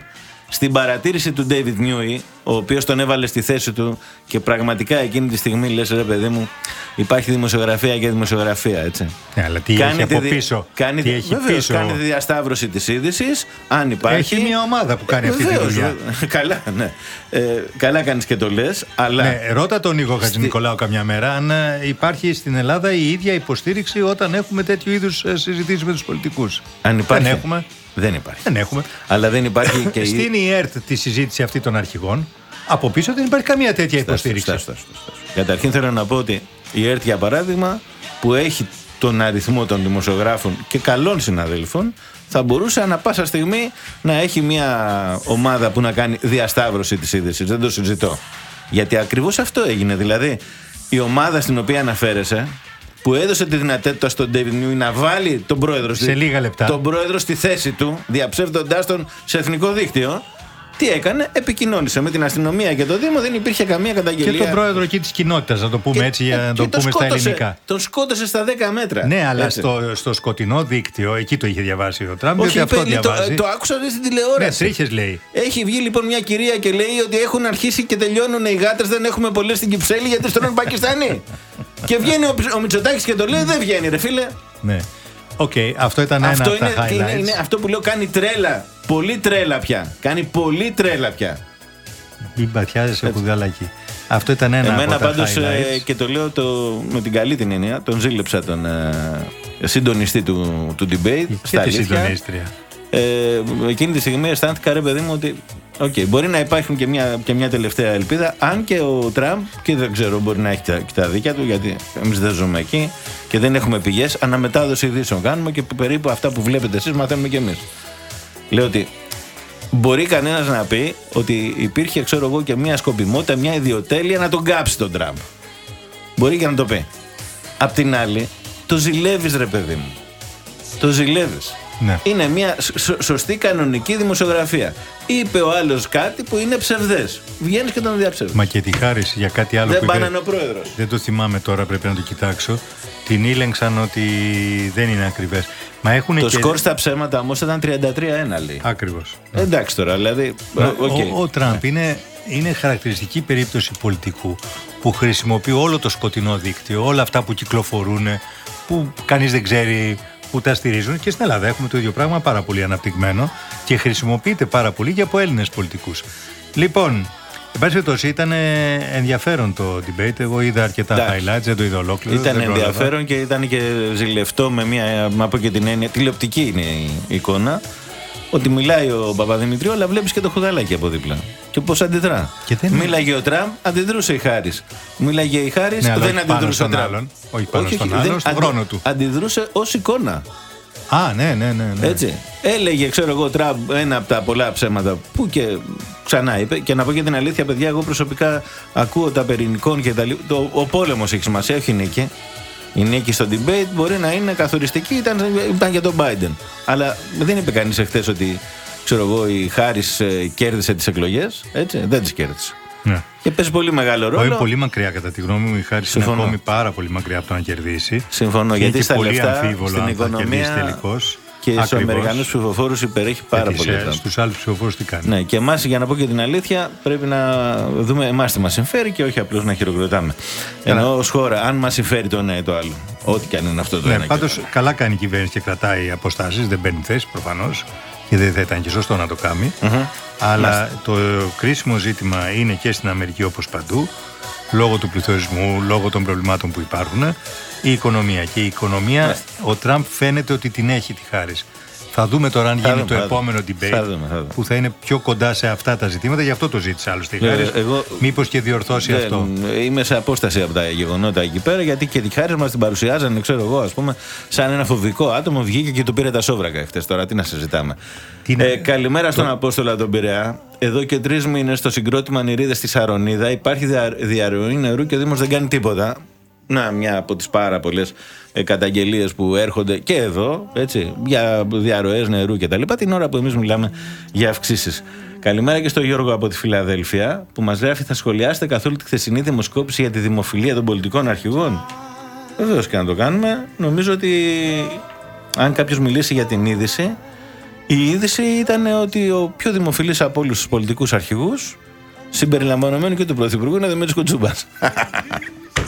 A: στην παρατήρηση του David Newey, ο οποίος τον έβαλε στη θέση του και πραγματικά εκείνη τη στιγμή λες ρε παιδί μου, υπάρχει δημοσιογραφία και δημοσιογραφία, έτσι.
B: Ναι, αλλά τι έχει
A: τη
B: από
A: δι-
B: πίσω;
A: Κάνει,
B: τι έχει
A: βεβαίως,
B: πίσω;
A: κάνει τη διασταύρωση της είδησης, αν υπάρχει.
B: Έχει μια ομάδα που κάνει
A: Ε,
B: αυτή τη
A: βεβαίως,
B: δουλειά.
A: βε- [laughs] καλά, ναι. Ε, καλά κάνεις και το λες, αλλά...
B: Ναι, ρώτα τον Νίκο Χατζηνικολάου καμιά μέρα αν ε, υπάρχει στην Ελλάδα η ίδια υποστήριξη όταν έχουμε τέτοιου είδους συζητήσεις με τους πολιτικούς.
A: αν υπάρχει.
B: Δεν έχουμε.
A: Δεν υπάρχει.
B: Δεν έχουμε.
A: Αλλά δεν υπάρχει και η...
B: Στην ΙΕΡΤ τη συζήτηση αυτή των αρχηγών, από πίσω δεν υπάρχει καμία τέτοια υποστήριξη.
A: Στάσου, στάσου, στάσου, στάσου. Καταρχήν θέλω να πω ότι η ΕΡΤ για παράδειγμα που έχει τον αριθμό των δημοσιογράφων και καλών συναδέλφων θα μπορούσε ανα πάσα στιγμή να έχει μια ομάδα που να κάνει διασταύρωση της είδησης. Δεν το συζητώ. Γιατί ακριβώς αυτό έγινε. Δηλαδή η ομάδα στην οποία αναφέρεσαι που έδωσε τη δυνατότητα στον David Newey να βάλει τον πρόεδρο, στη-
B: Σε λίγα λεπτά.
A: τον πρόεδρο στη θέση του, διαψεύδοντάς τον σε εθνικό δίκτυο, τι έκανε, επικοινώνησε με την αστυνομία και το Δήμο, δεν υπήρχε καμία καταγγελία.
B: Και τον πρόεδρο εκεί της κοινότητας, να το πούμε
A: Και-
B: έτσι, για να
A: και
B: το
A: τον
B: πούμε στα
A: σκότωσε-
B: ελληνικά.
A: Τον σκότωσε στα 10 μέτρα.
B: Ναι, αλλά
A: Έτσι.
B: στο, στο σκοτεινό δίκτυο, εκεί το είχε διαβάσει ο Τραμπ,
A: Όχι,
B: διότι αυτό
A: είπε, το,
B: διαβάζει.
A: το άκουσα στην
B: Ναι,
A: τηλεόραση.
B: τρίχες λέει.
A: Έχει βγει λοιπόν μια κυρία και λέει ότι έχουν αρχίσει και τελειώνουν οι γάτε, δεν έχουμε πολλές στην Κυψέλη γιατί στρώνουν Πακιστανοί. [laughs] και βγαίνει ο, ο Μητσοτάκης και το λέει, δεν βγαίνει, ρε φίλε.
B: Ναι. Οκ, αυτό ήταν
A: αυτό
B: ένα
A: είναι,
B: από τα highlights.
A: είναι, είναι αυτό που λέω κάνει τρέλα. Πολύ τρέλα πια. Κάνει πολύ τρέλα πια.
B: Μην πατιάζεσαι Ξουδαλάκη. Αυτό ήταν ένα
A: Εμένα
B: από τα
A: πάντως
B: highlights.
A: και το λέω το, με την καλή την έννοια, τον ζήλεψα τον ε, συντονιστή του, του debate.
B: Και
A: στα
B: τη
A: αλήθεια.
B: συντονίστρια.
A: Ε, εκείνη τη στιγμή αισθάνθηκα ρε παιδί μου ότι οκ, μπορεί να υπάρχουν και μια, και μια τελευταία ελπίδα αν και ο Τραμπ και δεν ξέρω μπορεί να έχει τα, και τα δίκια του γιατί εμείς δεν ζούμε εκεί και δεν έχουμε πηγές αναμετάδοση ειδήσεων κάνουμε και περίπου αυτά που βλέπετε εσείς μαθαίνουμε και εμείς. Λέω ότι μπορεί κανένας να πει ότι υπήρχε ξέρω εγώ και μια σκοπιμότητα μια ιδιοτέλεια να τον κάψει τον Τραμπ. Μπορεί και να το πει. Απ' την άλλη το ζηλεύεις ρε παιδί μου. Το ζηλεύεις
B: Ναι.
A: είναι μια σ- σ- σωστή κανονική δημοσιογραφία. Είπε ο άλλος κάτι που είναι ψευδές. Βγαίνεις και τον διαψεύδεις.
B: Μα και τη χάρη για κάτι άλλο
A: Δεν
B: που είπε.
A: πάνανε ο πρόεδρος.
B: Δεν το θυμάμαι τώρα, πρέπει να το κοιτάξω. Την ήλεγξαν ότι δεν είναι ακριβές. Μα έχουν
A: Το
B: και.
A: σκορ στα ψέματα όμως ήταν 33-1 λέει.
B: Ακριβώς.
A: Εντάξει τώρα, δηλαδή. ε, οκ.
B: Ο, ο Τραμπ είναι, είναι χαρακτηριστική περίπτωση πολιτικού που χρησιμοποιεί όλο το σκοτεινό δίκτυο, όλα αυτά που κυκλοφορούν, που κανείς δεν ξέρει που τα στηρίζουν. Και στην Ελλάδα έχουμε το ίδιο πράγμα πάρα πολύ αναπτυγμένο και χρησιμοποιείται πάρα πολύ και από Έλληνες πολιτικούς. Λοιπόν, εν πάση περιπτώσει, ήταν ενδιαφέρον το debate. Εγώ είδα αρκετά
A: Εντάξει.
B: highlights, δεν το είδα ολόκληρο.
A: Ήταν
B: δεν πρόλαβα.
A: ενδιαφέρον και ήταν και ζηλευτό με μια, με από και την έννοια, τηλεοπτική είναι η εικόνα, ότι μιλάει ο Παπαδημητρίου, αλλά βλέπεις και το χουδαλάκι από δίπλα. Και πώς αντιδρά.
B: Και δεν-
A: Μίλαγε ο Τραμπ, αντιδρούσε η Χάρη. Μίλαγε η Χάρη,
B: Ναι, αλλά
A: δεν
B: όχι πάνω
A: αντιδρούσε ο
B: στον
A: Τραμπ.
B: άλλον. Όχι πάνω στον
A: δεν-
B: άλλον, στον
A: αντι-
B: χρόνο του.
A: Αντιδρούσε ως εικόνα.
B: Α, ναι, ναι, ναι. ναι.
A: Έτσι. Έλεγε, ξέρω εγώ, Τραμπ ένα από τα πολλά ψέματα που και ξανά είπε. Και να πω και την αλήθεια, παιδιά, εγώ προσωπικά ακούω τα περινικών και τα λοιπά. Το- Ο πόλεμος έχει σημασία, όχι η νίκη. Η νίκη στο debate μπορεί να είναι καθοριστική, ήταν, ήταν για τον Biden. Αλλά δεν είπε κανείς εχθές ότι ξέρω εγώ, η Χάρη κέρδισε τις εκλογές. Έτσι, δεν τις κέρδισε.
B: ναι.
A: Και παίζει πολύ μεγάλο
B: Όχι
A: ρόλο.
B: πολύ μακριά κατά τη γνώμη μου. Η Χάρη είναι
A: Συμφωνώ.
B: ακόμη πάρα πολύ μακριά από το να κερδίσει.
A: Συμφωνώ,
B: Και
A: γιατί
B: είναι
A: στα
B: πολύ
A: λεφτά,
B: αμφίβολο
A: στην
B: αν θα κερδίσει
A: οικονομία
B: τελικώς.
A: Και στους
B: Ακριβώς.
A: Αμερικανούς ψηφοφόρους υπερέχει πάρα
B: Γιατί
A: πολύ. ο
B: σε-
A: Τραμπ.
B: Στους άλλους ψηφοφόρους τι κάνει.
A: Ναι, και εμάς, για να πω και την αλήθεια, πρέπει να δούμε εμάς τι μας συμφέρει και όχι απλώς να χειροκροτάμε. Ενώ ως χώρα, αν μας συμφέρει το ένα ή το άλλο. Ό,τι και αν είναι αυτό το
B: Ναι,
A: ένα. και
B: πάντως
A: το άλλο.
B: καλά κάνει η κυβέρνηση και κρατάει αποστάσεις, δεν παίρνει θέση προφανώς και δεν θα ήταν και σωστό να το κάνει. Αλλά το κρίσιμο ζήτημα είναι και στην Αμερική όπως παντού, λόγω του πληθωρισμού, λόγω των προβλημάτων που υπάρχουν. Η οικονομία. Και η οικονομία, ο Τραμπ φαίνεται ότι την έχει τη χάρη. Θα δούμε τώρα αν
A: Θα
B: γίνει
A: δούμε,
B: το
A: θα
B: επόμενο
A: δούμε.
B: debate
A: Θα δούμε, θα δούμε.
B: που θα είναι πιο κοντά σε αυτά τα ζητήματα. Γι' αυτό το ζήτησε άλλωστε η
A: Ε,
B: Χάρης.
A: εγώ-
B: Μήπως και διορθώσει
A: Δεν-
B: αυτό.
A: Είμαι σε απόσταση από τα γεγονότα εκεί πέρα γιατί και τη χάρης μας την παρουσιάζανε, ξέρω εγώ, ας πούμε, σαν ένα φοβικό άτομο. Βγήκε και του πήρε τα σόβρακα χτε. Τώρα τι να συζητάμε.
B: Τι να-
A: Ε, καλημέρα στον Απόστολα τον Πειραιά. Εδώ και τρεις μήνες στο συγκρότημα Νηρίδες στη Σαρονίδα υπάρχει δια- διαρροή νερού και ο Δήμος δεν κάνει τίποτα. Να, μια από τις πάρα πολλές ε, καταγγελίες που έρχονται και εδώ, έτσι, για διαρροές νερού κτλ. Την ώρα που εμείς μιλάμε για αυξήσεις. Καλημέρα και στον Γιώργο από τη Φιλαδέλφια που μας γράφει: Θα σχολιάσετε καθόλου τη χθεσινή δημοσκόπηση για τη δημοφιλία των πολιτικών αρχηγών; Βεβαίως και να το κάνουμε. Νομίζω ότι αν κάποιος μιλήσει για την είδηση, η είδηση ήταν ότι ο πιο δημοφιλής από όλους τους πολιτικούς αρχηγούς, συμπεριλαμβανομένου και του Πρωθυπουργού, είναι ο Δημήτρης Κουτσούμπα.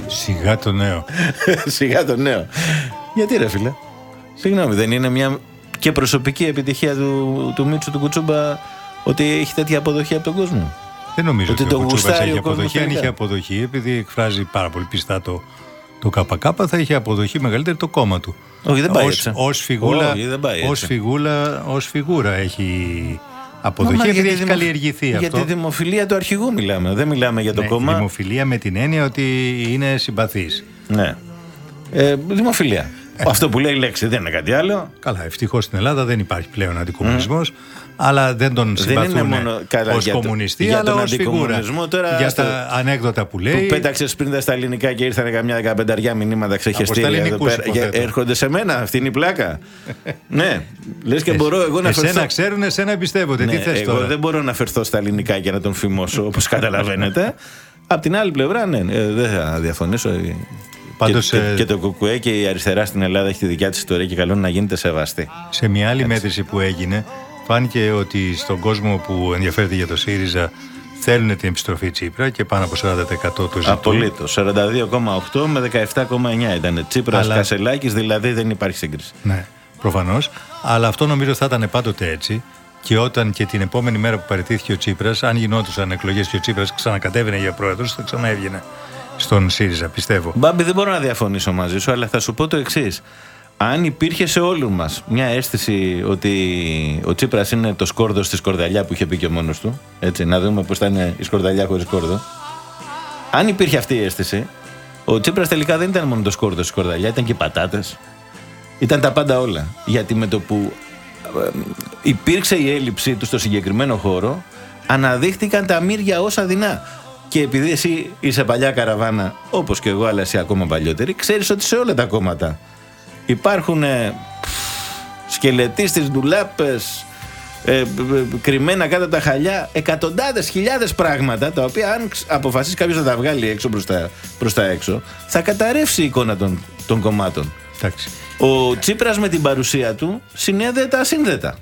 B: Σιγά το νέο. [laughs]
A: Σιγά το νέο. Γιατί ρε φίλε; Συγγνώμη, δεν είναι μια και προσωπική επιτυχία του, του Μίτσου του Κουτσούμπα ότι έχει τέτοια αποδοχή από τον κόσμο;
B: Δεν νομίζω
A: Ότι
B: ότι,
A: το
B: ο Κουτσούμπας
A: γουστάρει
B: έχει
A: ο κόσμος
B: αποδοχή. Αν
A: τελικά.
B: είχε αποδοχή, επειδή εκφράζει πάρα πολύ πιστά το, το ΚΚ, θα είχε αποδοχή μεγαλύτερη το κόμμα του.
A: Όχι, δεν πάει
B: ως,
A: έτσι.
B: ως φιγούλα,
A: Όχι, δεν πάει
B: ως
A: έτσι.
B: φιγούλα, ως φιγούρα έχει αποδοχή,
A: Μα,
B: επειδή
A: για τη
B: έχει
A: δημο-
B: καλλιεργηθεί
A: Για
B: αυτό.
A: τη δημοφιλία του αρχηγού μιλάμε. Δεν μιλάμε για το
B: Ναι,
A: κόμμα.
B: Δημοφιλία με την έννοια ότι είναι συμπαθής.
A: Ναι. Ε, δημοφιλία. Αυτό που λέει η λέξη δεν είναι κάτι άλλο.
B: Καλά, ευτυχώς στην Ελλάδα δεν υπάρχει πλέον αντικομουνισμός, αλλά δεν τον
A: Δεν είναι
B: συμπαθούν
A: μόνο καλά
B: ως
A: για το-
B: κομμουνιστή,
A: για
B: αλλά
A: τον
B: ως φιγούρα.
A: αντικομουνισμό τώρα
B: για
A: στο-
B: τα ανέκδοτα που λέει.
A: Που πέταξες πριν στα ελληνικά και ήρθαν καμιά δεκαπενταριά μηνύματα ξεχεστήρια εδώ
B: ελληνικούς
A: πέρα.
B: υποθέτω.
A: Και έρχονται σε μένα, αυτή είναι η πλάκα. [laughs] ναι, λες και μπορώ εγώ να
B: Εσένα
A: φερθώ.
B: ξέρουν, εσένα εμπιστεύονται. Τι
A: Ναι,
B: θες
A: εγώ
B: τώρα;
A: δεν μπορώ να φερθώ στα ελληνικά και να τον φημώσω όπως [laughs] καταλαβαίνετε. Απ' την άλλη πλευρά, ναι, ε, δεν θα διαφωνήσω. Ε,
B: Πάντως,
A: και,
B: ε,
A: και το κουκουέ και η αριστερά στην Ελλάδα έχει τη δικιά της ιστορία και καλό είναι να γίνεται σεβαστή.
B: Σε μια άλλη μέτρηση που έγινε, φάνηκε ότι στον κόσμο που ενδιαφέρεται για το ΣΥΡΙΖΑ θέλουν την επιστροφή Τσίπρα και πάνω από 40% το ζητούν.
A: Απολύτως. 42,8 με 17,9 ήταν. Τσίπρας
B: Αλλά-
A: Κασελάκης, δηλαδή δεν υπάρχει σύγκριση.
B: Ναι, προφανώς. Αλλά αυτό νομίζω θα ήταν πάντοτε έτσι. Και όταν και την επόμενη μέρα που παραιτήθηκε ο Τσίπρας, αν γινόντουσαν εκλογές και ο Τσίπρας ξανακατέβαινε για πρόεδρος, θα ξαναέβγαινε στον ΣΥΡΙΖΑ, πιστεύω.
A: Μπάμπη, δεν μπορώ να διαφωνήσω μαζί σου, αλλά θα σου πω το εξής. Αν υπήρχε σε όλους μας μια αίσθηση ότι ο Τσίπρας είναι το σκόρδος στη σκορδαλιά που είχε πει και μόνος του, έτσι, να δούμε πώς θα είναι η σκορδαλιά χωρίς σκόρδο. Αν υπήρχε αυτή η αίσθηση, ο Τσίπρας τελικά δεν ήταν μόνο το σκόρδος στη σκορδαλιά, ήταν και οι πατάτες. Ήταν τα πάντα όλα. Γιατί με το που ε, υπήρξε η έλλειψή του στο συγκεκριμένο χώρο, αναδείχτηκαν τα μύρια όσα δεινά. Και επειδή εσύ είσαι παλιά καραβάνα, όπως και εγώ, αλλά εσύ ακόμα παλιότερη, ξέρεις ότι σε όλα τα κόμματα υπάρχουν ε, σκελετοί στι ντουλάπες, ε, ε, κρυμμένα κάτω από τα χαλιά, εκατοντάδες χιλιάδες πράγματα τα οποία αν ξ- αποφασίσει κάποιος να τα βγάλει έξω προς τα, προς τα έξω, θα καταρρεύσει η εικόνα των, των κομμάτων.
B: Εντάξει.
A: Ο Τσίπρας με την παρουσία του συνέδεε τα ασύνδετα.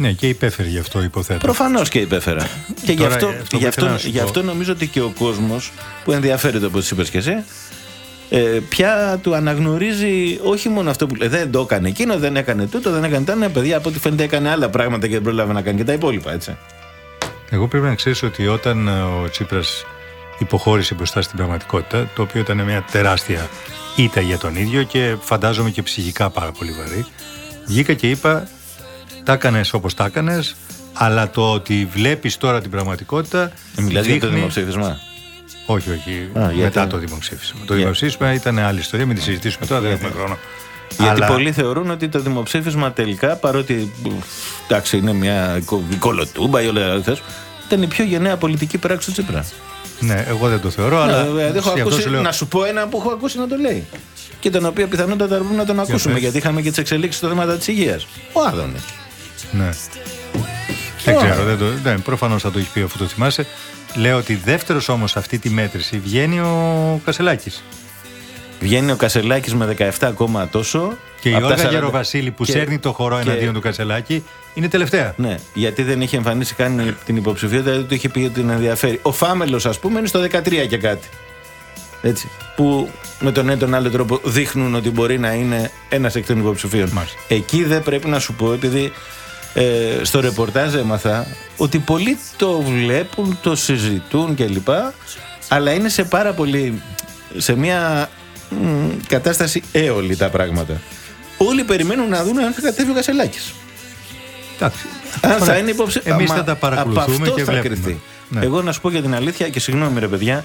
B: Ναι, και υπέφερε γι' αυτό, υποθέτω.
A: Προφανώς και υπέφερα. [laughs] και γι'
B: Τώρα,
A: αυτό,
B: αυτό που
A: γι
B: ήθελα
A: αυτό,
B: να σου
A: γι'
B: πω.
A: αυτό νομίζω ότι και ο κόσμος που ενδιαφέρεται όπως είπες και εσύ, ε, πια του αναγνωρίζει όχι μόνο αυτό που λέει. Δεν το έκανε εκείνο, δεν έκανε τούτο, δεν έκανε τούτο. παιδιά από ό,τι φαίνεται έκανε άλλα πράγματα και δεν πρόλαβε να κάνει και τα υπόλοιπα, έτσι.
B: Εγώ πρέπει να ξέρεις ότι όταν ε, ο Τσίπρας υποχώρησε μπροστά στην πραγματικότητα, το οποίο ήταν μια τεράστια ήττα για τον ίδιο και φαντάζομαι και ψυχικά πάρα πολύ βαρύ, βγήκα και είπα: Τα έκανες όπως τα έκανες, αλλά το ότι βλέπεις τώρα την πραγματικότητα.
A: Ε, Μιλάς για το
B: δείχνει-
A: δημοψήφισμα;
B: Όχι, όχι.
A: Α, γιατί;
B: μετά το δημοψήφισμα. Το
A: Για-
B: δημοψήφισμα ήταν άλλη ιστορία, μην τη συζητήσουμε τώρα, δεν έχουμε χρόνο.
A: Γιατί
B: Αλλά-
A: πολλοί θεωρούν ότι το δημοψήφισμα τελικά, παρότι εντάξει, είναι μια κο- κολοτούμπα ή όλα αυτά, ήταν η πιο γενναία πολιτική πράξη του Τσίπρα.
B: Ναι, εγώ δεν το θεωρώ, αλλά.
A: Ναι, δηλαδή, έχω
B: γι' αυτό
A: ακούσει,
B: σου λέω-
A: Να σου πω ένα που έχω ακούσει να το λέει. Και τον οποίο πιθανότατα μπορούμε να τον ακούσουμε,
B: πες.
A: γιατί είχαμε και τις εξελίξεις στο θέμα της υγείας. Ο Άδωνης.
B: Ναι. Δεν ξέρω, δεν το, ναι, προφανώς θα το έχεις πει αφού το θυμάσαι. Λέω ότι δεύτερος όμως σε αυτή τη μέτρηση βγαίνει ο Κασελάκης.
A: Βγαίνει ο Κασελάκης με 17 ακόμα τόσο.
B: Και η
A: απ' τα
B: Όλγα
A: 40
B: Γεροβασίλη που
A: και-
B: σέρνει το χορό
A: και-
B: εναντίον του Κασελάκη είναι τελευταία.
A: Ναι, γιατί δεν είχε εμφανίσει καν την υποψηφιότητα, δεν του είχε πει ότι την ενδιαφέρει. Ο Φάμελος, ας πούμε, είναι στο 13 και κάτι. Έτσι. Που με τον ένα ή τον άλλο τρόπο δείχνουν ότι μπορεί να είναι ένας εκ των υποψηφίων.
B: Μάλιστα.
A: Εκεί δεν πρέπει να σου πω, επειδή ε, στο ρεπορτάζ έμαθα ότι πολλοί το βλέπουν, το συζητούν κλπ. Αλλά είναι σε πάρα πολύ. σε μια μ, κατάσταση έολη τα πράγματα. Όλοι περιμένουν να δουν αν θα κατέβει ο Κασελάκης.
B: Εντάξει.
A: Αν
B: Ωραία.
A: θα είναι υπόψη.
B: Εμείς
A: αμα-
B: θα τα παρακολουθούμε
A: από αυτό
B: και
A: θα
B: βλέπουμε.
A: κριθεί.
B: Ναι.
A: Εγώ να σου πω για την αλήθεια και συγγνώμη ρε παιδιά,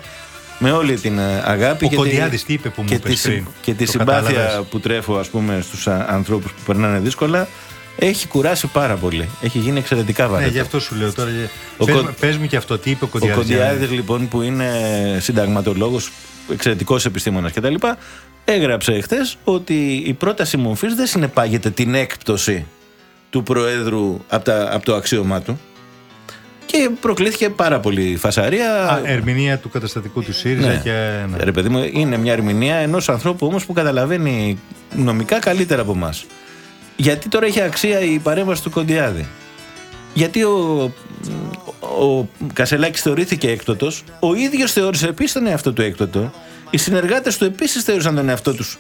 A: με όλη την ε, αγάπη
B: Ο
A: και,
B: Κοντιάδης τι είπε που μου
A: και,
B: είπες
A: τη, συ-
B: πριν.
A: και τη
B: Το
A: συμπάθεια
B: κατάλαβες.
A: που τρέφω ας πούμε στους α, ανθρώπους που περνάνε δύσκολα έχει κουράσει πάρα πολύ. Έχει γίνει εξαιρετικά
B: Ναι,
A: βαρετό.
B: γι' αυτό σου λέω τώρα.
A: Ο
B: Πες,
A: Κον-
B: μου- πες μου και αυτό, τι είπε ο
A: Ο
B: Κοντιάδης. για να-
A: Κοντιάδης λοιπόν που είναι συνταγματολόγος, εξαιρετικός επιστήμονας κτλ. έγραψε εχθές ότι η πρόταση μορφής δεν συνεπάγεται την έκπτωση του Προέδρου από, τα, από το αξίωμά του και προκλήθηκε πάρα πολύ φασαρία.
B: Α, ερμηνεία του καταστατικού του ΣΥΡΙΖΑ
A: Ναι.
B: και. ναι.
A: Ρε παιδί μου, είναι μια ερμηνεία ενός ανθρώπου όμως που καταλαβαίνει νομικά καλύτερα από εμάς. Γιατί τώρα έχει αξία η παρέμβαση του Κοντιάδη; Γιατί ο, ο Κασελάκης θεωρήθηκε έκτοτος, ο ίδιος θεώρησε επίσης τον εαυτό του έκτοτο, οι συνεργάτες του επίσης θεώρησαν τον εαυτό τους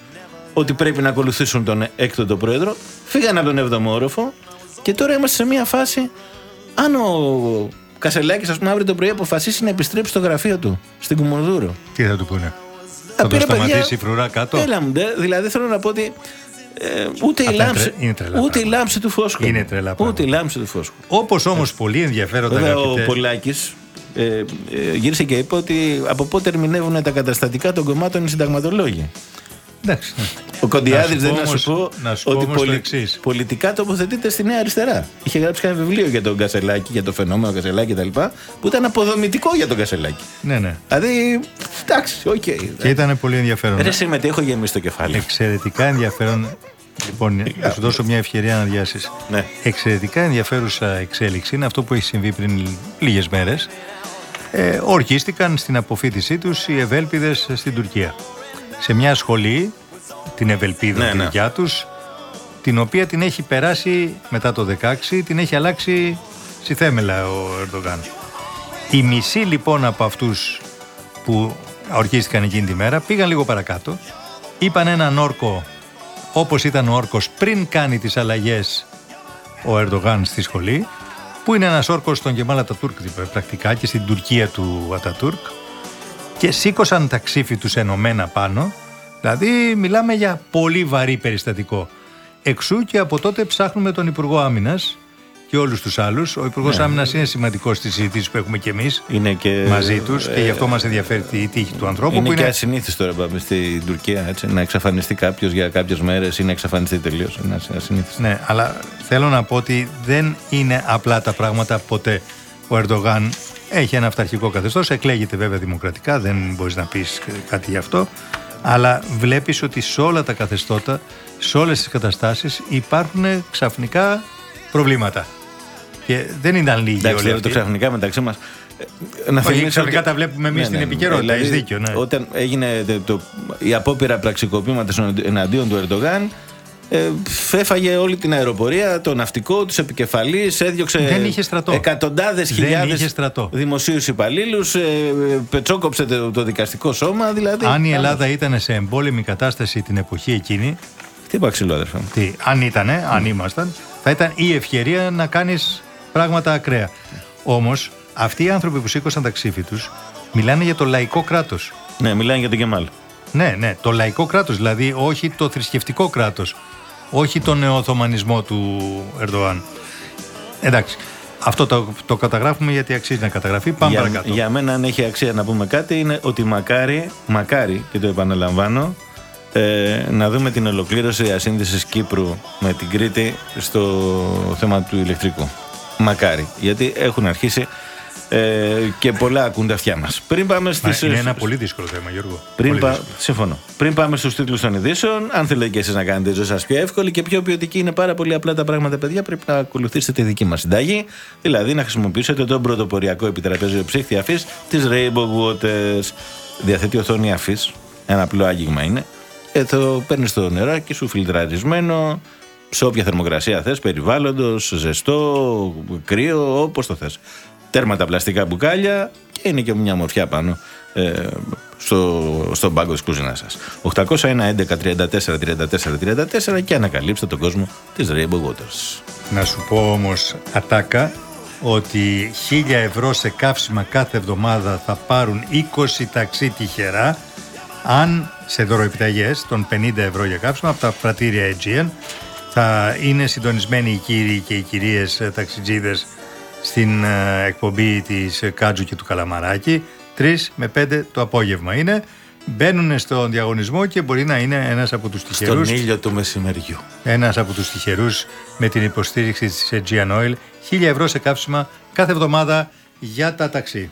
A: ότι πρέπει να ακολουθήσουν τον έκτοτο πρόεδρο, φύγαν από τον 7ο όροφο και τώρα είμαστε σε μια φάση αν ο Κασελάκης ας πούμε αύριο το πρωί αποφασίσει να επιστρέψει στο γραφείο του στην Κουμουνδούρο
B: Τι θα του πούνε;
A: Α,
B: Θα το
A: πήρα,
B: σταματήσει
A: παιδιά,
B: η φρουρά κάτω;
A: Έλα μου, ντε. δηλαδή θέλω να πω ότι ε, ούτε, η
B: Αυτά είναι
A: λάμψη,
B: τρε- είναι τρελά
A: ούτε η
B: πράγματα.
A: λάμψη του φόσκου.
B: Είναι τρελά
A: Ούτε
B: πράγματα.
A: η λάμψη του φόσκου.
B: Όπως όμως πολύ ενδιαφέροντα
A: Βέβαια ο
B: αγαπητέ.
A: Πολάκης ε, ε, γύρισε και είπε ότι από πότε ερμηνεύουν τα καταστατικά των κομμάτων οι συνταγματολόγοι.
B: Εντάξει. ναι.
A: Ο Κοντιάδης
B: Να σου
A: δεν
B: πω
A: να σου
B: όμως-
A: πω,
B: να σου πω
A: ότι
B: όμως το εξής.
A: πολιτικά τοποθετείται στη Νέα Αριστερά. Είχε γράψει ένα βιβλίο για τον Κασελάκη, για το φαινόμενο Κασελάκη κτλ. που ήταν αποδομητικό για τον Κασελάκη.
B: Ναι, ναι.
A: Δηλαδή, εντάξει, οκ.
B: Και ήταν πολύ ενδιαφέρον.
A: Ρε συμμετέχω γεμίσει το κεφάλι.
B: Εξαιρετικά ενδιαφέρον. Λοιπόν, θα σου δώσω μια ευκαιρία να διάσει.
A: Ναι.
B: Εξαιρετικά ενδιαφέρουσα εξέλιξη είναι αυτό που έχει συμβεί πριν λίγες μέρες. Ε, ορκίστηκαν στην αποφύτισή τους οι Ευέλπιδες στην Τουρκία. Σε μια σχολή, την Ευελπίδα
A: Ναι,
B: τη
A: ναι.
B: δικιά τους, την οποία την έχει περάσει μετά το 16, την έχει αλλάξει στη θέμελα ο Ερντογάν. Οι μισοί λοιπόν από αυτούς που ορκίστηκαν εκείνη τη μέρα πήγαν λίγο παρακάτω, είπαν έναν όρκο όπως ήταν ο όρκος πριν κάνει τις αλλαγές ο Ερντογάν στη σχολή, που είναι ένας όρκος στον Κεμάλ Ατατούρκ πρακτικά και στην Τουρκία του Ατατούρκ και σήκωσαν τα ξύφη τους ενωμένα πάνω, δηλαδή μιλάμε για πολύ βαρύ περιστατικό. Εξού και από τότε ψάχνουμε τον Υπουργό Άμυνας και όλους τους άλλους. Ο Υπουργός
A: Ναι.
B: Άμυνας είναι σημαντικός στη συζήτηση που έχουμε κι εμείς
A: Είναι και,
B: μαζί τους και
A: ε,
B: γι' αυτό μας ενδιαφέρει η τύχη του ανθρώπου
A: Είναι
B: που
A: και
B: είναι
A: ασυνήθιστο τώρα πάμε στην Τουρκία έτσι, να εξαφανιστεί κάποιος για κάποιες μέρες ή να εξαφανιστεί τελείως. Είναι ασυ- ασυνήθιστο.
B: Ναι, αλλά θέλω να πω ότι δεν είναι απλά τα πράγματα ποτέ. Ο Ερντογάν έχει ένα αυταρχικό καθεστώς, εκλέγεται βέβαια δημοκρατικά, δεν μπορείς να πεις κάτι γι' αυτό. Αλλά βλέπεις ότι σε όλα τα καθεστώτα, σε όλες τις καταστάσεις υπάρχουν ξαφνικά προβλήματα. Και δεν ήταν λίγοι
A: Εντάξει,
B: όλοι
A: τώρα το
B: αυτοί.
A: ξαφνικά μεταξύ μας. Να
B: Όχι,
A: θυμίσω
B: ξαφνικά
A: ότι-
B: τα βλέπουμε εμείς στην επικαιρότητα, έχεις δίκιο, ναι.
A: Όταν έγινε το, το- η απόπειρα πραξικοπήματος εναντίον του Ερντογάν, ε, έφαγε όλη την αεροπορία, το ναυτικό, τους επικεφαλείς, έδιωξε
B: Δεν είχε στρατό.
A: εκατοντάδες
B: Δεν
A: χιλιάδες
B: είχε στρατό.
A: δημοσίους υπαλλήλους, ε, πετσόκοψε το, το δικαστικό σώμα. Δηλαδή,
B: Αν η
A: Πάμε.
B: Ελλάδα ήταν σε εμπόλεμη κατάσταση την εποχή εκείνη,
A: Τι είπα ξύλο, αδερφέ μου.
B: Τι, αν ήταν, αν ήμασταν, θα ήταν η ευκαιρία να κάνεις πράγματα ακραία. Όμως, αυτοί οι άνθρωποι που σήκωσαν τα ξύφη τους μιλάνε για το λαϊκό κράτος.
A: Ναι, μιλάνε για τον Κεμάλ.
B: Ναι, ναι, το λαϊκό κράτος, δηλαδή όχι το θρησκευτικό κράτος. Όχι τον νεοοθωμανισμό του Ερντοάν. Εντάξει. Αυτό το, το καταγράφουμε γιατί αξίζει να καταγραφεί. Πάμε
A: για,
B: παρακάτω.
A: για μένα, αν έχει αξία να πούμε κάτι, είναι ότι μακάρι, μακάρι και το επαναλαμβάνω, ε, να δούμε την ολοκλήρωση ασύνδεσης Κύπρου με την Κρήτη στο θέμα του ηλεκτρικού. Μακάρι. Γιατί έχουν αρχίσει ε, και πολλά ακούν τα αυτιά μας. Πριν πάμε
B: Μα
A: στις...
B: είναι ένα πολύ δύσκολο θέμα, Γιώργο.
A: Πριν,
B: Πολύ
A: πα...
B: δύσκολο.
A: Συμφωνώ. Πριν πάμε στους τίτλους των ειδήσεων, αν θέλετε και εσείς να κάνετε τη ζωή σας πιο εύκολη και πιο ποιοτική, είναι πάρα πολύ απλά τα πράγματα, παιδιά. Πρέπει να ακολουθήσετε τη δική μας συνταγή. Δηλαδή να χρησιμοποιήσετε τον πρωτοποριακό επιτραπέζιο ψύχτη αφής τη Rainbow Waters. Διαθέτει οθόνη αφής. Ένα απλό άγγιγμα είναι. Ε, το παίρνεις το νεράκι σου φιλτραρισμένο, σε όποια θερμοκρασία θες, περιβάλλοντος, ζεστό, κρύο, όπως το θες. Τέρματα πλαστικά μπουκάλια και είναι και μια μορφιά πάνω ε, στο, στον πάγκο της κουζίνας σας. 801 11 34 34 34 και ανακαλύψτε τον κόσμο της Rainbow Waters.
B: Να σου πω όμως ατάκα ότι 1000 ευρώ σε καύσιμα κάθε εβδομάδα θα πάρουν 20 ταξί τυχερά αν σε δωροεπιταγές των 50 ευρώ για καύσιμα από τα πρατήρια Aegean. Θα είναι συντονισμένοι οι κύριοι και οι κυρίες ε, ταξιτζίδες στην ε, εκπομπή της ε, Κάτζου και του Καλαμαράκη. 3 με 5 το απόγευμα είναι. Μπαίνουν στον διαγωνισμό και μπορεί να είναι ένας από τους
A: Στον
B: τυχερούς
A: ήλιο του μεσημεριού.
B: ένας από τους τυχερούς με την υποστήριξη της Aegean Oil 1000 ευρώ σε καύσιμα κάθε εβδομάδα για τα ταξί.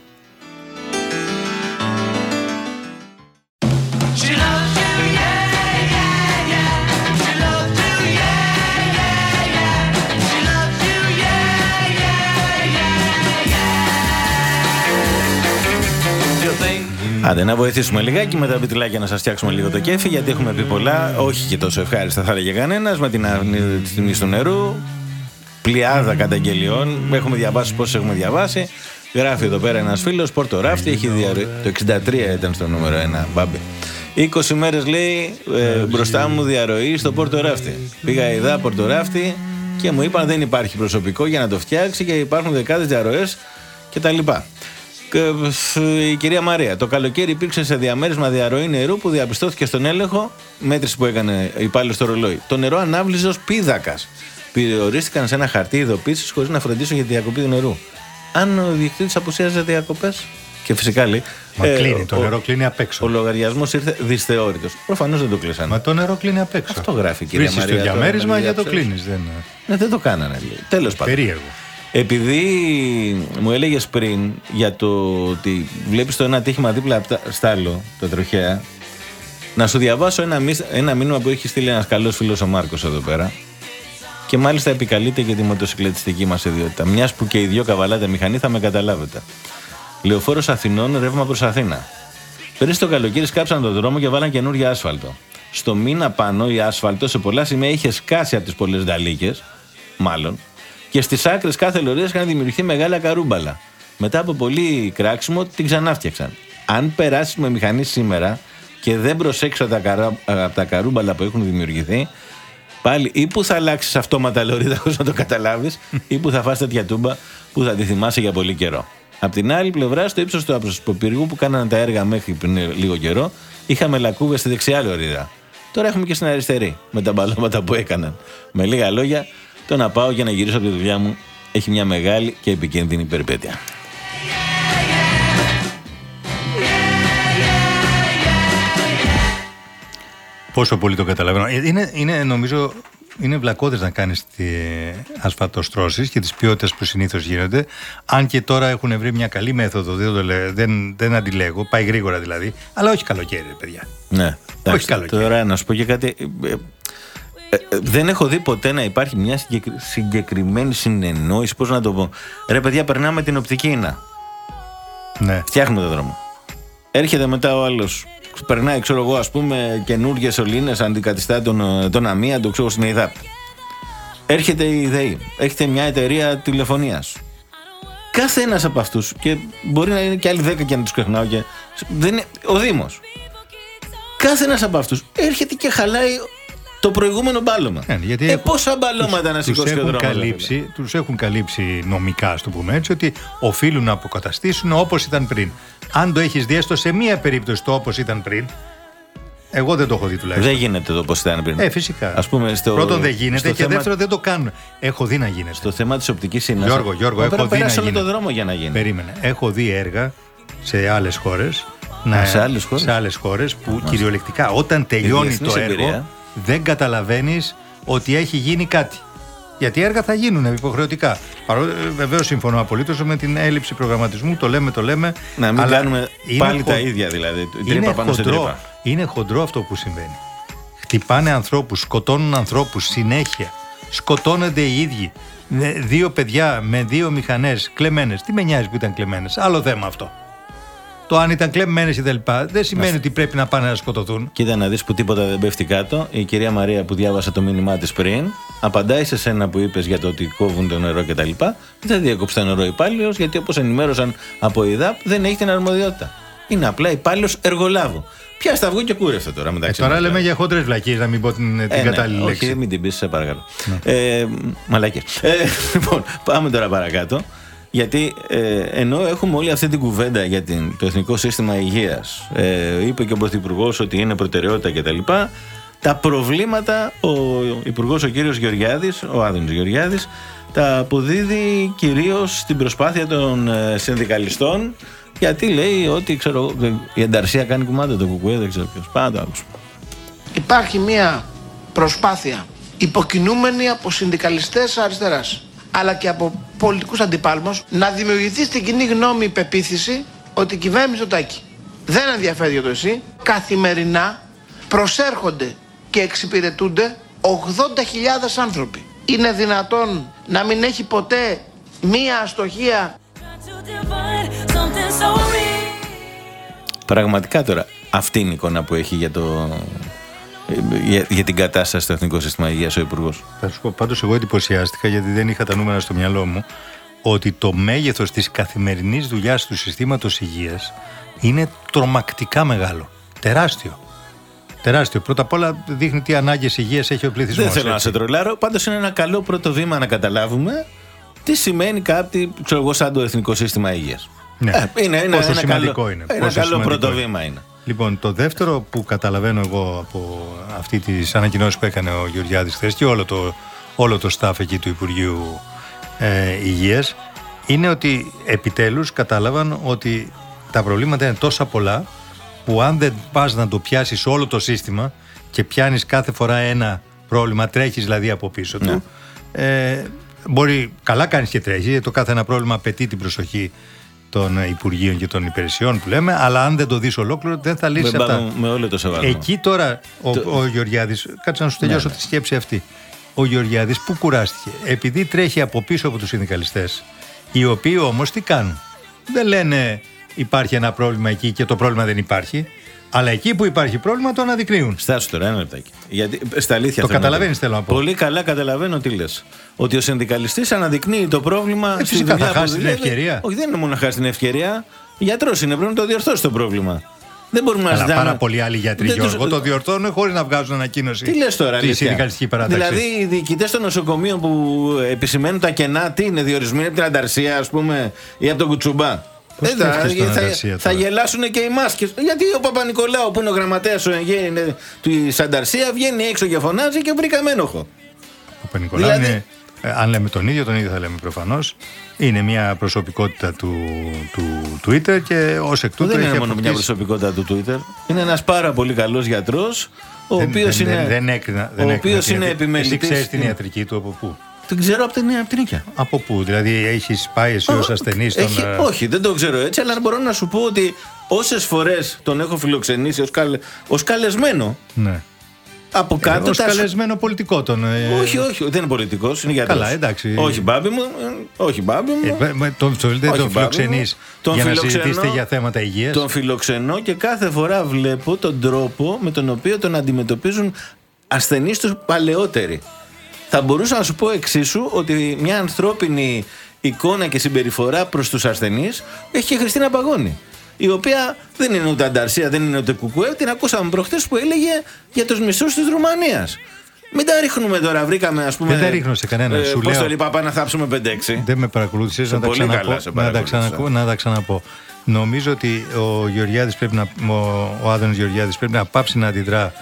A: Άντε, να βοηθήσουμε λιγάκι με τα βιτριλάκια να σας φτιάξουμε λίγο το κέφι, γιατί έχουμε πει πολλά. Όχι και τόσο ευχάριστα, θα έλεγε κανένας. Με την αυνή- τη τιμή του νερού, πλειάδα καταγγελιών. Έχουμε διαβάσει πόσες έχουμε διαβάσει. Γράφει εδώ πέρα ένας φίλος, Πόρτο Ράφτη, έχει διαρροή. Το 63 ήταν στο νούμερο 1, μπάμπη. 20 μέρες λέει ε, μπροστά μου διαρροή στο Πόρτο Ράφτη. Πήγα ειδά Πόρτο Ράφτη και μου είπαν δεν υπάρχει προσωπικό για να το φτιάξει και υπάρχουν δεκάδες διαρροές κτλ. Και, ε, Η κυρία Μαρία, το καλοκαίρι υπήρξε σε διαμέρισμα διαρροή νερού που διαπιστώθηκε στον έλεγχο, μέτρηση που έκανε υπάλληλος στο ρολόι. Το νερό ανάβλησε ως πίδακας. Περιορίστηκαν σε ένα χαρτί ειδοποίησης χωρίς να φροντίσουν για τη διακοπή του νερού. Αν ο διοικητής απουσίαζε διακοπές. Και φυσικά λέει.
B: Μα
A: ε,
B: κλείνει, το
A: ο-
B: νερό κλείνει απ' έξω.
A: Ο λογαριασμός ήρθε δυσθεώρητος. Προφανώς δεν το κλείσανε.
B: Μα το νερό κλείνει απ' έξω.
A: Αυτό γράφει η κυρία
B: Βρίσκεις
A: Μαρία.
B: το
A: τώρα,
B: διαμέρισμα
A: με
B: για το
A: διαψεύσεις.
B: κλείνεις. Δεν...
A: Ναι, δεν το κάνανε. Τέλος πάντων.
B: Περίεργο.
A: Επειδή μου έλεγες πριν για το ότι βλέπεις το ένα τύχημα δίπλα απ' τα- στα άλλο, το τροχέα, να σου διαβάσω ένα, μις- ένα μήνυμα που έχει στείλει ένας καλός φίλος ο Μάρκος εδώ πέρα. Και μάλιστα επικαλείται για τη μοτοσυκλετιστική μας ιδιότητα. Μιας που και οι δύο καβαλάτε μηχανή θα με καταλάβετε. Λεωφόρος Αθηνών, ρεύμα προς Αθήνα. Πέρυσι το καλοκαίρι σκάψαν τον δρόμο και βάλαν καινούργια άσφαλτο. Στο μήνα πάνω η άσφαλτο σε πολλά σημεία είχε σκάσει από τις πολλές δαλίκε, μάλλον, και στις άκρες κάθε λωρίδας είχαν δημιουργηθεί μεγάλα καρούμπαλα. Μετά από πολύ κράξιμο την ξανάφτιαξαν. Αν περάσει με μηχανή σήμερα και δεν προσέξει από τα, καρά, από τα καρούμπαλα που έχουν δημιουργηθεί, πάλι ή που θα αλλάξεις αυτόματα λωρίδα χωρίς να το καταλάβεις, ή που θα φας τέτοια τούμπα που θα τη θυμάσαι για πολύ καιρό. Απ' την άλλη πλευρά, στο ύψος του αποσποπυργού που κάνανε τα έργα μέχρι πριν λίγο καιρό, είχαμε λακκούβες στη δεξιά λωρίδα. Τώρα έχουμε και στην αριστερή, με τα μπαλώματα που έκαναν. Με λίγα λόγια, το να πάω και να γυρίσω από τη δουλειά μου έχει μια μεγάλη και επικίνδυνη περιπέτεια.
B: Πόσο πολύ το καταλαβαίνω. Ε, Είναι, είναι νομίζω, είναι βλακώδες να κάνεις τι ασφαλτοστρώσεις και τις ποιότητες που συνήθως γίνονται. Αν και τώρα έχουν βρει μια καλή μέθοδο, δεν, το λέ- δεν, δεν αντιλέγω, πάει γρήγορα δηλαδή. Αλλά όχι καλοκαίρι, ρε παιδιά.
A: Ναι, εντάξει,
B: καλοκαίρι.
A: Τώρα να σου πω και κάτι. Ε, ε, ε, ε, δεν έχω δει ποτέ να υπάρχει μια συγκεκρι- συγκεκριμένη συνεννόηση. Πώς να το πω. Ρε παιδιά, περνάμε την οπτική ίνα.
B: Ναι.
A: Φτιάχνουμε το δρόμο. Έρχεται μετά ο άλλος. Περνάει, ξέρω εγώ, ας πούμε, καινούργιες σωλήνες, αντικαθιστά τον, ε, τον αμύαντο, ξέρω στην ΕΙΔΑΠ. Έρχεται η ΔΕΗ. Έρχεται μια εταιρεία τηλεφωνίας. Κάθε ένας από αυτούς, και μπορεί να είναι και άλλοι δέκα και να τους ξεχνάω, και, δεν είναι, ο Δήμος. Κάθε ένας από αυτούς έρχεται και χαλάει το προηγούμενο μπάλωμα.
B: Ναι, γιατί
A: ε,
B: έχουν-
A: πόσα μπαλώματα να
B: τους
A: σηκώσει ο
B: έχουν,
A: δρόμος.
B: καλύψει, τους έχουν καλύψει νομικά, ας το πούμε έτσι, ότι οφείλουν να αποκαταστήσουν όπως ήταν πριν. Αν το έχεις δει έστω σε μία περίπτωση το όπως ήταν πριν, εγώ δεν το έχω δει τουλάχιστον.
A: Δεν γίνεται το πώ ήταν πριν.
B: Ε, φυσικά.
A: Ας πούμε, στο,
B: Πρώτον δεν γίνεται
A: στο
B: και
A: θέμα-
B: δεύτερον δεν το κάνουν. Έχω δει να γίνεται.
A: Στο θέμα της οπτικής ίνα.
B: Γιώργο, Γιώργο, έχω δει να
A: περάσει όλο
B: γίνεται.
A: το δρόμο για να γίνει.
B: Περίμενε. Έχω δει έργα σε άλλες χώρες να,
A: σε άλλες χώρες;
B: σε άλλες χώρες που κυριολεκτικά όταν τελειώνει
A: διεθνής
B: το έργο
A: εμπειρία.
B: Δεν καταλαβαίνεις ότι έχει γίνει κάτι. Γιατί έργα θα γίνουν υποχρεωτικά. Παρό... Βεβαίως συμφωνώ απολύτως με την έλλειψη προγραμματισμού. Το λέμε, το λέμε.
A: Να μην
B: αλλά
A: κάνουμε
B: είναι
A: πάλι
B: χο-
A: τα ίδια δηλαδή. Τρύπα
B: Είναι
A: πάνω σε
B: χοντρό,
A: τρύπα.
B: είναι χοντρό αυτό που συμβαίνει. Χτυπάνε ανθρώπους, σκοτώνουν ανθρώπους συνέχεια. Σκοτώνονται οι ίδιοι. Ναι, Δύο παιδιά με δύο μηχανές κλεμμένες. Τι με νοιάζει που ήταν κλεμμένες. Άλλο θέμα αυτό. Το αν ήταν κλεμμένες ή τα λοιπά δεν σημαίνει ότι πρέπει να πάνε να σκοτωθούν.
A: Κοίτα να δεις που τίποτα δεν πέφτει κάτω. Η κυρία Μαρία που διάβασε το μήνυμά της πριν, απαντάει σε σένα που είπες για το ότι κόβουν το νερό κτλ. Δεν διέκοψε το νερό υπάλληλος, γιατί όπως ενημέρωσαν από η ΔΑΠ δεν έχει την αρμοδιότητα. Είναι απλά υπάλληλος εργολάβου. Πια στα αυγό και κούρευτε τώρα
B: Ε,
A: μεταξύ
B: τώρα
A: μας,
B: λέμε
A: δηλαδή.
B: για χόντρες βλακίες, να μην πω την, την
A: Ε, ναι,
B: κατάλληλη λέξη.
A: Όχι, μην την πεις, σε παρακαλώ. Ε, μαλάκες. Ε, [laughs] λοιπόν, πάμε τώρα παρακάτω. Γιατί ε, ενώ έχουμε όλη αυτή την κουβέντα για την, το Εθνικό Σύστημα Υγείας, ε, είπε και ο Πρωθυπουργός ότι είναι προτεραιότητα κτλ. Τα προβλήματα ο Υπουργός ο κύριος Γεωργιάδης, ο Άδωνης Γεωργιάδης, τα αποδίδει κυρίως στην προσπάθεια των ε, συνδικαλιστών γιατί λέει ότι ξέρω, η ενταρσία κάνει κουμάντα το κουκουέ, δεν ξέρω ποιος. Πάντα ακούσουμε.
J: υπάρχει μια προσπάθεια υποκινούμενη από συνδικαλιστές αριστεράς αλλά και από πολιτικούς αντιπάλους μας, να δημιουργηθεί στην κοινή γνώμη η πεποίθηση ότι η κυβέρνηση Μητσοτάκη δεν ενδιαφέρει για το εσύ. Καθημερινά προσέρχονται και εξυπηρετούνται 80.000 άνθρωποι. Είναι δυνατόν να μην έχει ποτέ μία αστοχία;
A: Πραγματικά τώρα αυτή είναι η εικόνα που έχει για, το, για, για την κατάσταση στο Εθνικό Σύστημα Υγείας ο Υπουργός.
B: Θα σου πω, πάντως εγώ εντυπωσιάστηκα γιατί δεν είχα τα νούμερα στο μυαλό μου ότι το μέγεθος της καθημερινής δουλειάς του συστήματος υγείας είναι τρομακτικά μεγάλο. Τεράστιο. Τεράστιο. Πρώτα απ' όλα δείχνει τι ανάγκες υγείας έχει ο πληθυσμός.
A: Δεν θέλω να
B: έτσι.
A: σε τρολάρω. Πάντως είναι ένα καλό πρώτο βήμα να καταλάβουμε τι σημαίνει κάτι, ξέρω εγώ, σαν το Εθνικό Σύστημα Υγείας.
B: Ναι.
A: είναι, είναι
B: Πόσο
A: ένα
B: σημαντικό
A: καλό,
B: είναι.
A: Ένα
B: Πόσο
A: καλό
B: σημαντικό
A: πρώτο
B: είναι.
A: βήμα είναι.
B: Λοιπόν, το δεύτερο που καταλαβαίνω εγώ από αυτή τη ανακοινώση που έκανε ο Γεωργιάδης χθες και όλο το, όλο το staff εκεί του Υπουργείου ε, Υγείας είναι ότι επιτέλους κατάλαβαν ότι τα προβλήματα είναι τόσα πολλά που αν δεν πας να το πιάσεις όλο το σύστημα και πιάνεις κάθε φορά ένα πρόβλημα, τρέχεις δηλαδή από πίσω του, ε, μπορεί, καλά κάνεις και τρέχεις, γιατί το κάθε ένα πρόβλημα απαιτεί την προσοχή των ε, Υπουργείων και των υπηρεσιών που λέμε, αλλά αν δεν το δεις ολόκληρο δεν θα λύσεις
A: Με,
B: αυτά.
A: πάμε- με όλο το σεβασμό.
B: Εκεί τώρα ο,
A: Το-
B: ο Γεωργιάδης, κάτσε να σου τελειώσω
A: Ναι, ναι.
B: τη σκέψη αυτή. Ο Γεωργιάδης που κουράστηκε, επειδή τρέχει από πίσω από τους συνδικαλιστές, οι οποίοι όμως τι κάνουν; Δεν λένε υπάρχει ένα πρόβλημα εκεί και το πρόβλημα δεν υπάρχει, αλλά εκεί που υπάρχει πρόβλημα το αναδεικνύουν.
A: Στάσου τώρα, ένα λεπτάκι. Γιατί, στα αλήθεια
B: Το
A: θέλω να
B: καταλαβαίνεις,
A: πω.
B: θέλω να πω.
A: Πολύ καλά καταλαβαίνω τι λες. Ότι ο συνδικαλιστής αναδεικνύει το πρόβλημα
B: Ε,
A: στη
B: φυσικά,
A: δουλειά
B: θα
A: που
B: χάσει την
A: δουλεύει.
B: ευκαιρία.
A: Όχι, δεν είναι μόνο να χάσει την ευκαιρία. Γιατρός είναι, πρέπει να το διορθώσει το πρόβλημα. Δεν μπορούμε να
B: Αλλά
A: ζητάμε.
B: πάρα πολλοί άλλοι γιατροί,
A: Δεν τους-
B: Γιώργο, το διορθώνουν χωρίς να βγάζουν ανακοίνωση.
A: Τι λες τώρα,
B: Τη
A: αλήθεια;
B: συνδικαλιστική παράταξη.
A: Δηλαδή, οι διοικητές των νοσοκομείων που επισημαίνουν τα κενά, τι είναι, διορισμένοι από την Ανταρσία, ας πούμε, ή από τον Κουτσουμπά.
B: Πώς
A: Ε,
B: βρίσκεις
A: θα,
B: τον
A: θα,
B: Ανταρσία
A: θα
B: τώρα;
A: γελάσουν και οι μάσκες Γιατί ο Παπα-Νικολάου που είναι ο γραμματέας της Ανταρσία βγαίνει έξω και φωνάζει και βρήκαμε ένοχο.
B: Ο Παπα-Νικολάου
A: Δηλαδή-
B: είναι, ε, αν λέμε τον ίδιο, τον ίδιο θα λέμε προφανώς. Είναι μια προσωπικότητα του, του Twitter και ως εκ τούτου
A: δεν
B: έχει
A: είναι μόνο μια
B: αποκτήσει-
A: προσωπικότητα του Twitter. Είναι ένας πάρα πολύ καλός γιατρός, ο
B: Δεν-
A: οποίος
B: δεν,
A: είναι.
B: δεν, δεν έκρινα. Δεν
A: ο
B: έκρινα
A: οποίος
B: την
A: είναι
B: ιατρική.
A: επιμελητής
B: Εσύ ξέρεις την
A: στην-
B: ιατρική του από πού;
A: Την ξέρω από την, από την Νίκαια.
B: Από πού, δηλαδή έχεις πάει εσύ ως ασθενής στον.
A: Έχει,
B: ε,
A: όχι, δεν το ξέρω έτσι, αλλά μπορώ να σου πω ότι όσες φορές τον έχω φιλοξενήσει ως καλε, ως καλεσμένο
B: Ναι.
A: από κάτω.
B: Ως
A: τα-
B: καλεσμένο πολιτικό τον. ε,
A: Όχι, όχι, δεν είναι πολιτικός, είναι γιατρός.
B: Καλά, εντάξει.
A: Όχι, μπάμπι μου, ε, όχι, μπάμπι μου.
B: ε, με- με- τον, τον,
A: Όχι,
B: τον
A: μπάμπη
B: φιλοξενείς
A: μου. Τον
B: για να
A: φιλοξενώ-
B: συζητήσετε για θέματα υγείας;
A: Τον φιλοξενώ και κάθε φορά βλέπω τον τρόπο με τον οποίο τον αντιμετωπίζουν ασθενείς τους παλαιότεροι. Θα μπορούσα να σου πω εξίσου ότι μια ανθρώπινη εικόνα και συμπεριφορά προς τους ασθενείς έχει και η Χριστίνα Παγώνη. Η οποία δεν είναι ούτε ανταρσία, δεν είναι ούτε κουκουέ. Την ακούσαμε προχτές που έλεγε για τους μισθούς της Ρουμανίας. Μην τα ρίχνουμε τώρα, βρήκαμε ας πούμε.
B: Δεν τα ρίχνω σε κανέναν, σου
A: πώς
B: λέω.
A: το λέει, παπά, να θάψουμε 5-6.
B: Δεν με παρακολούθησες να, τα
A: πολύ
B: ξαναπώ-
A: καλά σε
B: να, τα
A: παρακολούθησα.
B: ξανακώ- να τα ξαναπώ. Νομίζω ότι ο Γεωργιάδης πρέπει να, ο, ο Άδωνης Γεωργιάδης πρέπει να πάψει να αντιδρά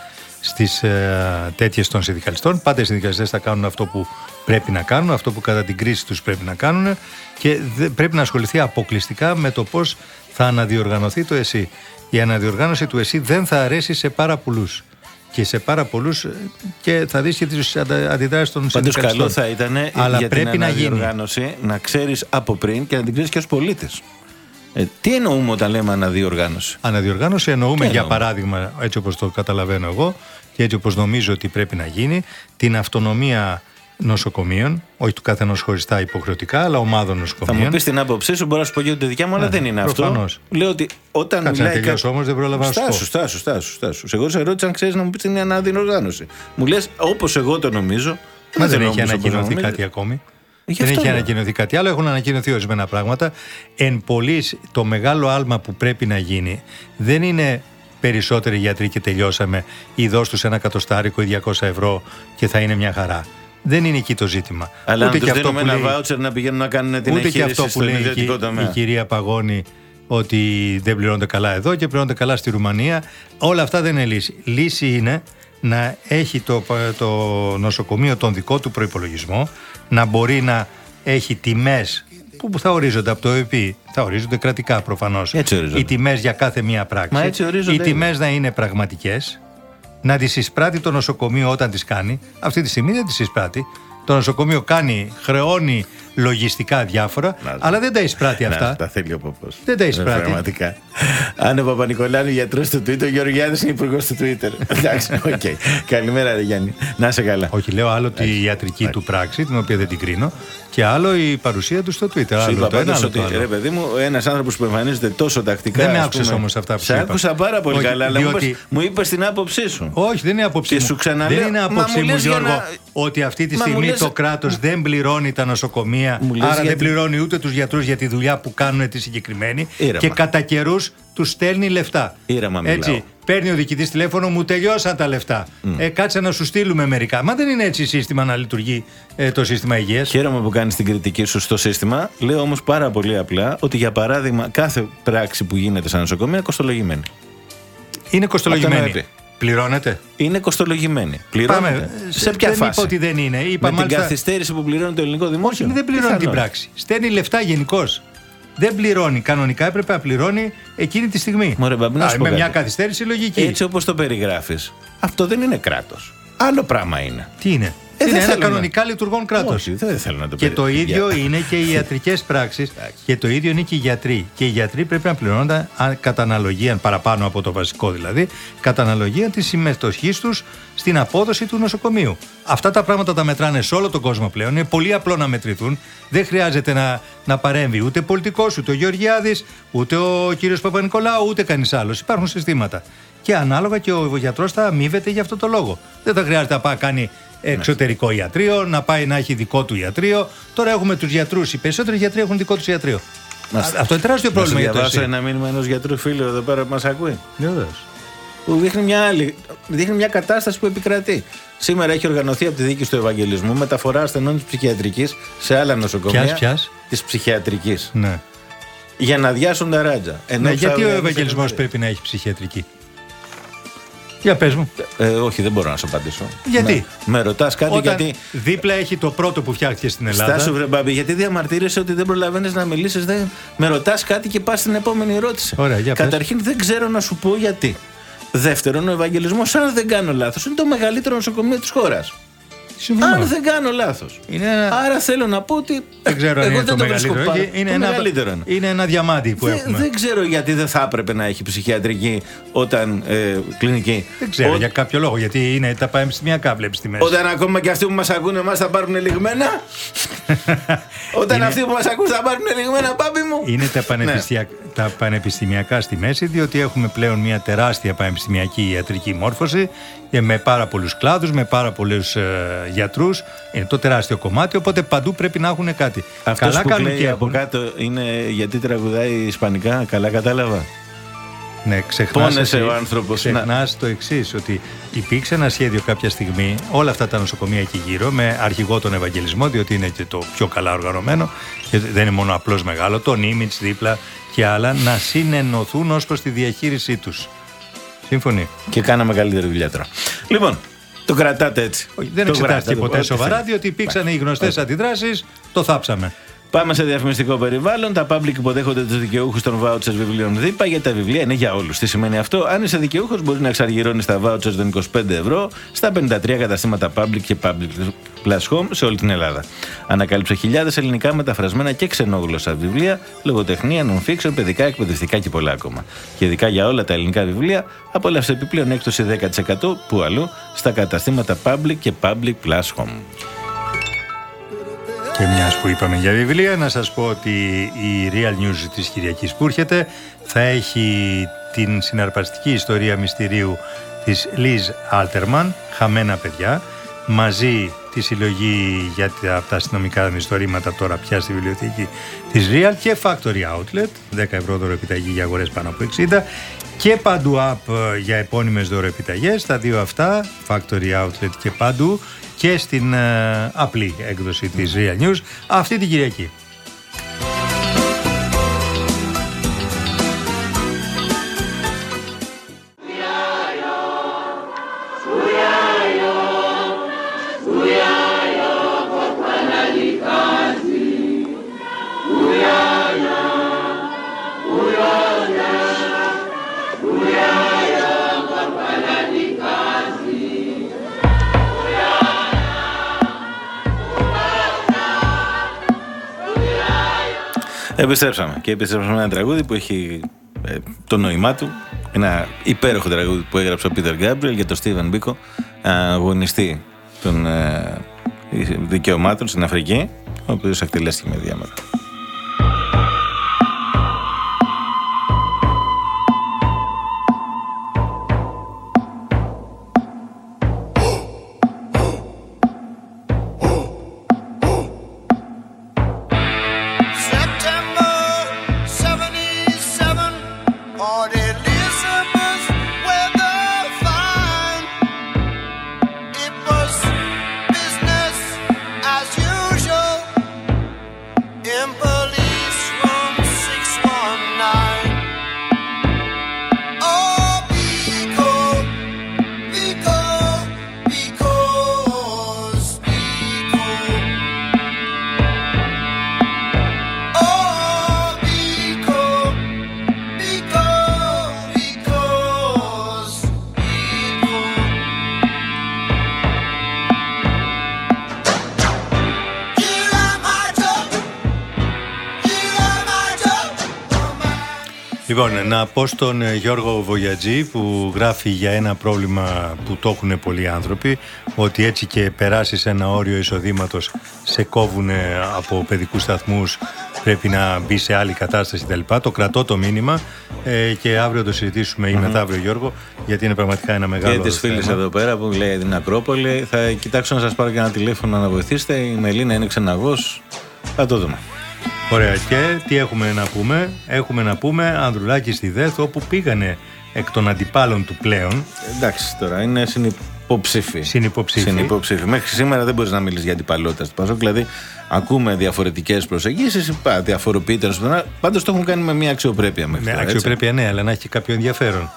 B: στις ε, τέτοιες των συνδικαλιστών. Πάντα οι συνδικαλιστές θα κάνουν αυτό που πρέπει να κάνουν, αυτό που κατά την κρίση τους πρέπει να κάνουν και δεν- πρέπει να ασχοληθεί αποκλειστικά με το πώς θα αναδιοργανωθεί το ΕΣΥ. Η αναδιοργάνωση του ΕΣΥ δεν θα αρέσει σε πάρα πολλούς και σε πάρα πολλούς ε, και θα δεις και τις αντα- αντιδράσεις των
A: Πάντως
B: συνδικαλιστών.
A: καλό θα ήταν
B: Αλλά
A: για
B: πρέπει
A: την
B: να γίνει.
A: αναδιοργάνωση να ξέρεις από πριν και να την ξέρεις και ως πολίτης. Ε, τι εννοούμε όταν λέμε αναδιοργάνωση;
B: Αναδιοργάνωση εννοούμε,
A: Τι
B: για
A: εννοούμε;
B: παράδειγμα, έτσι όπως το καταλαβαίνω εγώ και έτσι όπως νομίζω ότι πρέπει να γίνει, την αυτονομία νοσοκομείων, όχι του καθενός χωριστά υποχρεωτικά, αλλά ομάδων
A: Θα
B: νοσοκομείων.
A: μου πεις την άποψή σου, μπορώ να σου πω και τη δικιά μου, αλλά
B: Ναι,
A: δεν είναι αυτό.
B: προφανώς.
A: Λέω ότι όταν
B: Κάτσε να
A: μιλάει.
B: τελειώσω όμως, δεν πρόλαβα να σου πω.
A: Στάσου, στάσου, στάσου, στάσου. Εγώ σε ρώτησα αν ξέρεις να μου πεις την αναδιοργάνωση. Μου λες, όπως εγώ το νομίζω.
B: Μα δεν
A: θέλω
B: έχει
A: να μου πεις όπως
B: ανακοινωθεί
A: νομίζω.
B: κάτι ακόμη.
A: Γι'
B: Δεν
A: αυτό
B: έχει
A: λέω.
B: ανακοινωθεί κάτι άλλο. Έχουν ανακοινωθεί ορισμένα πράγματα. Εν πολλής, το μεγάλο άλμα που πρέπει να γίνει δεν είναι περισσότεροι γιατροί και τελειώσαμε ή δώσ' τους ένα κατοστάρικο ή 200 ευρώ και θα είναι μια χαρά. Δεν είναι εκεί το ζήτημα.
A: Αλλά
B: Ούτε
A: αν
B: και
A: τους
B: αυτό
A: δίνουμε
B: που
A: ένα
B: λέει-
A: βάουτσερ να πηγαίνουν να κάνουν την
B: Ούτε και
A: εγχείρηση
B: αυτό που
A: στον
B: λέει
A: ιδιωτικό
B: η, η
A: τομέα.
B: κυρία Παγώνη ότι δεν πληρώνονται καλά εδώ και πληρώνονται καλά στη Ρουμανία. Όλα αυτά δεν είναι λύση. Λύση είναι να έχει το, το νοσοκομείο τον δικό του προϋπολογισμό, να μπορεί να έχει τιμές που θα ορίζονται από το ΕΠ, θα ορίζονται κρατικά προφανώς.
A: Έτσι ορίζονται.
B: Οι τιμές για κάθε μία πράξη.
A: Μα έτσι ορίζονται
B: Οι
A: ήδη.
B: τιμές να είναι πραγματικές, να τις εισπράττει το νοσοκομείο όταν τις κάνει. Αυτή τη στιγμή δεν τις εισπράττει. Το νοσοκομείο κάνει, χρεώνει λογιστικά διάφορα,
A: Να-
B: αλλά δεν τα εισπράττει
A: Να,
B: αυτά.
A: τα θέλει ο ποπό.
B: Δεν τα εισπράττει.
A: Πραγματικά. Αν ο Παπα-Νικολάου γιατρός του Twitter, ο Γεωργιάδης είναι υπουργός του Twitter. [laughs] Εντάξει, οκ. Καλημέρα, ρε Γιάννη. Να είσαι καλά.
B: Όχι, λέω άλλο η ιατρική του πράξη, την οποία δεν την κρίνω, και άλλο η παρουσία του στο Twitter.
A: Σου
B: Άλλο
A: είπα
B: το ένα,
A: πάντως
B: άλλο
A: ότι,
B: το άλλο.
A: ρε παιδί μου, ένας άνθρωπος που εμφανίζεται τόσο τακτικά.
B: Δεν με
A: ας
B: άκουσες
A: πούμε,
B: όμως αυτά που
A: Σε
B: σου είπα.
A: άκουσα πάρα πολύ
B: Όχι,
A: καλά, αλλά μου
B: διότι-
A: είπες- μου είπες την άποψή σου.
B: Όχι, δεν είναι άποψή
A: Και
B: μου.
A: σου ξαναλέω,
B: δεν είναι
A: μα
B: άποψή
A: μου
B: μου,
A: λες για
B: Γιώργο,
A: να-
B: ότι αυτή τη
A: Μα μου
B: στιγμή
A: λες-
B: το κράτος δεν πληρώνει τα νοσοκομεία.
A: Μου λες
B: Άρα δεν
A: γιατί-
B: πληρώνει ούτε τους γιατρούς για τη δουλειά που κάνουν τη συγκεκριμένη.
A: Ήρεμα.
B: Και κατά καιρούς του στέλνει λεφτά.
A: Ήρεμα μιλάω.
B: Έτσι. Παίρνει ο διοικητής τηλέφωνο, μου τελειώσαν τα λεφτά. Ε, κάτσε να σου στείλουμε μερικά. Μα δεν είναι έτσι σύστημα να λειτουργεί ε, το σύστημα υγείας.
A: Χαίρομαι που κάνεις την κριτική σου στο σύστημα. Λέω όμως πάρα πολύ απλά ότι για παράδειγμα κάθε πράξη που γίνεται σαν νοσοκομεία κοστολογημένη.
B: Είναι
A: Αυτό
B: κοστολογημένη.
A: εννοείται.
B: Πληρώνεται;
A: Είναι κοστολογημένη. Πληρώνεται.
B: Πάμε.
A: Σε ποια
B: δεν
A: φάση;
B: είπα ότι δεν είναι. Είπα
A: Με
B: μάλιστα-
A: την καθυστέρηση που πληρώνει το ελληνικό δημόσιο;
B: Όχι, δεν πληρώνει την
A: Πιθανόν.
B: πράξη. Στέλνει λεφτά γενικώς. Δεν πληρώνει. Κανονικά έπρεπε να πληρώνει εκείνη τη στιγμή.
A: Μωρέ, μπαμπή, να
B: Α,
A: σου πω
B: με μια
A: κάτι.
B: καθυστέρηση λογική.
A: Έτσι όπως το περιγράφεις, αυτό δεν είναι κράτος. Άλλο πράγμα είναι.
B: Τι είναι;
A: Ε,
B: είναι
A: δεν
B: ένα
A: θέλω να-
B: κανονικά λειτουργών κράτος.
A: Όχι, δεν θέλω να το
B: Και το
A: περι-
B: ίδιο
A: Για-
B: είναι και οι ιατρικές πράξεις και το ίδιο είναι και οι γιατροί. Και οι γιατροί πρέπει να πληρώνονται αν- κατά αναλογία, παραπάνω από το βασικό δηλαδή, κατά αναλογία της συμμετοχής τους στην απόδοση του νοσοκομείου. Αυτά τα πράγματα τα μετράνε σε όλο τον κόσμο πλέον. Είναι πολύ απλό να μετρηθούν. Δεν χρειάζεται να, να παρέμβει ούτε πολιτικός, ούτε ο Γεωργιάδης, ούτε ο κύριος Παπα-Νικολάου, ούτε κανείς άλλος. Υπάρχουν συστήματα. Και ανάλογα και ο γιατρός θα αμείβεται για αυτό το λόγο. Δεν θα χρειάζεται να πάει να κάνει εξωτερικό ιατρείο, να πάει να έχει δικό του ιατρείο. Τώρα έχουμε τους γιατρούς. Οι περισσότεροι γιατροί έχουν δικό τους ιατρείο.
A: Να
B: Α-
A: σ-
B: Αυτό είναι τεράστιο
A: Να σου
B: πρόβλημα για το
A: διαβάσω
B: ΕΣΥ.
A: ένα μήνυμα ενός γιατρού φίλου εδώ πέρα που μας ακούει.
B: Βεβαίως.
A: Που δείχνει μια άλλη. Δείχνει μια κατάσταση που επικρατεί. Σήμερα έχει οργανωθεί από τη δίκη του Ευαγγελισμού μεταφορά ασθενών της ψυχιατρικής σε άλλα νοσοκομεία.
B: Ποιας, ποιας;
A: Της ψυχιατρικής.
B: Ναι.
A: Για να διάσουν τα ράτζα. Ενώ
B: ναι γιατί ο
A: ψάχνουν-
B: Ευαγγελισμός πρέπει να έχει ψυχιατρική; Για πες μου.
A: Ε, όχι, δεν μπορώ να σου απαντήσω.
B: Γιατί;
A: Με, με ρωτάς κάτι
B: Όταν
A: γιατί.
B: δίπλα έχει το πρώτο που φτιάχτηκε στην Ελλάδα.
A: Στάσου, βρε μπάμπη, γιατί διαμαρτύρεσαι ότι δεν προλαβαίνεις να μιλήσεις. Δεν... Με ρωτάς κάτι και πας στην επόμενη ερώτηση.
B: Ωραία, για πες.
A: Καταρχήν δεν ξέρω να σου πω γιατί. Δεύτερον, ο Ευαγγελισμός, αν δεν κάνω λάθος, είναι το μεγαλύτερο νοσοκομείο της χώρας.
B: Συμφωνώ.
A: Αν δεν κάνω λάθος.
B: Είναι ένα-
A: Άρα θέλω να πω ότι.
B: Δεν ξέρω αν
A: εγώ
B: είναι
A: δεν
B: το
A: βρίσκω
B: μεγαλύτερο.
A: πάρα-
B: όχι, Είναι,
A: το
B: ένα,
A: μεγαλύτερο είναι.
B: είναι ένα διαμάντι που
A: Δεν,
B: έχουμε.
A: δεν ξέρω γιατί δεν θα έπρεπε να έχει ψυχιατρική όταν ε, κλινική.
B: Δεν ξέρω
A: Ό-
B: για κάποιο λόγο. Γιατί είναι τα πανεπιστημιακά, βλέπεις τη μέση.
A: Όταν ακόμα και αυτοί που μας ακούνε εμάς θα πάρουν λιγμένα. [laughs] Όταν
B: Είναι-
A: αυτοί που μας ακούν θα πάρουν λιγμένα, πάπη μου.
B: Είναι τα,
A: Ναι.
B: πανεπιστημιακά, τα πανεπιστημιακά στη μέση, διότι έχουμε πλέον μια τεράστια πανεπιστημιακή ιατρική μόρφωση και με πάρα πολλούς κλάδους, με πάρα πολλούς ε, γιατρούς. Είναι το τεράστιο κομμάτι, οπότε παντού πρέπει να έχουν κάτι.
A: Αυτός
B: Καλά
A: που
B: κάνουν
A: λέει
B: και
A: από
B: έχουν.
A: κάτω είναι γιατί τραγουδάει ισπανικά. Καλά κατάλαβα.
B: Ναι, ξεχνάς
A: Πόνεσε
B: εσύ-
A: ο άνθρωπος.
B: Ξεχνάς το εξής, ότι υπήρξε ένα σχέδιο κάποια στιγμή, όλα αυτά τα νοσοκομεία εκεί γύρω, με αρχηγό τον Ευαγγελισμό, διότι είναι και το πιο καλά οργανωμένο, και δεν είναι μόνο απλώς μεγάλο, τον Image δίπλα και άλλα, να συνενωθούν ως προς τη διαχείρισή τους. Σύμφωνοι;
A: Και κάναμε καλύτερη δουλειά τώρα. Λοιπόν, το κρατάτε έτσι.
B: Όχι, δεν
A: Το
B: εξετάστηκε
A: κρατάτε,
B: ποτέ
A: ό,τι
B: σοβαρά,
A: θέλει.
B: διότι υπήρξαν οι γνωστές αντιδράσεις, το θάψαμε.
A: Πάμε σε διαφημιστικό περιβάλλον. Τα public υποδέχονται τους δικαιούχους των vouchers βιβλίων ΔΥΠΑ γιατί τα βιβλία είναι για όλους. Τι σημαίνει αυτό, αν είσαι δικαιούχος, μπορείς να εξαργυρώνεις τα vouchers των 25 ευρώ στα 53 καταστήματα public και public plus home σε όλη την Ελλάδα. Ανακάλυψε χιλιάδες ελληνικά μεταφρασμένα και ξενόγλωσσα βιβλία, λογοτεχνία, non-fiction, παιδικά, εκπαιδευτικά και πολλά ακόμα. Και ειδικά για όλα τα ελληνικά βιβλία, απόλαυσε επιπλέον έκπτωση 10% που αλλού στα καταστήματα public και public plus home.
B: Και μιας που είπαμε για βιβλία, να σας πω ότι η Real News της Κυριακής που έρχεται θα έχει την συναρπαστική ιστορία μυστηρίου της Liz Alterman, «Χαμένα παιδιά», μαζί τη συλλογή για τα, από τα αστυνομικά μισθωρήματα τώρα πια στη βιβλιοθήκη της Real και Factory Outlet, 10 ευρώ δωρεπιταγή για αγορές πάνω από 60 και Padu App ε, για επώνυμες δωρεπιταγές, τα δύο αυτά, Factory Outlet και Padu και στην ε, απλή έκδοση της Real News αυτή την Κυριακή.
A: Επιστρέψαμε και επιστρέψαμε με ένα τραγούδι που έχει ε, το νόημά του. Ένα υπέροχο τραγούδι που έγραψε ο Πίτερ Γκάμπριελ για τον Στίβεν Μπίκο, αγωνιστή των ε, δικαιωμάτων στην Αφρική, ο οποίος εκτελέστηκε με διάματα.
B: Λοιπόν, να πω στον ε, Γιώργο Βογιατζή που γράφει για ένα πρόβλημα που το έχουν πολλοί άνθρωποι ότι έτσι και περάσεις ένα όριο εισοδήματος σε κόβουν από παιδικούς σταθμούς πρέπει να μπει σε άλλη κατάσταση κτλ. Το κρατώ το μήνυμα ε, και αύριο το συζητήσουμε ή μεθαύριο Γιώργο γιατί είναι πραγματικά ένα μεγάλο
A: Και της φίλης
B: θέμα.
A: εδώ πέρα που λέει την Ακρόπολη. Θα κοιτάξω να σας πάρω και ένα τηλέφωνο να βοηθήσετε. Η Μελίνα είναι ξεναγός. Θα το δούμε.
B: Ωραία. Και τι έχουμε να πούμε; Έχουμε να πούμε Ανδρουλάκης στη ΔΕΘ όπου πήγανε εκ των αντιπάλων του πλέον.
A: Εντάξει τώρα, είναι συνυποψήφοι.
B: Συνυποψήφοι.
A: Συνυποψήφοι. Μέχρι σήμερα δεν μπορείς να μιλήσεις για αντιπαλότητα στο Πασόκ. Δηλαδή, ακούμε διαφορετικές προσεγγίσεις, διαφοροποιείται. Πάντως το έχουν κάνει με μια αξιοπρέπεια μέχρι
B: Με
A: τώρα. έτσι.
B: αξιοπρέπεια ναι, αλλά να έχει και κάποιο ενδιαφέρον.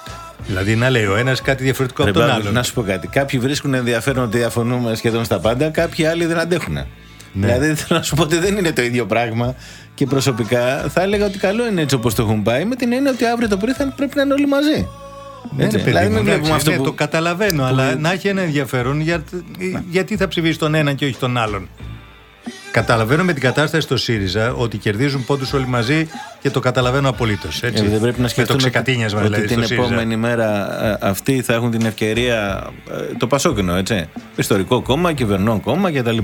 B: Δηλαδή να λέει ο ένας κάτι διαφορετικό
A: Ρε
B: από τον
A: Παύλο,
B: άλλον.
A: Να σου πω κάτι. Κάποιοι βρίσκουν ενδιαφέρον ότι διαφωνούμε σχεδόν στα πάντα, κάποιοι άλλοι δεν αντέχουν.
B: Ναι.
A: Δηλαδή θέλω να σου πω ότι δεν είναι το ίδιο πράγμα. Και προσωπικά θα έλεγα ότι καλό είναι έτσι όπως το έχουν πάει, με την έννοια ότι αύριο το πρωί θα πρέπει να είναι όλοι μαζί.
B: Ναι,
A: Έτσι.
B: ρε παιδί
A: δηλαδή,
B: μου,
A: μην
B: εντάξει,
A: βλέπουμε αυτό
B: ναι,
A: που.
B: το καταλαβαίνω, αλλά να έχει ένα ενδιαφέρον για, γιατί θα ψηφίσει τον έναν και όχι τον άλλον. Καταλαβαίνω με την κατάσταση στο ΣΥΡΙΖΑ ότι κερδίζουν πόντους όλοι μαζί και το καταλαβαίνω απολύτως.
A: Ε, δεν πρέπει να
B: με το
A: σκεφτούμε
B: ξεκατίνιασμα
A: ότι
B: δηλαδή
A: την
B: στο ΣΥΡΙΖΑ.
A: επόμενη μέρα ε, αυτοί θα έχουν την ευκαιρία, ε, το Πασόκινο έτσι, ιστορικό κόμμα, κυβερνών κόμμα κτλ.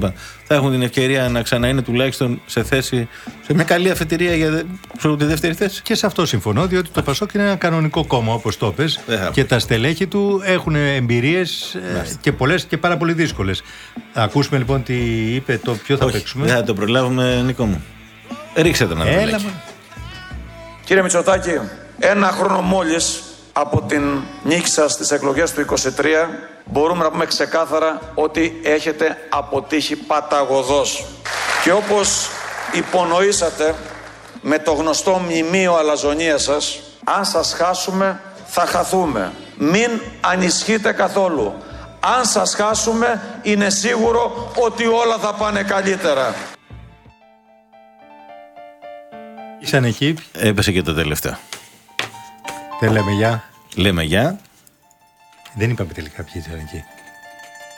A: Θα έχουν την ευκαιρία να ξαναείναι τουλάχιστον σε θέση, σε μια καλή αφετηρία για δε- ξέρω, τη δεύτερη θέση.
B: Και σε αυτό συμφωνώ, διότι το Πασόκ είναι ένα κανονικό κόμμα, όπως το πες,
A: Δεν θα
B: και τα στελέχη του έχουν εμπειρίες και πολλές και πάρα πολύ δύσκολες. Ακούσουμε λοιπόν τι είπε, το ποιο θα
A: Όχι,
B: παίξουμε.
A: δεν θα το προλάβουμε, Νίκο μου. Ρίξε τον
B: Έλα,
A: Ανδρουλάκη.
B: μα.
K: Κύριε Μητσοτάκη, ένα χρόνο μόλις από την νίκη σας στις εκλογές του 23 μπορούμε να πούμε ξεκάθαρα ότι έχετε αποτύχει παταγωδός. Και όπως υπονοήσατε με το γνωστό μνημείο αλαζονία σας, αν σας χάσουμε θα χαθούμε. Μην ανισχύετε καθόλου. Αν σας χάσουμε είναι σίγουρο ότι όλα θα πάνε καλύτερα.
B: Ήσαν εκεί,
A: Έπεσε και το τελευταίο.
B: δεν λέμε γεια.
A: Λέμε γεια.
B: Δεν είπαμε τελικά ποιοι ήταν εκεί.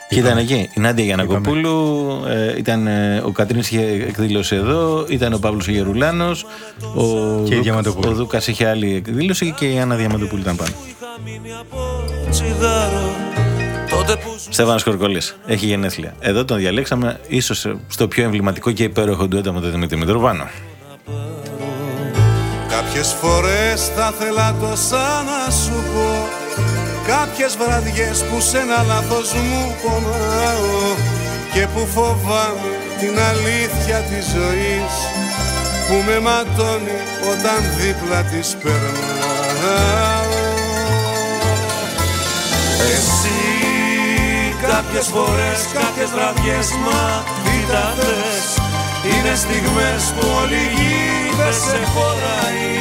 A: Και ήταν εκεί; Η Νάντια Γιανακοπούλου, ε, ήταν, ε, ο Κατρίνης είχε εκδήλωση εδώ, ήταν ο Παύλος Γερουλάνος, ο,
B: Και η
A: Δου-
B: Διαμαντοπούλου.
A: ο Δούκας είχε άλλη εκδήλωση και η Άννα Διαμαντοπούλου ήταν πάνω. Στέφανος Κορκολής, έχει γενέθλια. Εδώ τον διαλέξαμε ίσως ε, στο πιο εμβληματικό και υπέροχο ντουέτο με τον Δημήτρη Μητροβάνο.
L: Κάποιες φορές θα θέλα τόσα να σου πω Κάποιες βραδιές που σε ένα λάθος μου πονάω και που φοβάμαι την αλήθεια της ζωής που με ματώνει όταν δίπλα της περνάω
M: κάποιες φορές, κάποιες βραδιές μα τι τα θες. Είναι στιγμές που όλη η γη δεν σε χωράει.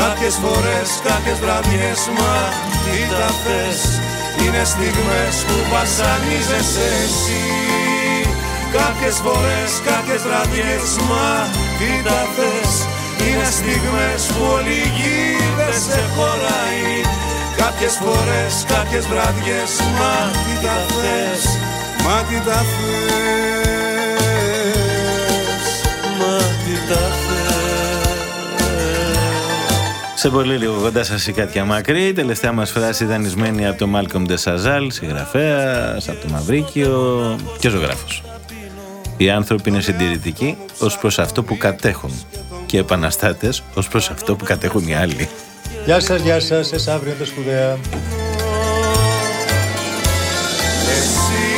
M: Κάποιες φορές, κάποιες βραδιές μα τι τα θες. Είναι στιγμές που βασανίζεσαι εσύ. Κάποιες φορές, κάποιες βραδιές μα τι τα θες. Είναι στιγμές που όλη η γη δεν σε χωράει Κάποιες φορές, κάποιες βραδιές Μα τι τα θες,
L: μα τι τα θες
M: μα τι τα θες
A: Σε πολύ λίγο κοντά σας η Κάτια Μακρύ. Η τελευταία μας φράση δανεισμένη από τον Μάλκομ Ντεσαζάλ, συγγραφέας, από το Μαυρίκιο και ζωγράφος. Οι άνθρωποι είναι συντηρητικοί ως προς αυτό που κατέχουν και επαναστάτες ως προς αυτό που κατέχουν οι άλλοι.
B: Γεια σας, γεια σας, εσ' αύριο το σπουδαία.
M: Εσύ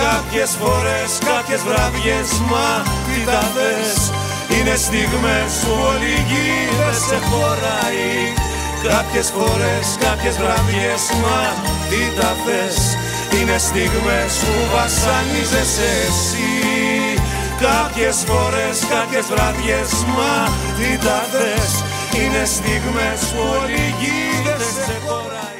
M: κάποιες φορές, κάποιες βραδιές Μα τι τα θες. Είναι στιγμές που όλη η γη δεν σε χωράει. Κάποιες φορές, κάποιες βραδιές Μα τι τα θες. Είναι στιγμές που βασανίζεσαι εσύ. Κάποιες φορές, κάποιες βραδιές Μα τι τα θες είναι στιγμές που όλοι γύρω σε χωράει